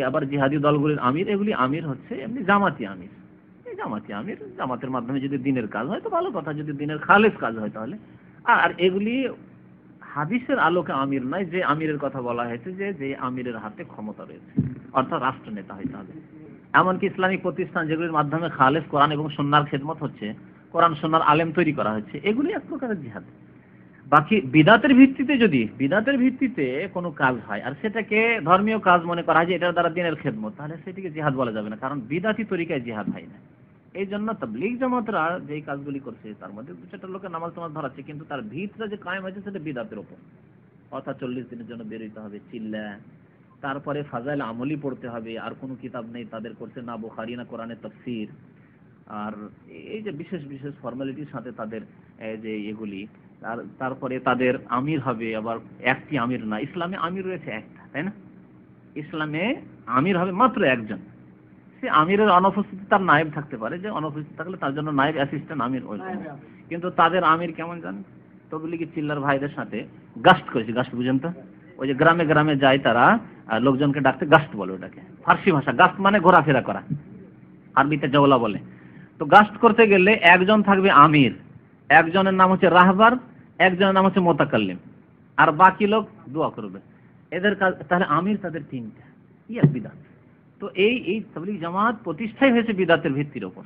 আবার জিহাদি দলগুলির আমির, এগুলি আমির হচ্ছে এমনি জামাতি আমির। জামাতি আমির, জামাতের মাধ্যমে যদি দিনের কাজ হয় তো ভালো কথা, যদি দিনের খালেস কাজ হয় তাহলে। আর এগুলি হাদিসের আলোকে আমির নয়, যে আমিরের কথা বলা হয়েছে, যে যে আমিরের হাতে ক্ষমতা রয়েছে, অর্থাৎ রাষ্ট্রনেতা হইতে হবে। এমনকি ইসলামিক প্রতিষ্ঠান যেগুলির মাধ্যমে খালেস কোরআন এবং সন্ন্যার খেদমত হচ্ছে, কোরআন সন্ন্যার আলেম তৈরি করা হচ্ছে, এগুলি এক প্রকারের জিহাদ। বাকি বিদাতের ভিত্তিতে যদি, বিদাতের ভিত্তিতে কোনো কাজ হয়, আর সেটাকে ধর্মীয় কাজ মনে করা হয় যে এটার দ্বারা দিনের খেদমত, তাহলে সেটিকে জিহাদ বলা যাবে না, কারণ বিদাতি তরিকায় জিহাদ হয় না। এই জন্য তবলিগ জামাতরা যেই কাজগুলি করছে, তার মধ্যে দু চারটা লোকের নামাজ তোমার ধরাচ্ছে, কিন্তু তার ভিতটা যে কায়েম হয়েছে সেটা বিদাতের ওপর। অর্থাৎ চল্লিশ দিনের জন্য বেরোতে হবে, চিল্লা, তারপরে ফাজাইল আমলি পড়তে হবে, আর কোনো কিতাব নেই, তাদের করছে না বুখারি, না কোরআনের তফসির। আর এই যে বিশেষ বিশেষ ফর্মালিটির সাথে তাদের যে এগুলি তারপরে তাদের আমির হবে আবার একটি আমির না ইসলামে আমির রয়েছে একটা তাই না? ইসলামে আমির হবে মাত্র একজন। সে আমিরের অনুপস্থিতি তার নায়েব থাকতে পারে যে অনুপস্থিত থাকলে তার জন্য নায়েব অ্যাসিস্ট্যান্ট আমির ওই কিন্তু তাদের আমির কেমন জানেন তবলিগি চিল্লার ভাইদের সাথে গাস্ট করেছে গাস্ট বুঝেন তো? ওই যে গ্রামে গ্রামে যায় তারা লোকজনকে ডাকতে গাস্ট বলে ওটাকে। ফার্সি ভাষা গাস্ট মানে ঘোরাফেরা করা। আরবিতে জওলা বলে। তো গাস্ট করতে গেলে একজন থাকবে আমির। একজনের নাম হচ্ছে রাহবার, একজনের নাম হচ্ছে মোতাকাল্লিম। আর বাকি লোক দোয়া করবে। এদের কাজ তাহলে আমির তাদের তিনটা। ইয়া বিদাত। তো এই এই তাবলিগ জামাত প্রতিষ্ঠাই হয়েছে বিদাতের ভিত্তির ওপর।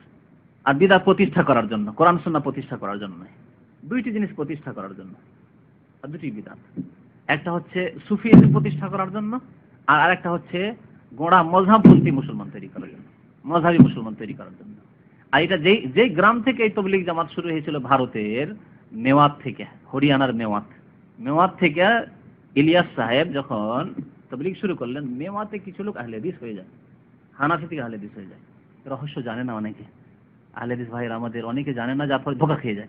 আর বিদাত প্রতিষ্ঠা করার জন্য, কোরআন সুন্নাহ প্রতিষ্ঠা করার জন্য নয়। দুইটি জিনিস প্রতিষ্ঠা করার জন্য। আর দুটি বিদাত। একটা হচ্ছে সুফিয়াদের প্রতিষ্ঠা করার জন্য, আর আরেকটা হচ্ছে গোড়া মজহাবপন্থী মুসলমান তৈরি করার জন্য। মজহাবি মুসলমান তৈরি করার জন্য। আর এটা যেই যেই গ্রাম থেকে এই তবলিগ জামাত শুরু হয়েছিল ভারতের মেওয়াত থেকে, হরিয়ানার মেওয়াত। মেওয়াত থেকে ইলিয়াস সাহেব যখন তবলিগ শুরু করলেন, মেওয়াতে কিছু লোক আহলে হাদিস হয়ে যায়। হানাফি থেকে আহলে হাদিস হয়ে যায়। রহস্য জানে না অনেকে। আহলে হাদিস ভাইয়ের আমাদের অনেকে জানে না, যার ফলে ধোকা খেয়ে যায়।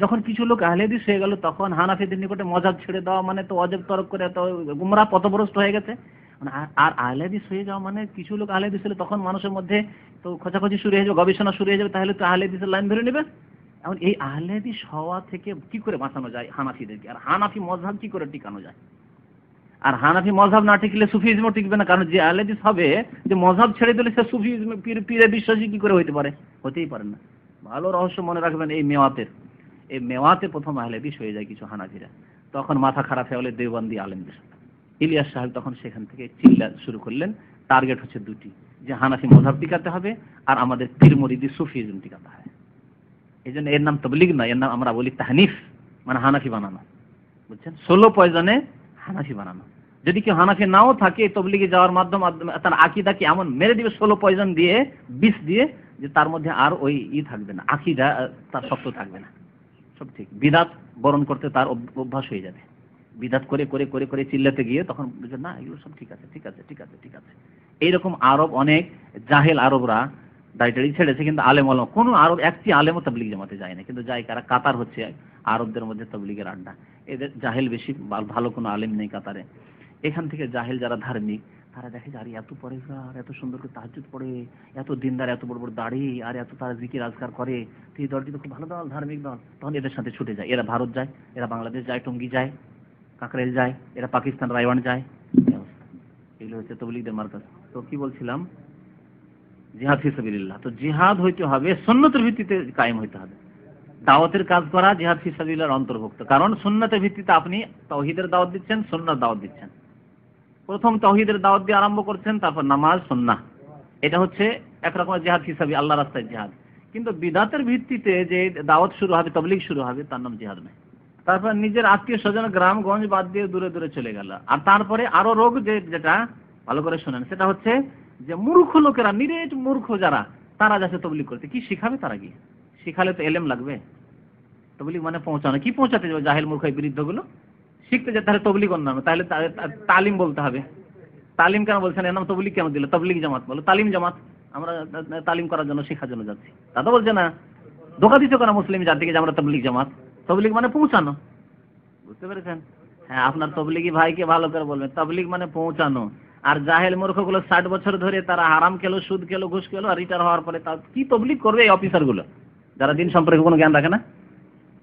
যখন কিছু লোক আহলে হাদিস হয়ে গেল, তখন হানাফিদের নিকটে মজাব ছেড়ে দেওয়া মানে তো অজব তরক করে তো গুমরা পথভ্রষ্ট হয়ে গেছে। মানে আর- আর আহলে হাদিস হয়ে যাওয়া মানে কিছু লোক আহলে হাদিস হলে তখন মানুষের মধ্যে তো খোঁচাখুচি শুরু হয়ে যাবে, গবেষণা শুরু হয়ে যাবে, তাহলে তো আহলে হাদিসের লাইন ধরে নেবে। এখন এই আহলে হাদিস হওয়া থেকে কি করে বাঁচানো যায় হানাফিদেরকে? আর হানাফি মজহাব কি করে টিকানো যায়? আর হানাফি মজহাব না টিকলে সুফিজমও টিকবে না, কারণ যে আহলে হাদিস হবে, যে মজহাব ছেড়ে দিলে সে সুফিজম পীর বিশ্বাসী কি করে হইতে পারে? হতেই পারে না। ভালো রহস্য মনে রাখবেন এই মেওয়াতের। এই মেওয়াতে প্রথম আহলে হাদিস হয়ে যায় কিছু হানাফিরা। তখন মাথা খারাপ হয়ে হলে দেওবন্দি আলেমদের। সাথে ইলিয়াস সাহেব তখন সেখান থেকে চিল্লা শুরু করলেন। টার্গেট হচ্ছে দুটি, যে হানাফি মজহাব টিকাতে হবে আর আমাদের পীর মরিদি সুফিজম টিকাতে হবে এই জন্য এর নাম তবলিগ নয়, এর নাম আমরা বলি তাহনিফ মানে হানাফি বানানো। বুঝছেন? ষোলো পয়জনে হানাফি বানানো। যদি কেউ হানাফি নাও থাকে তবলিগে যাওয়ার মাধ্যম মাধ্যমে তার আকিদাকে এমন? মেরে দিবে ষোলো পয়জন দিয়ে, বিষ দিয়ে, যে তার মধ্যে আর ওই ই থাকবে না, আকিদা, তার শক্ত থাকবে না। সব ঠিক। বিদাত বরণ করতে তার অভ্যাস হয়ে যাবে। বিদাত করে করে করে করে চিল্লাতে গিয়ে তখন বুঝে না, এগুলো সব ঠিক আছে ঠিক আছে ঠিক আছে ঠিক আছে। এইরকম আরব অনেক জাহেল আরবরা দাড়ি ছেড়েছে, কিন্তু আলেম আলম কোনো আরব, একটি আলেমও তবলিগ জামাতে যায় না কিন্তু যায় কারা কাতার হচ্ছে, আরবদের মধ্যে তবলিগের আড্ডা। এদের জাহেল বেশি, ভালো কোনো আলেম নেই কাতারে। এখান থেকে জাহেল যারা ধার্মিক, তারা দেখে যে, আরে, এত পরেজগার এত সুন্দর করে তাহাজ্জুদ পড়ে, এত দিনদার, এত বড় বড় দাড়ি, আর এত তারা জিকির আজকার করে এই দলটি তো খুব ভালো দল, ধার্মিক দল। তখন এদের সাথে ছুটে যায়। এরা ভারত যায়, এরা বাংলাদেশ যায়, টঙ্গি যায়। কাকরেল যায়, এরা পাকিস্তান রাইওয়ান যায়। এগুলো হচ্ছে তবলিগদের মার্কাজ। তো কি বলছিলাম? জিহাদ ফিসাবিল্লাহ তো জিহাদ হইতে হবে, সুন্নতের ভিত্তিতে কায়েম হইতে হবে। দাওয়াতের কাজ করা জিহাদ ফিসাবিল্লাহর অন্তর্ভুক্ত। কারণ সুন্নতের ভিত্তিতে আপনি তৌহিদের দাওয়াত দিচ্ছেন সুন্নার দাওয়াত দিচ্ছেন। প্রথম তৌহিদের দাওয়াত দিয়ে আরম্ভ করছেন, তারপর নামাজ, সুন্নাহ। এটা হচ্ছে একরকমের জিহাদ ফিসাবি আল্লাহ রাস্তায় জিহাদ। কিন্তু বিদাতের ভিত্তিতে যে দাওয়াত শুরু হবে, তবলিগ শুরু হবে, তার নাম জিহাদ নয়। তারপর নিজের আত্মীয় স্বজন গ্রামগঞ্জ বাদ দিয়ে দূরে দূরে চলে গেল। আর তারপরে আরও রোগ যে যেটা, ভালো করে শোনেন, সেটা হচ্ছে যে মূর্খ লোকেরা, নিরেট মূর্খ যারা, তারা যাচ্ছে তবলিগ করতে। কি শিখাবে তারা গিয়ে শিখালে তো এলেম লাগবে। তবলিক মানে পৌঁছানো। কি পৌঁছাতে যাবে জাহেল মূর্খ এই বিরুদ্ধগুলো শিখতে যে তাহলে তবলিগ অন্যান্য। তাহলে তালিম বলতে হবে। তালিম কেন বলছেন? এর নাম তবলিগ কেন দিল? তবলিক জামাত বলো। তালিম জামাত। আমরা তালিম করার জন্য শেখার জন্য যাচ্ছি। তো বলছে না। ধোকা দিচ্ছে কেন মুসলিম জাতিকে যে আমরা তবলিগ জামাত? তবলিগ মানে পৌঁছানো। বুঝতে পেরেছেন? হ্যাঁ আপনার তবলিগি ভাইকে ভালো করে বলবেন। তবলিগ মানে পৌঁছানো। আর জাহেল মূর্খগুলো ষাট বছর ধরে তারা হারাম খেলো সুদ খেলো ঘুষ খেলো আর রিটায়ার হওয়ার পরে তার কি তবলিগ করবে এই অফিসারগুলো? যারা দিন সম্পর্কে কোনো জ্ঞান রাখে না?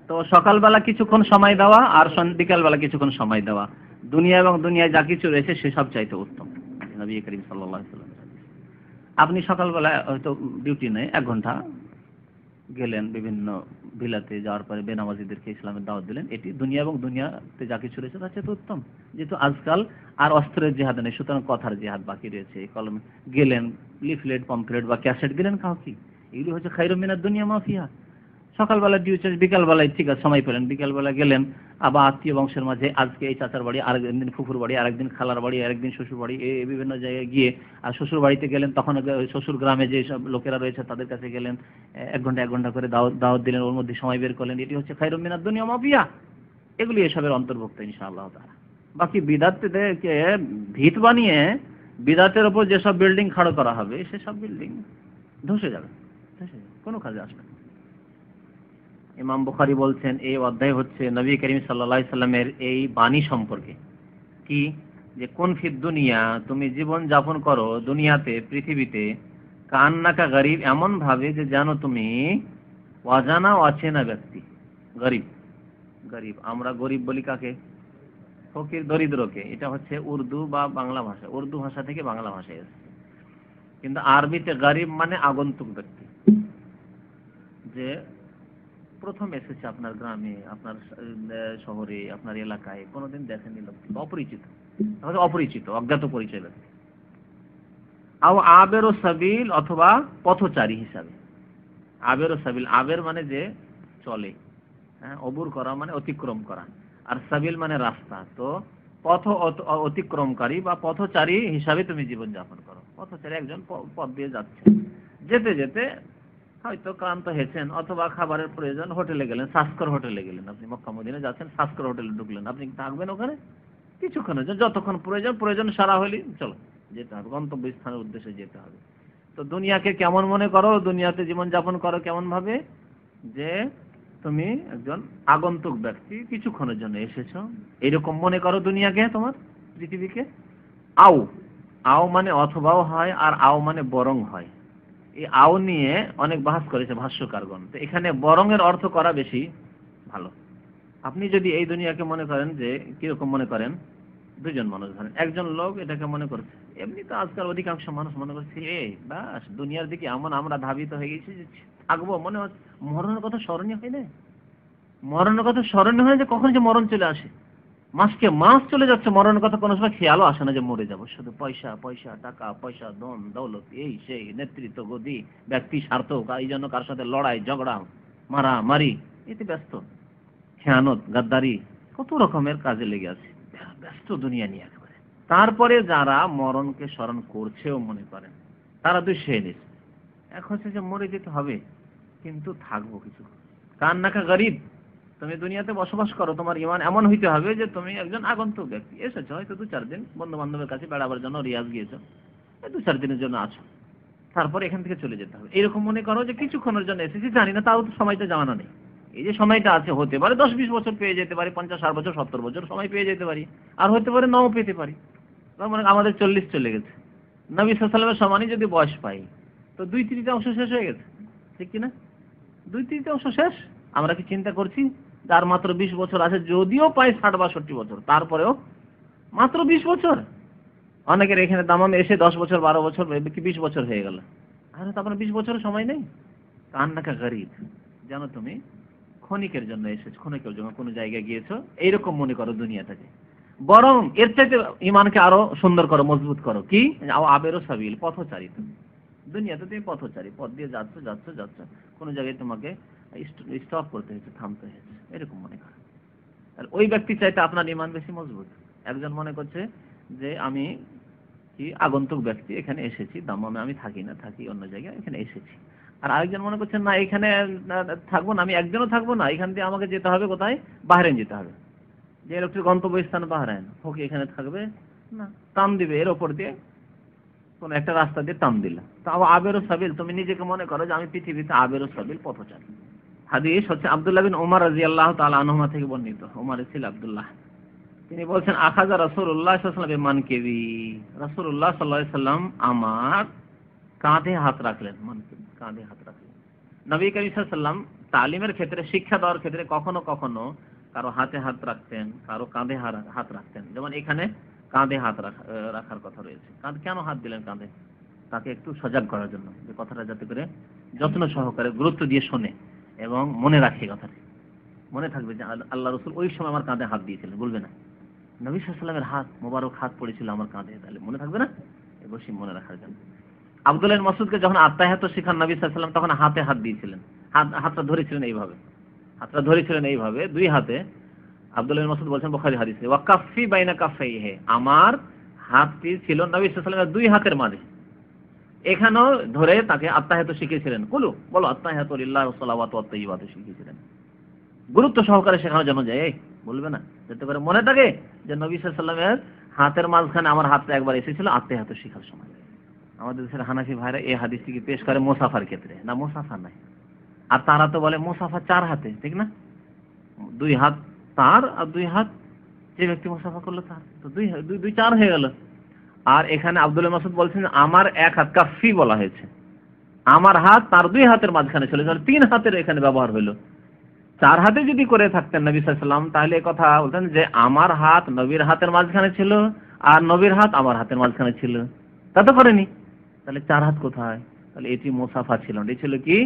তো সকালবেলা কিছুক্ষণ সময় দেওয়া আর সন- বিকালবেলা কিছুক্ষণ সময় দেওয়া। দুনিয়া এবং দুনিয়ায় যা কিছু রয়েছে সেসব চাইতে উত্তম। নবী করিম সাল্লাল্লাহু আলাইহি আপনি সকালবেলা হয়তো ডিউটি নেই এক ঘণ্টা। গেলেন বিভিন্ন ভিলাতে যাওয়ার পরে বেনামাজিদেরকে ইসলামের দাওয়াত দিলেন। এটি দুনিয়া এবং দুনিয়াতে যা কিছু রয়েছে তার চেয়ে উত্তম। যেহেতু আজকাল আর অস্ত্রের জেহাদ নেই, সুতরাং কথার জেহাদ বাকি রয়েছে। কলম গেলেন, লিফলেট পম্পলেট বা ক্যাসেট গেলেন কাউকে। এগুলি হচ্ছে খাইরমিনার দুনিয়া মাফিয়া সকালবেলা ডিউটি বিকালবেলায় ঠিক আছে, সময় পেলেন। বিকালবেলা গেলেন, আবার আত্মীয় বংশের মাঝে আজকে এই চাচার বাড়ি, আরেকদিন ফুফুর বাড়ি, আরেকদিন খালার বাড়ি, আরেকদিন শ্বশুর বাড়ি এই বিভিন্ন জায়গায় গিয়ে, আর শ্বশুর বাড়িতে গেলেন, তখন শ্বশুর গ্রামে যে সব লোকেরা রয়েছে তাদের কাছে গেলেন এক ঘণ্টা এক ঘণ্টা করে দাওয়াত দাওয়াত দিলেন, ওর মধ্যে সময় বের করলেন। এটি হচ্ছে খাইরুম মিনার দুনিয়া মাফিয়া এগুলি এসবের অন্তর্ভুক্ত, ইনশাআল্লাহ তাআলা। বাকি বিদাতদেরকে ভিত বানিয়ে, বিদাতের ওপর যেসব বিল্ডিং খাড়ো করা হবে, সেসব বিল্ডিং ধসে যাবে ধসে যাবে, কোনো কাজে আসবে না। ইমাম বুখারি বলছেন, এই অধ্যায় হচ্ছে নবী করিম আলাইহি সাল্লামের এই বাণী সম্পর্কে। কি? যে, কোন ফিদ দুনিয়া? তুমি জীবন যাপন করো দুনিয়াতে, পৃথিবীতে। কান্নাকা গরিব এমন ভাবে যে, জানো তুমি, অজানা অচেনা ব্যক্তি। গরিব। গরিব। আমরা গরিব বলি কাকে? ফকির দরিদ্রকে। এটা হচ্ছে উর্দু বা বাংলা ভাষা। উর্দু ভাষা থেকে বাংলা ভাষায় এসেছে। কিন্তু আরবিতে গরিব মানে আগন্তুক ব্যক্তি। যে প্রথম এসেছে আপনার গ্রামে, আপনার শহরে, আপনার এলাকায়, কোনোদিন দেখেনি লোক অপরিচিত। তাহলে অপরিচিত, অজ্ঞাত পরিচয় ব্যক্তি। আও আবের ও সাবিল অথবা পথচারী হিসাবে। আবের ও সাবিল, আবের মানে যে চলে হ্যাঁ অবুর করা মানে অতিক্রম করা। আর সাবিল মানে রাস্তা। তো পথ অতিক্রমকারী বা পথচারী হিসাবে তুমি জীবন যাপন করো। পথচারী একজন পথ দিয়ে যাচ্ছে। যেতে যেতে হয়তো ক্লান্ত হয়েছেন অথবা খাবারের প্রয়োজন হোটেলে গেলেন, সাস্কর হোটেলে গেলেন। আপনি মক্কা যাচ্ছেন, সাস্কর হোটেলে ঢুকলেন। আপনি থাকবেন ওখানে? কিছুক্ষণের জন্য, যতক্ষণ প্রয়োজন প্রয়োজন সারা হইলে চলো, যেতে হবে। গন্তব্য স্থানের উদ্দেশ্যে যেতে হবে। তো দুনিয়াকে কেমন মনে করো? দুনিয়াতে জীবন যাপন করো কেমন ভাবে যে তুমি একজন আগন্তুক ব্যক্তি, কিছুক্ষণের জন্য এসেছ। এরকম মনে করো দুনিয়াকে তোমার, পৃথিবীকে? আও আও মানে অথবাও হয় আর আও মানে বরং হয়। এই আও নিয়ে অনেক বাহাস করেছে ভাষ্যকারগণ। তো এখানে বরং এর অর্থ করা বেশি ভালো। আপনি যদি এই দুনিয়াকে মনে করেন যে, কীরকম মনে করেন? দুজন মানুষ ধরেন, একজন লোক এটাকে মনে করছে এমনি তো আজকাল অধিকাংশ মানুষ মনে করছে এ বাস, দুনিয়ার দিকে এমন আমরা ধাবিত হয়ে গেছি যে থাকব। মনে হচ্ছে মরণের কথা স্মরণীয় হয় না? মরণের কথা স্মরণীয় হয় যে, কখন যে মরণ চলে আসে? মাসকে মাস চলে যাচ্ছে মরণের কথা কোনো সময় খেয়ালও আসে না যে মরে যাব। শুধু পয়সা পয়সা, টাকা, পয়সা, ধন, দৌলত, এই সেই নেতৃত্ব, গদি, ব্যক্তি স্বার্থ এই জন্য কার সাথে লড়াই, ঝগড়া মারা মারি এতে ব্যস্ত। খেয়ানত, গাদ্দারি, কত রকমের কাজে লেগে আছে। ব্যস্ত দুনিয়া নিয়ে একেবারে। তারপরে যারা মরণকে স্মরণ করছেও মনে করেন, তারা দুই শ্রেণির এক হচ্ছে যে মরে যেতে হবে, কিন্তু থাকব কিছু কান্নাকা গরিব তুমি দুনিয়াতে বসবাস করো, তোমার ইমান এমন হইতে হবে যে তুমি একজন আগন্তুক ব্যক্তি। এসেছ, হয়তো দু চার দিন বন্ধু বান্ধবের কাছে বেড়াবার জন্য রিয়াজ গিয়েছো দু চার দিনের জন্য আছো। তারপর এখান থেকে চলে যেতে হবে। এরকম মনে করো যে কিছুক্ষণের জন্য এসেছি, জানি না, তাও তো সময়টা জানা নেই। এই যে সময়টা আছে, হতে পারে দশ বিশ বছর পেয়ে যেতে পারি, পঞ্চাশ ষাট বছর, সত্তর বছর সময় পেয়ে যেতে পারি, আর হতে পারে নাও পেতে পারি। মানে আমাদের চল্লিশ চলে গেছে। নবী সাল্লামের সমানই যদি বয়স পাই, তো দুই তৃতীয়াংশ শেষ হয়ে গেছে, ঠিক কিনা? দুই তৃতীয়াংশ শেষ? আমরা কি চিন্তা করছি? যার মাত্র বিশ বছর আছে, যদিও পাই ষাট বাষট্টি বছর, তারপরেও মাত্র বিশ বছর। অনেকের এখানে দামাম এসে দশ বছর, বারো বছর কি বিশ বছর হয়ে গেল। আরে তো আপনার বিশ বছরের সময় নেই। কান্নাকা গরিব, জানো তুমি, ক্ষণিকের জন্য এসেছ, ক্ষণিকের জন্য কোনো জায়গায় গিয়েছো, এইরকম মনে করো দুনিয়াটাকে বরং এর চাইতে ইমানকে আরও সুন্দর করো, মজবুত করো। কি? আবেরও সাবিল, পথচারী তুমি। দুনিয়াতে তুমি পথচারী, পথ দিয়ে যাচ্ছ যাচ্ছ যাচ্ছ। কোনো জায়গায় তোমাকে স্টপ করতে হয়েছে, থামতে হয়েছে। এরকম মনে করো আর ওই ব্যক্তি চাইতে আপনার ইমান বেশি মজবুত। একজন মনে করছে যে, আমি কি আগন্তুক ব্যক্তি, এখানে এসেছি দামামে আমি থাকি না, থাকি অন্য জায়গায় এখানে এসেছি। আর আরেকজন মনে করছেন না, এখানে থাকব না, আমি একজনও থাকব না, এখান দিয়ে আমাকে যেতে হবে কোথায়? বাহরেন যেতে হবে। যে লোকটির গন্তব্য স্থান বাহরাইন হোক এখানে থাকবে? না। টান দিবে, এর ওপর দিয়ে কোন একটা রাস্তা দিয়ে টান দিল। তাও আবেরও সাবিল, তুমি নিজেকে মনে করো যে, আমি পৃথিবীতে আবেরও সাবিল পথ পথচারী। হাদিস হচ্ছে আব্দুল্লাহ বিন ওমর রাজি আল্লাহ তালা থেকে বর্ণিত। ওমর ছিল আব্দুল্লাহ। তিনি বলছেন, আখাজা রসুল্লাহ সাল্লাম মান কেবি? রসুল্লাহ সাল্লাহ সাল্লাম আমার কাঁধে হাত রাখলেন, মান কাঁধে হাত রাখলেন। নবী করিম সাল্লাম তালিমের ক্ষেত্রে, শিক্ষা দেওয়ার ক্ষেত্রে কখনো কখনো কারও হাতে হাত রাখতেন, কারও কাঁধে হাত রাখতেন। যেমন এখানে কাঁধে হাত রাখা- রাখার কথা রয়েছে। কাঁধে কেন হাত দিলেন কাঁধে? তাকে একটু সজাগ করার জন্য। যে কথাটা যাতে করে যত্ন সহকারে গুরুত্ব দিয়ে শোনে। এবং মনে রাখে কথাটি। মনে থাকবে যে আল্লাহ রসুল ওই সময় আমার কাঁধে হাত দিয়েছিলেন, বলবে না। নবী সাল্লামের হাত, মোবারক হাত পড়েছিল আমার কাঁধে, তাহলে মনে থাকবে না? অবশ্যই মনে রাখার জন্য। আব্দুল্লাহ মাসুদকে যখন আত্মাহাত শিখান নবী সাল্লাম তখন হাতে হাত দিয়েছিলেন। হাত হাতটা ধরেছিলেন এইভাবে। হাতটা ধরেছিলেন এইভাবে, দুই হাতে। আব্দুল্লাহ মাসুদ বলছেন বুখারী হাদিসে, ওয়া কাফি বাইনা কাফাইহি আমার হাতটি ছিল নবী সাল্লামের দুই হাতের মাঝে। এখানেও ধরে তাকে আত্মাহাত শিখিয়েছিলেন। কুলু, বলো, আত্মাহাত লিল্লাহ ওয়া সালাওয়াতু ওয়া তাইয়্যিবাতু শিখিয়েছিলেন। গুরুত্ব সহকারে শেখানো যেন যায় বলবে না? যেতে পারে মনে থাকে যে নবী সাল্লামের হাতের মাঝখানে আমার হাতটা একবার এসেছিল আত্মাহাত শিখার সময়। আমাদের দেশের হানাফি ভাইরা এই হাদিসটিকে পেশ করে মোসাফার ক্ষেত্রে? না, মোসাফার নাই। আর তারা তো বলে মোসাফা চার হাতে, ঠিক না? দুই হাত তার আর দুই হাত যে ব্যক্তি মোসাফা করল তার। তো দুই দুই চার হয়ে গেল। আর এখানে আব্দুল মাসুদ বলছেন, আমার এক হাত কাফি বলা হয়েছে। আমার হাত তার দুই হাতের মাঝখানে ছিল তাহলে তিন হাতের এখানে ব্যবহার হলো চার হাতে যদি করে থাকতেন নবী সাল্লাম তাহলে এ কথা বলতেন যে, আমার হাত নবীর হাতের মাঝখানে ছিল আর নবীর হাত আমার হাতের মাঝখানে ছিল। তা তো করেনি। তাহলে চার হাত কোথায়? তাহলে এটি মোসাফা ছিল। এটি ছিল কি?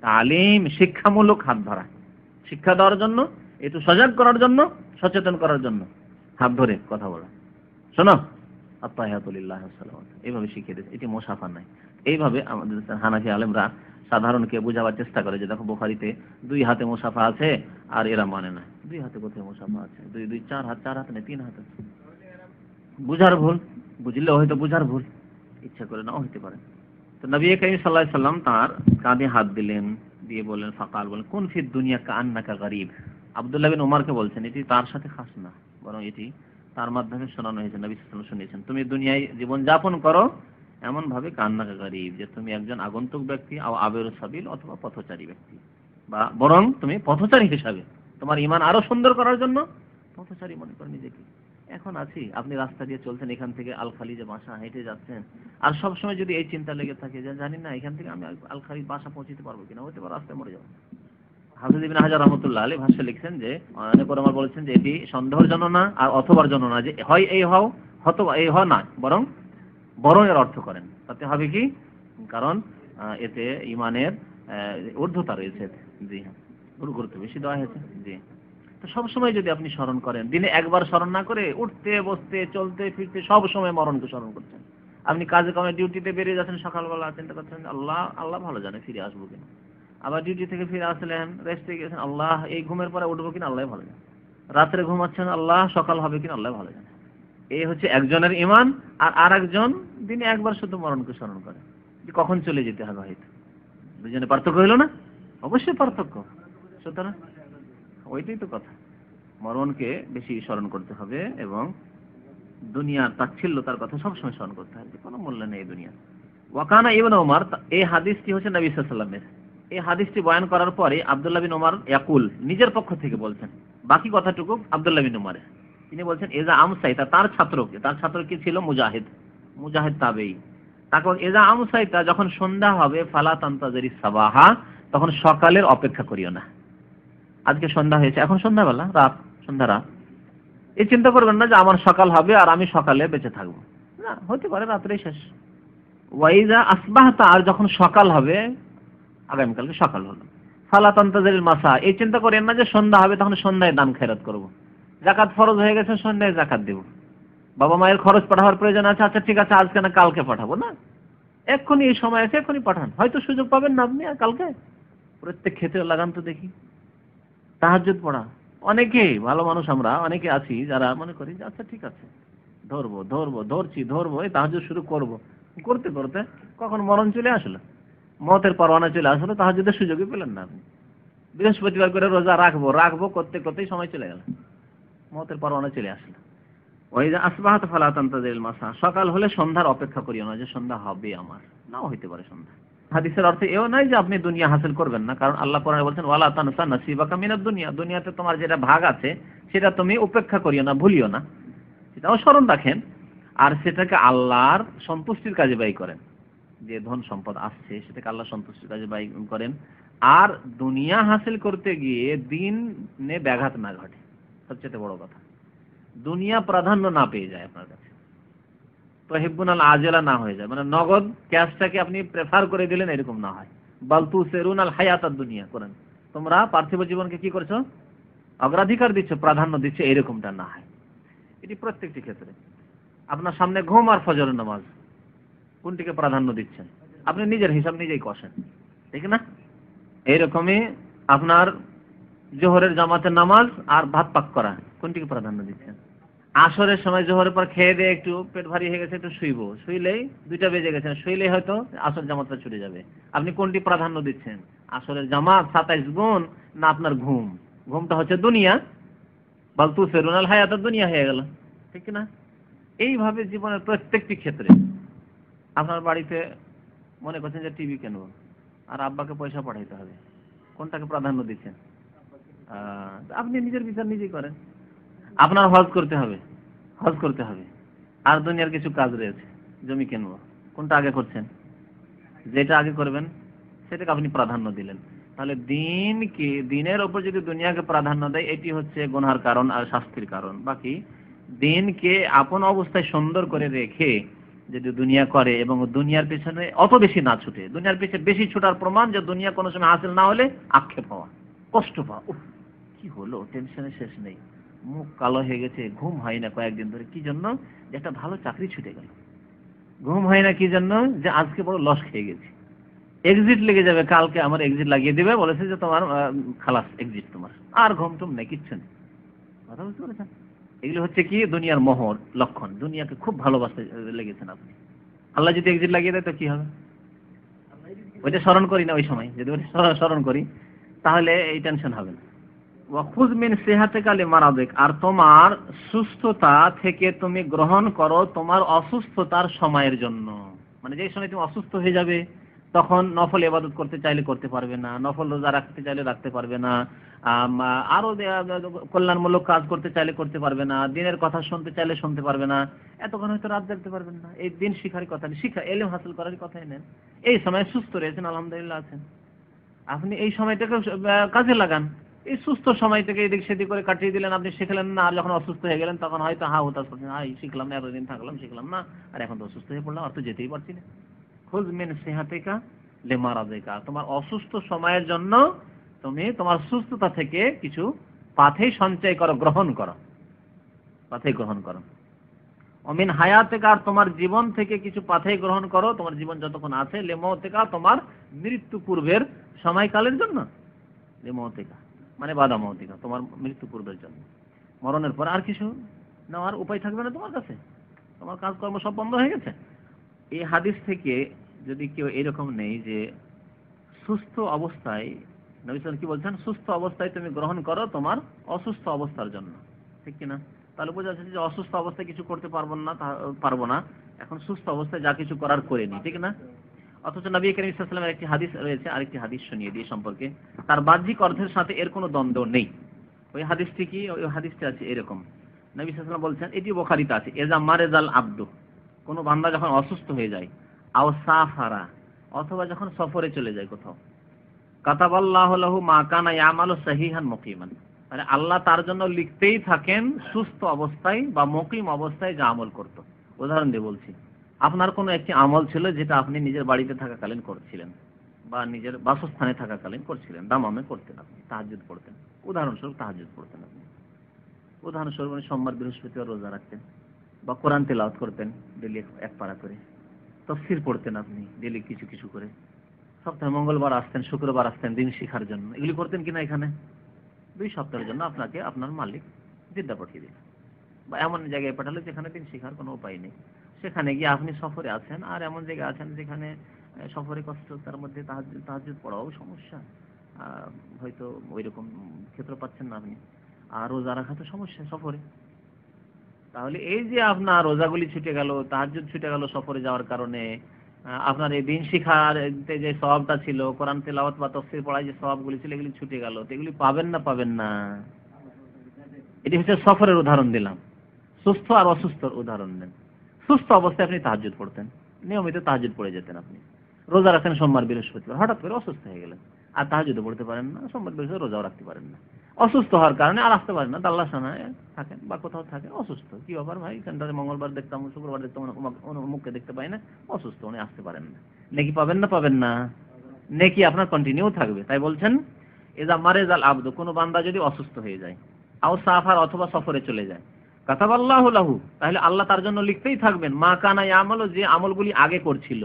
তালিম, শিক্ষামূলক হাত ধরা। শিক্ষা দেওয়ার জন্য একটু সজাগ করার জন্য, সচেতন করার জন্য। হাত ধরে কথা বলা। শোনো আত্মাহাতুলিল্লাহ এইভাবে শিখিয়ে দিয়েছে। এটি মোসাফা নাই এইভাবে আমাদের হানাফি আলেমরা সাধারণকে বোঝাবার চেষ্টা করে যে, দেখো বোখারিতে দুই হাতে মোসাফা আছে আর এরা মানে না। দুই হাতে কোথায় মোসাফা আছে? দুই দুই, চার হাত চার হাত নেই তিন হাত আছে। বুঝার ভুল বুঝলে হয়তো বুঝার ভুল। ইচ্ছা করে নাও, হইতে পারে। তো নবী করিম সাল্লাহ সাল্লাম তার কাঁধে হাত দিলেন, দিয়ে বললেন, ফাকাল বলেন কোন ফির দুনিয়া কা গরিব? আব্দুল্লাহ বিন ওমরকে বলছেন, এটি তার সাথে খাস না, বরং এটি তার মাধ্যমে শোনানো হয়েছে, নবী সাল্লাম শুনিয়েছেন। তুমি দুনিয়ায় জীবন যাপন করো, এমন ভাবে কান্নাকা গরিব যে তুমি একজন আগন্তুক ব্যক্তি আবের সাবিল অথবা পথচারী ব্যক্তি। বা বরং তুমি পথচারী হিসাবে। তোমার ইমান আরও সুন্দর করার জন্য পথচারী মনে করো নিজেকে। এখন আছি, আপনি রাস্তা দিয়ে চলছেন, এখান থেকে আলখালি যে বাসা হেঁটে যাচ্ছেন। আর সব সময় যদি এই চিন্তা লেগে থাকে যে জানি না, এখান থেকে আমি আলখালি বাসা পৌঁছতে পারব কিনা হতে পারে রাস্তায় মরে যাব। হাফিজ ইবিন হাজার রহমতুল্লাহ আলী ভাষ্য লিখছেন যে অনেক ওলামা বলেছেন যে, এটি সন্দেহর না আর অথবার জন্য না যে, হয় এই হও হতবা এই হয় না, বরং বরং এর অর্থ করেন। তাতে হবে কি? কারণ এতে ইমানের ঊর্ধ্বতা রয়েছে। জি হ্যাঁ। বেশি হয়েছে। জি। তো সব সময় যদি আপনি স্মরণ করেন, দিনে একবার স্মরণ না করে উঠতে, বসতে, চলতে, ফিরতে, সব সময় মরণকে স্মরণ করছেন। আপনি কাজে কামে ডিউটিতে বেরিয়ে যাচ্ছেন, সকালবেলা চিন্তা করছেন, আল্লাহ আল্লাহ ভালো জানে, ফিরে আসব কিনা। আবার ডিউটি থেকে ফিরে আসলেন রেস্টে গেছেন আল্লাহ এই ঘুমের পরে উঠবো কিনা আল্লাহ ভালো জানে। রাত্রে ঘুমাচ্ছেন, আল্লাহ সকাল হবে কিনা আল্লাহ ভালো জানে। এই হচ্ছে একজনের ইমান আর আর একজন দিনে একবার শুধু মরণকে স্মরণ করে। যে কখন চলে যেতে হবে হয়তো। দুজনে পার্থক্য হইল না? অবশ্যই পার্থক্য। সুতরাং ওইটাই তো কথা। মরণকে বেশি স্মরণ করতে হবে এবং দুনিয়ার তাচ্ছিল্য তার কথা সবসময় স্মরণ করতে হবে। কোনো মূল্য নেই দুনিয়া ওয়াকানা ইবন ওমর এই হাদিসটি হচ্ছে নবী সাল্লামের এই হাদিসটি বয়ান করার পরে আব্দুল্লাহ বিন ওমর ইয়াকুল নিজের পক্ষ থেকে বলছেন। বাকি কথাটুকু আব্দুল্লাহ বিন ওমরের তিনি বলছেন, এজা আমসাইতা তার ছাত্রকে, তার ছাত্র কি ছিল? মুজাহিদ। মুজাহিদ তাবেই। তারপর, এজা আমসাইতা যখন সন্ধ্যা হবে, ফালা তান্তাজারি সাবাহা তখন সকালের অপেক্ষা করিও না। আজকে সন্ধ্যা হয়েছে, এখন সন্ধ্যাবেলা, রাত, সন্ধ্যা রাত। এই চিন্তা করবেন না যে আমার সকাল হবে আর আমি সকালে বেঁচে থাকব। না, হতে পারে রাত্রেই শেষ। ওয়াইজা আসবাহতা, আর যখন সকাল হবে আগামীকালকে সকাল হলো। ফালা তান্তাজারিল মাসা, এই চিন্তা করেন না যে সন্ধ্যা হবে, তখন সন্ধ্যায় দান খেরাত করব। জাকাত ফরজ হয়ে গেছে, সন্ধ্যায় জাকাত দেব। বাবা মায়ের খরচ পাঠাবার প্রয়োজন আছে আচ্ছা ঠিক আছে, আজকে না কালকে পাঠাবো, না? এক্ষুনি এই সময় আছে, এক্ষুনি পাঠান। হয়তো সুযোগ পাবেন না আপনি কালকে। প্রত্যেক ক্ষেত্রে লাগান তো দেখি। তাহাজ্জুদ পড়া। অনেকেই ভালো মানুষ আমরা, অনেকে আছি যারা মনে করি যে আচ্ছা ঠিক আছে, ধরবো ধরবো, ধরছি, ধরবো, এই তাহাজ্জুদ শুরু করব। করতে করতে কখন মরণ চলে আসলো? মতের পরোয়ানা চলে আসলো তাহাজ্জুদের সুযোগই পেলেন না আপনি। বৃহস্পতিবার করে রোজা রাখব রাখব করতে করতেই সময় চলে গেল। মতের পরোয়ানা চলে আসলো। ওই যে আসবাহাত ফালাতান্তাদের মাসা, সকাল হলে সন্ধ্যার অপেক্ষা করিও না যে সন্ধ্যা হবে আমার। নাও হইতে পারে সন্ধ্যা। হাদিসের অর্থ এও নাই যে আপনি দুনিয়া হাসিল করবেন না, কারণ আল্লাহ কোরআনে বলছেন, ওয়ালা তানসা নাসিবাকা মিনাদ দুনিয়া দুনিয়াতে তোমার যেটা ভাগ আছে, সেটা তুমি উপেক্ষা করিও না, ভুলিও না। সেটাও স্মরণ রাখেন। আর সেটাকে আল্লাহর সন্তুষ্টির কাজে ব্যয় করেন। যে ধন সম্পদ আসছে, সেটাকে আল্লাহ সন্তুষ্টির কাজে ব্যয় করেন। আর দুনিয়া হাসিল করতে গিয়ে দিনে ব্যাঘাত না ঘটে। সবচেয়ে বড় কথা। দুনিয়া প্রাধান্য না পেয়ে যায় আপনার কাছে। তো হেব্বুনাল আজেলা না হয়ে যায়। মানে নগদ ক্যাশটাকে আপনি প্রেফার করে দিলেন, এরকম না হয়। বালতু সেরুন আল হায়াত দুনিয়া করেন। তোমরা পার্থিব জীবনকে কি করছ? অগ্রাধিকার দিচ্ছ, প্রাধান্য দিচ্ছ, এরকমটা না হয়। এটি প্রত্যেকটি ক্ষেত্রে। আপনার সামনে ঘুম আর ফজরের নামাজ। কোনটিকে প্রাধান্য দিচ্ছেন? আপনি নিজের হিসাব নিজেই কষেন, ঠিক না? এইরকমই আপনার জোহরের জামাতের নামাজ আর ভাত পাক করা, কোনটিকে প্রাধান্য দিচ্ছেন? আসরের সময় জোহরের পর খেয়ে দিয়ে একটু পেট ভারী হয়ে গেছে, একটু শুইবো। শুইলেই দুইটা বেজে গেছে, শুইলেই হয়তো আসর জামাতটা ছুটে যাবে। আপনি কোনটি প্রাধান্য দিচ্ছেন? আসরের জামাত, সাতাইশ গুণ না আপনার ঘুম? ঘুমটা হচ্ছে দুনিয়া। বালতু ফেরুনাল হায়াত, দুনিয়া হয়ে গেল, ঠিক না? এইভাবে জীবনের প্রত্যেকটি ক্ষেত্রে আপনার বাড়িতে মনে করছেন যে টিভি কেনবো আর আব্বাকে পয়সা পাঠাইতে হবে। কোনটাকে প্রাধান্য দিচ্ছেন? আপনি নিজের বিচার নিজেই করেন। আপনার হজ করতে হবে। হজ করতে হবে। আর দুনিয়ার কিছু কাজ রয়েছে, জমি কিনবো। কোনটা আগে করছেন? যেটা আগে করবেন, সেটাকে আপনি প্রাধান্য দিলেন। তাহলে দিনকে দিনের ওপর যদি দুনিয়াকে প্রাধান্য দেয়, এটি হচ্ছে গুনহার কারণ আর শাস্তির কারণ। বাকি দিনকে আপন অবস্থায় সুন্দর করে রেখে যদি দুনিয়া করে এবং দুনিয়ার পেছনে অত বেশি না ছুটে। দুনিয়ার পেছনে বেশি ছুটার প্রমাণ যে দুনিয়া কোনো সময় হাসিল না হলে আক্ষেপ হওয়া, কষ্ট পাওয়া। উফ, কি হলো? টেনশনে শেষ নেই। মুখ কালো হয়ে গেছে, ঘুম হয় না কয়েকদিন ধরে। কি জন্য? যে একটা ভালো চাকরি ছুটে গেল। ঘুম হয় না কি জন্য? যে আজকে বড় লস খেয়ে গেছি। এক্সিট লেগে যাবে, কালকে আমার এক্সিট লাগিয়ে দিবে। বলেছে যে তোমার খালাস এক্সিট তোমার। আর ঘুম টুম নেই, কিচ্ছু নেই। কথা বুঝতে পেরেছেন? এগুলো হচ্ছে কি? দুনিয়ার মোহর, লক্ষণ। দুনিয়াকে খুব ভালোবাসতে লেগেছেন আপনি। আল্লাহ যদি এক্সিট লাগিয়ে দেয়, তো কি হবে? ওইটা স্মরণ করি না ওই সময়। যদি ওইটা স্মরণ- করি, তাহলে এই টেনশন হবে না। ওয়াখুজ মিন সেহাতে কালে মারাবেক আর তোমার সুস্থতা থেকে তুমি গ্রহণ করো তোমার অসুস্থতার সময়ের জন্য। মানে যে সময় তুমি অসুস্থ হয়ে যাবে, তখন নফল ইবাদত করতে চাইলে করতে পারবে না। নফল রোজা রাখতে চাইলে রাখতে পারবে না। আরও কল্যাণমূলক কাজ করতে চাইলে করতে পারবে না, দিনের কথা শুনতে চাইলে শুনতে পারবে না, এতক্ষণ হয়তো রাত জাগতে পারবেন না। এই দিন শিখার কথা শিখা এলেম হাসিল করার কথাই নেন এই সময় সুস্থ রয়েছেন, আলহামদুলিল্লাহ আছেন। আপনি এই সময়টাকে কাজে লাগান। এই সুস্থ সময়টাকে এদিক সেদিক করে কাটিয়ে দিলেন, আপনি শিখলেন না, আর যখন অসুস্থ হয়ে গেলেন, তখন হয়তো হা হতাশ করছেন হাই শিখলাম না, এতদিন থাকলাম, শিখলাম না, আর এখন তো অসুস্থ হয়ে পড়লাম, আর তো যেতেই পারছি না। খোঁজ মেন সেহাতেকা লে মারাদেকা তোমার অসুস্থ সময়ের জন্য তুমি তোমার সুস্থতা থেকে কিছু পাথেই সঞ্চয় করো, গ্রহণ করো। পাথেই গ্রহণ করো। অমিন হায়াতেকা আর তোমার জীবন থেকে কিছু পাথেই গ্রহণ করো, তোমার জীবন যতক্ষণ আছে লেমতেকা তোমার মৃত্যু পূর্বের সময়কালের জন্য। লেমতেকা মানে বাদা মৌতিকা তোমার মৃত্যু পূর্বের জন্য। মরণের পর আর কিছু নেওয়ার উপায় থাকবে না তোমার কাছে। তোমার কাজকর্ম সব বন্ধ হয়ে গেছে। এই হাদিস থেকে যদি কেউ এরকম নেই যে, সুস্থ অবস্থায় নবী সাল্লাল্লাহু কি বলছেন? সুস্থ অবস্থায় তুমি গ্রহণ করো তোমার অসুস্থ অবস্থার জন্য। ঠিক কি না তাহলে বোঝা যাচ্ছে যে অসুস্থ অবস্থায় কিছু করতে পারব না পারব না। এখন সুস্থ অবস্থায় যা কিছু করার করে নি, ঠিক না? অথচ নবী করিম সাল্লামের একটি হাদিস রয়েছে, আরেকটি হাদিস শুনিয়ে দিই সম্পর্কে। তার বাহ্যিক অর্থের সাথে এর কোনো দ্বন্দ্ব নেই। ওই হাদিসটি কি? ওই হাদিসটি আছে এরকম। নবী সাল্লাম বলছেন, এটি বোখারিতে আছে, এজা মারেজাল আব্দু। কোনো বান্দা যখন অসুস্থ হয়ে যায়, আও সাফারা, অথবা যখন সফরে চলে যায় কোথাও। কাতাবাল্লাহ লাহু মা কানা ইয়ামালু সাহিহান মুকিমান। মানে আল্লাহ তার জন্য লিখতেই থাকেন সুস্থ অবস্থায় বা মুকিম অবস্থায় যা আমল করত। উদাহরণ দিয়ে বলছি, আপনার কোনো একটি আমল ছিল যেটা আপনি নিজের বাড়িতে থাকাকালীন করছিলেন বা নিজের বাসস্থানে থাকাকালীন করছিলেন, দামামে করতেন আপনি, তাহাজ্জুদ পড়তেন। উদাহরণস্বরূপ তাহাজ্জুদ পড়তেন আপনি। উদাহরণস্বরূপ সোমবার বৃহস্পতিবার রোজা রাখতেন বা কোরআন তেলাওয়াত করতেন ডেলি এক পাড়া করে। তফসির পড়তেন আপনি ডেলি কিছু কিছু করে। সপ্তাহে মঙ্গলবার আসতেন, শুক্রবার আসতেন দিন শিখার জন্য। এগুলি করতেন কিনা এখানে? দুই সপ্তাহের জন্য আপনাকে আপনার মালিক জিদ্দা পাঠিয়ে দিল বা এমন জায়গায় পাঠালো যেখানে দিন শিখার কোনো উপায় নেই। সেখানে গিয়ে আপনি সফরে আছেন, আর এমন জায়গায় আছেন যেখানে সফরে কষ্ট, তার মধ্যে তাহাজ্জুদ পড়াও সমস্যা। হয়তো ওই রকম ক্ষেত্র পাচ্ছেন না আপনি। আর রোজা রাখা তো সমস্যা সফরে। তাহলে এই যে আপনার রোজাগুলি ছুটে গেল, তাহাজ্জুদ ছুটে গেল সফরে যাওয়ার কারণে আপনার এই দিন শিখার যে সওয়াবটা ছিল, কোরআন তেলাওয়াত বা তফসির পড়ায় যে সওয়াবগুলি ছিল, এগুলি ছুটে গেল। এগুলি পাবেন না পাবেন না? এটি হচ্ছে সফরের উদাহরণ দিলাম। সুস্থ আর অসুস্থর উদাহরণ দেন সুস্থ অবস্থায় আপনি তাহাজ্জুদ পড়তেন। নিয়মিত তাহাজ্জুদ পড়ে যেতেন আপনি। রোজা রাখেন সোমবার বৃহস্পতিবার। হঠাৎ করে অসুস্থ হয়ে গেলেন। আর তাহাজ্জুদও পড়তে পারেন না, সোমবার বৃহস্পতিবার রোজাও রাখতে পারেন না। অসুস্থ হওয়ার কারণে আর আসতে পারেন না দাল্লা সানায় থাকেন বা কোথাও থাকেন, অসুস্থ। কি ব্যাপার ভাই? সেন্টারে মঙ্গলবার দেখতাম, শুক্রবার দেখতাম মুখকে দেখতে পাই না। অসুস্থ, উনি আসতে পারেন না। নেকি পাবেন না পাবেন না। নেকি আপনার কন্টিনিউ থাকবে, তাই বলছেন? এজা মারেজাল আব্দ কোনো বান্দা যদি অসুস্থ হয়ে যায়, আও সাফার অথবা সফরে চলে যায়। কাতাবাল্লাহু লাহু, তাহলে আল্লাহ তার জন্য লিখতেই থাকবেন, মা কানা আমল যে আমলগুলি আগে করছিল,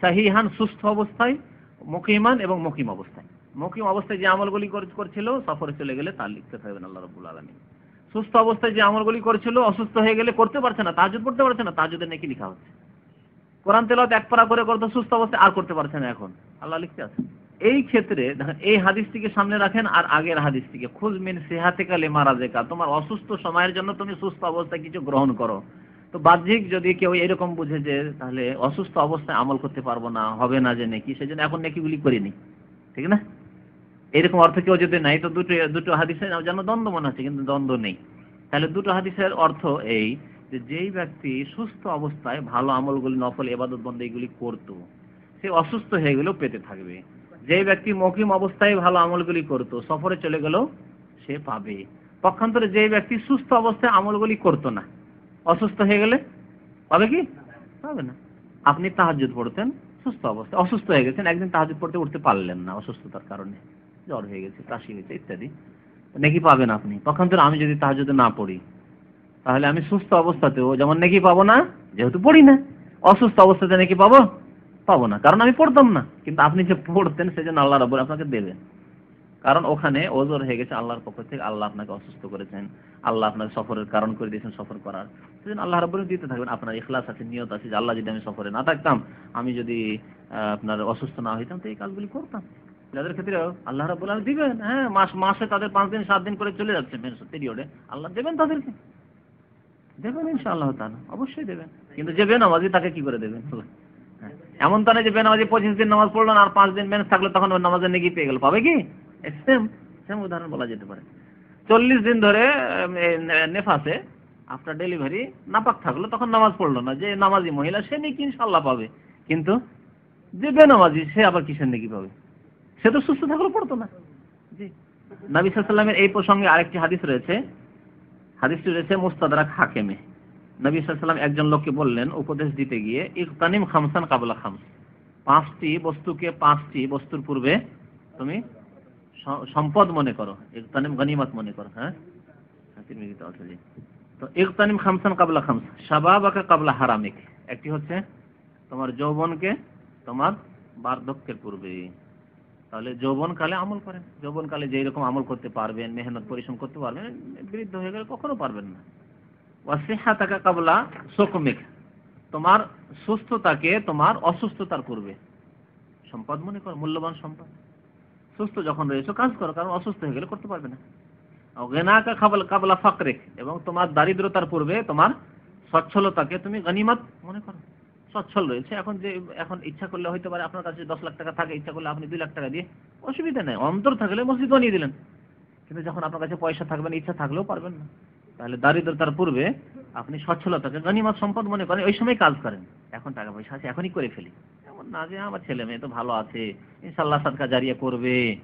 সাহিহান, সুস্থ অবস্থায়, মুকিমান এবং মুকিম অবস্থায়। মুকিম অবস্থায় যে আমলগুলি কর- করছিল, সফরে চলে গেলে তার লিখতে থাকবেন আল্লাহ রাব্বুল আলামিন। সুস্থ অবস্থায় যে আমলগুলি করছিল, অসুস্থ হয়ে গেলে করতে পারছে না, তাহাজ্জুদ পড়তে পারছে না তাহাজ্জুদের নাকি লেখা হচ্ছে। কোরআন তেলাওয়াত এক পারা করে করতে, সুস্থ অবস্থায় আর করতে পারছে না এখন। আল্লাহ লিখতে আছে। এই ক্ষেত্রে এই হাদিসটিকে সামনে রাখেন আর আগের হাদিসটিকে। খুজ মিন মারা জেকা তোমার অসুস্থ সময়ের জন্য তুমি সুস্থ অবস্থায় কিছু গ্রহণ করো। তো বাহ্যিক যদি কেউ এরকম বুঝে যে, তাহলে অসুস্থ অবস্থায় আমল করতে পারব না, হবে না যে নাকি, সেজন্য এখন নাকিগুলি করিনি। ঠিক না? এরকম অর্থ কেউ যদি নাই তো দুটো দুটো হাদিসের যেন দ্বন্দ্ব মনে হচ্ছে, কিন্তু দ্বন্দ্ব নেই। তাহলে দুটো হাদিসের অর্থ এই যে যেই ব্যক্তি সুস্থ অবস্থায় ভালো আমলগুলি, নফল এবাদত বন্ধ এগুলি করতো, সে অসুস্থ হয়ে গেলেও পেতে থাকবে। যেই ব্যক্তি মকিম অবস্থায় ভালো আমলগুলি করতো, সফরে চলে গেলেও সে পাবে। পক্ষান্তরে যেই ব্যক্তি সুস্থ অবস্থায় আমলগুলি করতো না, অসুস্থ হয়ে গেলে পাবে কি? পাবে না। আপনি তাহাজ্জুদ পড়তেন, সুস্থ অবস্থায়, অসুস্থ হয়ে গেছেন, একদিন তাহাজ্জুদ পড়তে উঠতে পারলেন না অসুস্থতার কারণে। জ্বর হয়ে গেছে, কাশি হয়েছে ইত্যাদি। নাকি পাবেন আপনি। পক্ষান্তরে আমি যদি তাহাজ্জুদে না পড়ি, তাহলে আমি সুস্থ অবস্থাতেও যেমন নাকি পাবো না, যেহেতু পড়ি না, অসুস্থ অবস্থাতে নাকি পাবো পাবো না। কারণ আমি পড়তাম না। কিন্তু আপনি যে পড়তেন, সেজন্য আল্লাহ রাব্বুল আপনাকে দেবেন কারণ ওখানে ওজোর হয়ে গেছে আল্লাহর পক্ষ থেকে। আল্লাহ আপনাকে অসুস্থ করেছেন। আল্লাহ আপনাকে সফরের কারণ করে দিয়েছেন সফর করার। সেজন্য আল্লাহ রাব্বুল দিতে থাকবেন, আপনার ইখলাস আছে, নিয়ত আছে যে আল্লাহ যদি আমি সফরে না থাকতাম, আমি যদি আপনার অসুস্থ না হইতাম, তো এই কাজগুলি করতাম। যাদের ক্ষেত্রে আল্লাহ রাব্বুল আলামিন দিবেন হ্যাঁ মাস, মাসে তাদের পাঁচ দিন, সাত দিন করে চলে যাচ্ছে পিরিয়ডে আল্লাহ দেবেন তাদেরকে। দেবেন ইনশাআল্লাহ তাআলা, অবশ্যই দেবেন। কিন্তু যে বেনামাজি তাকে কি করে দেবেন? হ্যাঁ। এমন তো না যে বেনামাজি পঁচিশ দিন নামাজ পড়ল আর পাঁচ দিন মেন্স থাকল, তখন নামাজের নেকি পেয়ে গেল। পাবে কি? সেম সেম উদাহরণ বলা যেতে পারে। চল্লিশ দিন ধরে নেফাসে আফটার ডেলিভারি নাপাক থাকল, তখন নামাজ পড়ল না। যে নামাজি মহিলা, সে নাকি ইনশাল্লাহ পাবে। কিন্তু যে বেনামাজি, সে আবার কিসের নাকি পাবে? সে তো সুস্থ থাকলেও পড়তো না। জি। নবী সাল্লামের এই প্রসঙ্গে আরেকটি হাদিস রয়েছে। হাদিসটি রয়েছে মুস্তাদরাক হাকেমে। নবী সাল্লাম একজন লোককে বললেন উপদেশ দিতে গিয়ে ইকতানিম খামসান কাবলা খামস। পাঁচটি বস্তুকে পাঁচটি বস্তুর পূর্বে তুমি সম্পদ মনে করো। ইকতানিম গনিমত মনে করো। হ্যাঁ? হ্যাঁ। তো ইকতানিম খামসান কাবলা খামস শাবাবাকা কাবলা হারামিক। একটি হচ্ছে তোমার যৌবনকে তোমার বার্ধক্যের পূর্বে। তাহলে যৌবনকালে আমল করেন। যৌবনকালে যেই রকম আমল করতে পারবেন, মেহনত পরিশ্রম করতে পারবেন, বৃদ্ধ হয়ে গেলে কখনো পারবেন না। ওয়াসিহাতাকা কাবলা সুকমিক। তোমার সুস্থতাকে তোমার অসুস্থতার পূর্বে সম্পদ মনে করো, মূল্যবান সম্পদ। সুস্থ যখন রয়েছে, কাজ করো, কারণ অসুস্থ হয়ে গেলে করতে পারবে না। গেনাকা খাবল কাবলা ফাকরেক। এবং তোমার দারিদ্রতার পূর্বে তোমার সচ্ছলতাকে তুমি গনিমত মনে করো। সচ্ছল রয়েছে। এখন যে, এখন ইচ্ছা করলে হইতে পারে আপনার কাছে দশ লাখ টাকা থাকে, ইচ্ছা করলে আপনি দুই লাখ টাকা দিয়ে, অসুবিধা নেই। অন্তর থাকলে মসজিদ বানিয়ে দিলেন। কিন্তু যখন আপনার কাছে পয়সা থাকবে না, ইচ্ছা থাকলেও পারবেন না। তাহলে দারিদ্রতার পূর্বে আপনি সচ্ছলতাকে গনিমত সম্পদ মনে করেন, ওই সময় কাজ করেন। এখন টাকা পয়সা আছে, এখনই করে ফেলি। এমন না যে আমার ছেলে মেয়ে তো ভালো আছে ইনশাল্লাহ সাদকা জারিয়া করবে।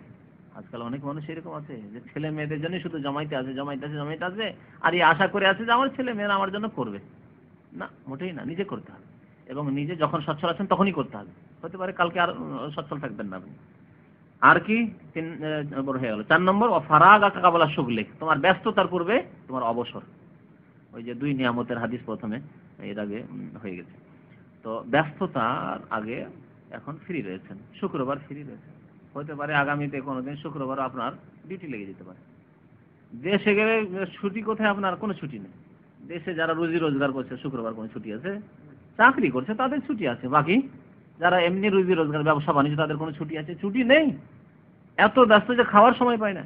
আজকাল অনেক মানুষ এরকম আছে যে, ছেলে মেয়েদের জন্য শুধু জমাইতে আছে জমাইতে আছে জমাইতে আছে আর এই আশা করে আছে যে আমার ছেলে মেয়েরা আমার জন্য করবে। না, মোটেই না, নিজে করতে হবে। এবং নিজে যখন সচ্ছল আছেন তখনই করতে হবে। হতে পারে কালকে আর সচ্ছল থাকবেন না আপনি। আর কি? তিন নম্বর হয়ে গেল। চার নম্বর ফারাগ আকা বলা সুগলেখ তোমার ব্যস্ততার পূর্বে তোমার অবসর। ওই যে দুই নিয়ামতের হাদিস প্রথমে, এর আগে হয়ে গেছে। তো ব্যস্ততার আগে এখন ফ্রি রয়েছেন। শুক্রবার ফ্রি রয়েছেন। হতে পারে আগামীতে কোনোদিন শুক্রবার আপনার ডিউটি লেগে যেতে পারে। দেশে গেলে ছুটি কোথায়? আপনার কোনো ছুটি নেই। দেশে যারা রুজি রোজগার করছে, শুক্রবার কোনো ছুটি আছে? চাকরি করছে, তাদের ছুটি আছে। বাকি যারা এমনি রুজি রোজগার, ব্যবসা, বাণিজ্য, তাদের কোনো ছুটি আছে। ছুটি নেই। এত ব্যস্ত যে খাওয়ার সময় পায় না।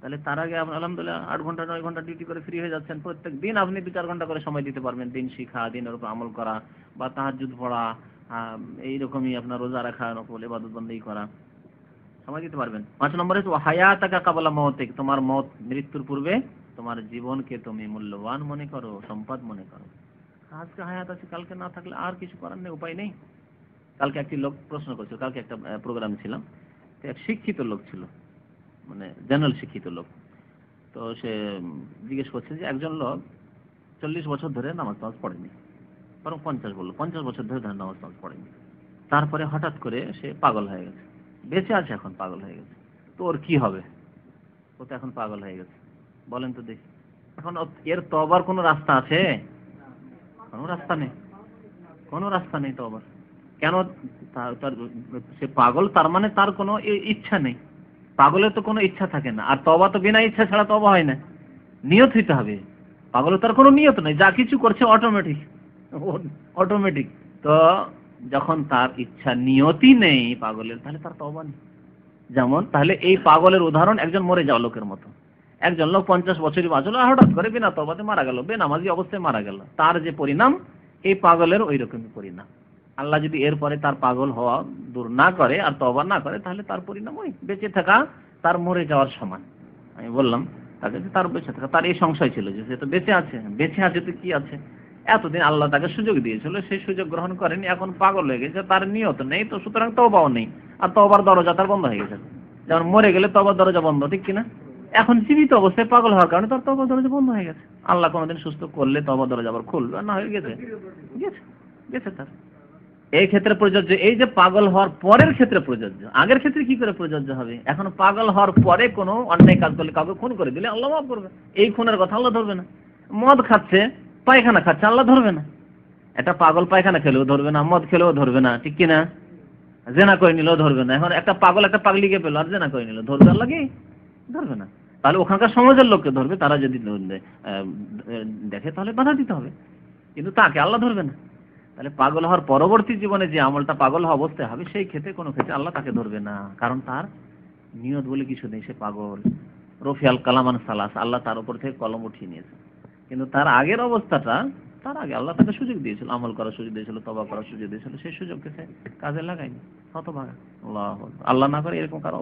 তাহলে তার আগে আপনি আলহামদুলিল্লাহ আট ঘণ্টা, নয় ঘণ্টা ডিউটি করে ফ্রি হয়ে যাচ্ছেন। প্রত্যেক দিন আপনি দু চার ঘণ্টা করে সময় দিতে পারবেন। দিন শিখা দিনের উপর আমল করা বা তাহার তাহাজুদ পড়া এইরকমই আপনার রোজা রাখা নকল এবাদত বন্দী করা। সময় দিতে পারবেন। পাঁচ নম্বরে তো হায়াতাকা কাবলা মৌতিক তোমার মত মৃত্যুর পূর্বে তোমার জীবনকে তুমি মূল্যবান মনে করো, সম্পদ মনে করো। আজকে হায়াত আছে, কালকে না থাকলে আর কিছু করার নেই, উপায় নেই। কালকে একটি লোক প্রশ্ন করছিল, কালকে একটা প্রোগ্রাম ছিলাম তো এক শিক্ষিত লোক ছিল মানে জেনারেল শিক্ষিত লোক। তো সে জিজ্ঞেস করছে যে একজন লোক চল্লিশ বছর ধরে নামাজ নামাজ পড়েনি। বরং পঞ্চাশ বলল, পঞ্চাশ বছর ধরে ধরে নামাজ নামাজ পড়েনি। তারপরে হঠাৎ করে সে পাগল হয়ে গেছে। বেঁচে আছে এখন, পাগল হয়ে গেছে। তো ওর কি হবে? ও তো এখন পাগল হয়ে গেছে। বলেন তো দেখি। এখন এর তবার কোনো রাস্তা আছে? কোনো রাস্তা নেই। কোনো রাস্তা নেই তবার কেন তার সে পাগল, তার মানে তার কোনো ইচ্ছা নেই। পাগলের তো কোনো ইচ্ছা থাকে না। আর তবা তো বিনা ইচ্ছা ছাড়া তবা হয় না। নিয়ত হইতে হবে। পাগলের তার কোনো নিয়ত নেই। যা কিছু করছে অটোমেটিক অটোমেটিক তো যখন তার ইচ্ছা নিয়তি নেই পাগলের, তাহলে তার তবা নেই। যেমন, তাহলে এই পাগলের উদাহরণ একজন মরে যাওয়া লোকের মতো। একজন লোক পঞ্চাশ বছরই বাঁচলো। আর হঠাৎ করে বিনা তবাতে মারা গেল। বেনামাজি অবস্থায় মারা গেল। তার যে পরিণাম, এই পাগলের ওই রকমই পরিণাম। আল্লাহ যদি এরপরে তার পাগল হওয়া দূর না করে আর তবা না করে, তাহলে তার পরিণাম ওই বেঁচে থাকা, তার মরে যাওয়ার সমান। আমি বললাম, তাকে যে তার বেঁচে থাকা, তার এই সংশয় ছিল যে সে তো বেঁচে আছে। বেঁচে আছে তো কি আছে? এতদিন আল্লাহ তাকে সুযোগ দিয়েছিল সেই সুযোগ গ্রহণ করেনি, এখন পাগল হয়ে গেছে, তার নিয়ত নেই, তো সুতরাং তবাও নেই। আর তবার দরজা তার বন্ধ হয়ে গেছে। যেমন মরে গেলে তবার দরজা বন্ধ, ঠিক কিনা? এখন জীবিত অবস্থায় পাগল হওয়ার কারণে তার তবার দরজা বন্ধ হয়ে গেছে। আল্লাহ কোনোদিন সুস্থ করলে তবার দরজা আবার খুলবে? না, হয়ে গেছে গেছে তার। এই ক্ষেত্রে প্রযোজ্য, এই যে পাগল হওয়ার পরের ক্ষেত্রে প্রযোজ্য, আগের ক্ষেত্রে কি করে প্রযোজ্য হবে? এখন পাগল হওয়ার পরে কোনো অন্যায় কাজ করলে কাউকে খুন করে দিলে আল্লাহ মাফ করবে। এই খুনের কথা আল্লাহ ধরবে না। মদ খাচ্ছে, পায়খানা খাচ্ছে, আল্লাহ ধরবে না। একটা পাগল পায়খানা খেলেও ধরবে না, মদ খেলেও ধরবে না, ঠিক কিনা? জেনা করে নিলেও ধরবে না। এখন একটা পাগল একটা পাগলিকে পেল, আর জেনা করে নিল, ধরবে আল্লাহ কি? ধরবে না। তাহলে ওখানকার সমাজের লোককে ধরবে, তারা যদি দেখে তাহলে বাধা দিতে হবে। কিন্তু তাকে আল্লাহ ধরবে না। তাহলে পাগল হওয়ার পরবর্তী জীবনে যে আমলটা পাগল হওয়া অবস্থায় হবে, সেই ক্ষেত্রে কোনো ক্ষেত্রে আল্লাহ তাকে ধরবে না। কারণ তার নিয়ত বলে কিছু নেই, সে পাগল। রফিয়াল কালামান সালাস, আল্লাহ তার উপর থেকে কলম উঠিয়ে নিয়েছে। কিন্তু তার আগের অবস্থাটা, তার আগে আল্লাহ তাকে সুযোগ দিয়েছিল, আমল করার সুযোগ দিয়েছিল তবা করার সুযোগ দিয়েছিল, সেই সুযোগকে সে কাজে লাগায়নি। হতভাগা। আল্লাহ আল্লাহ না করে এরকম কারও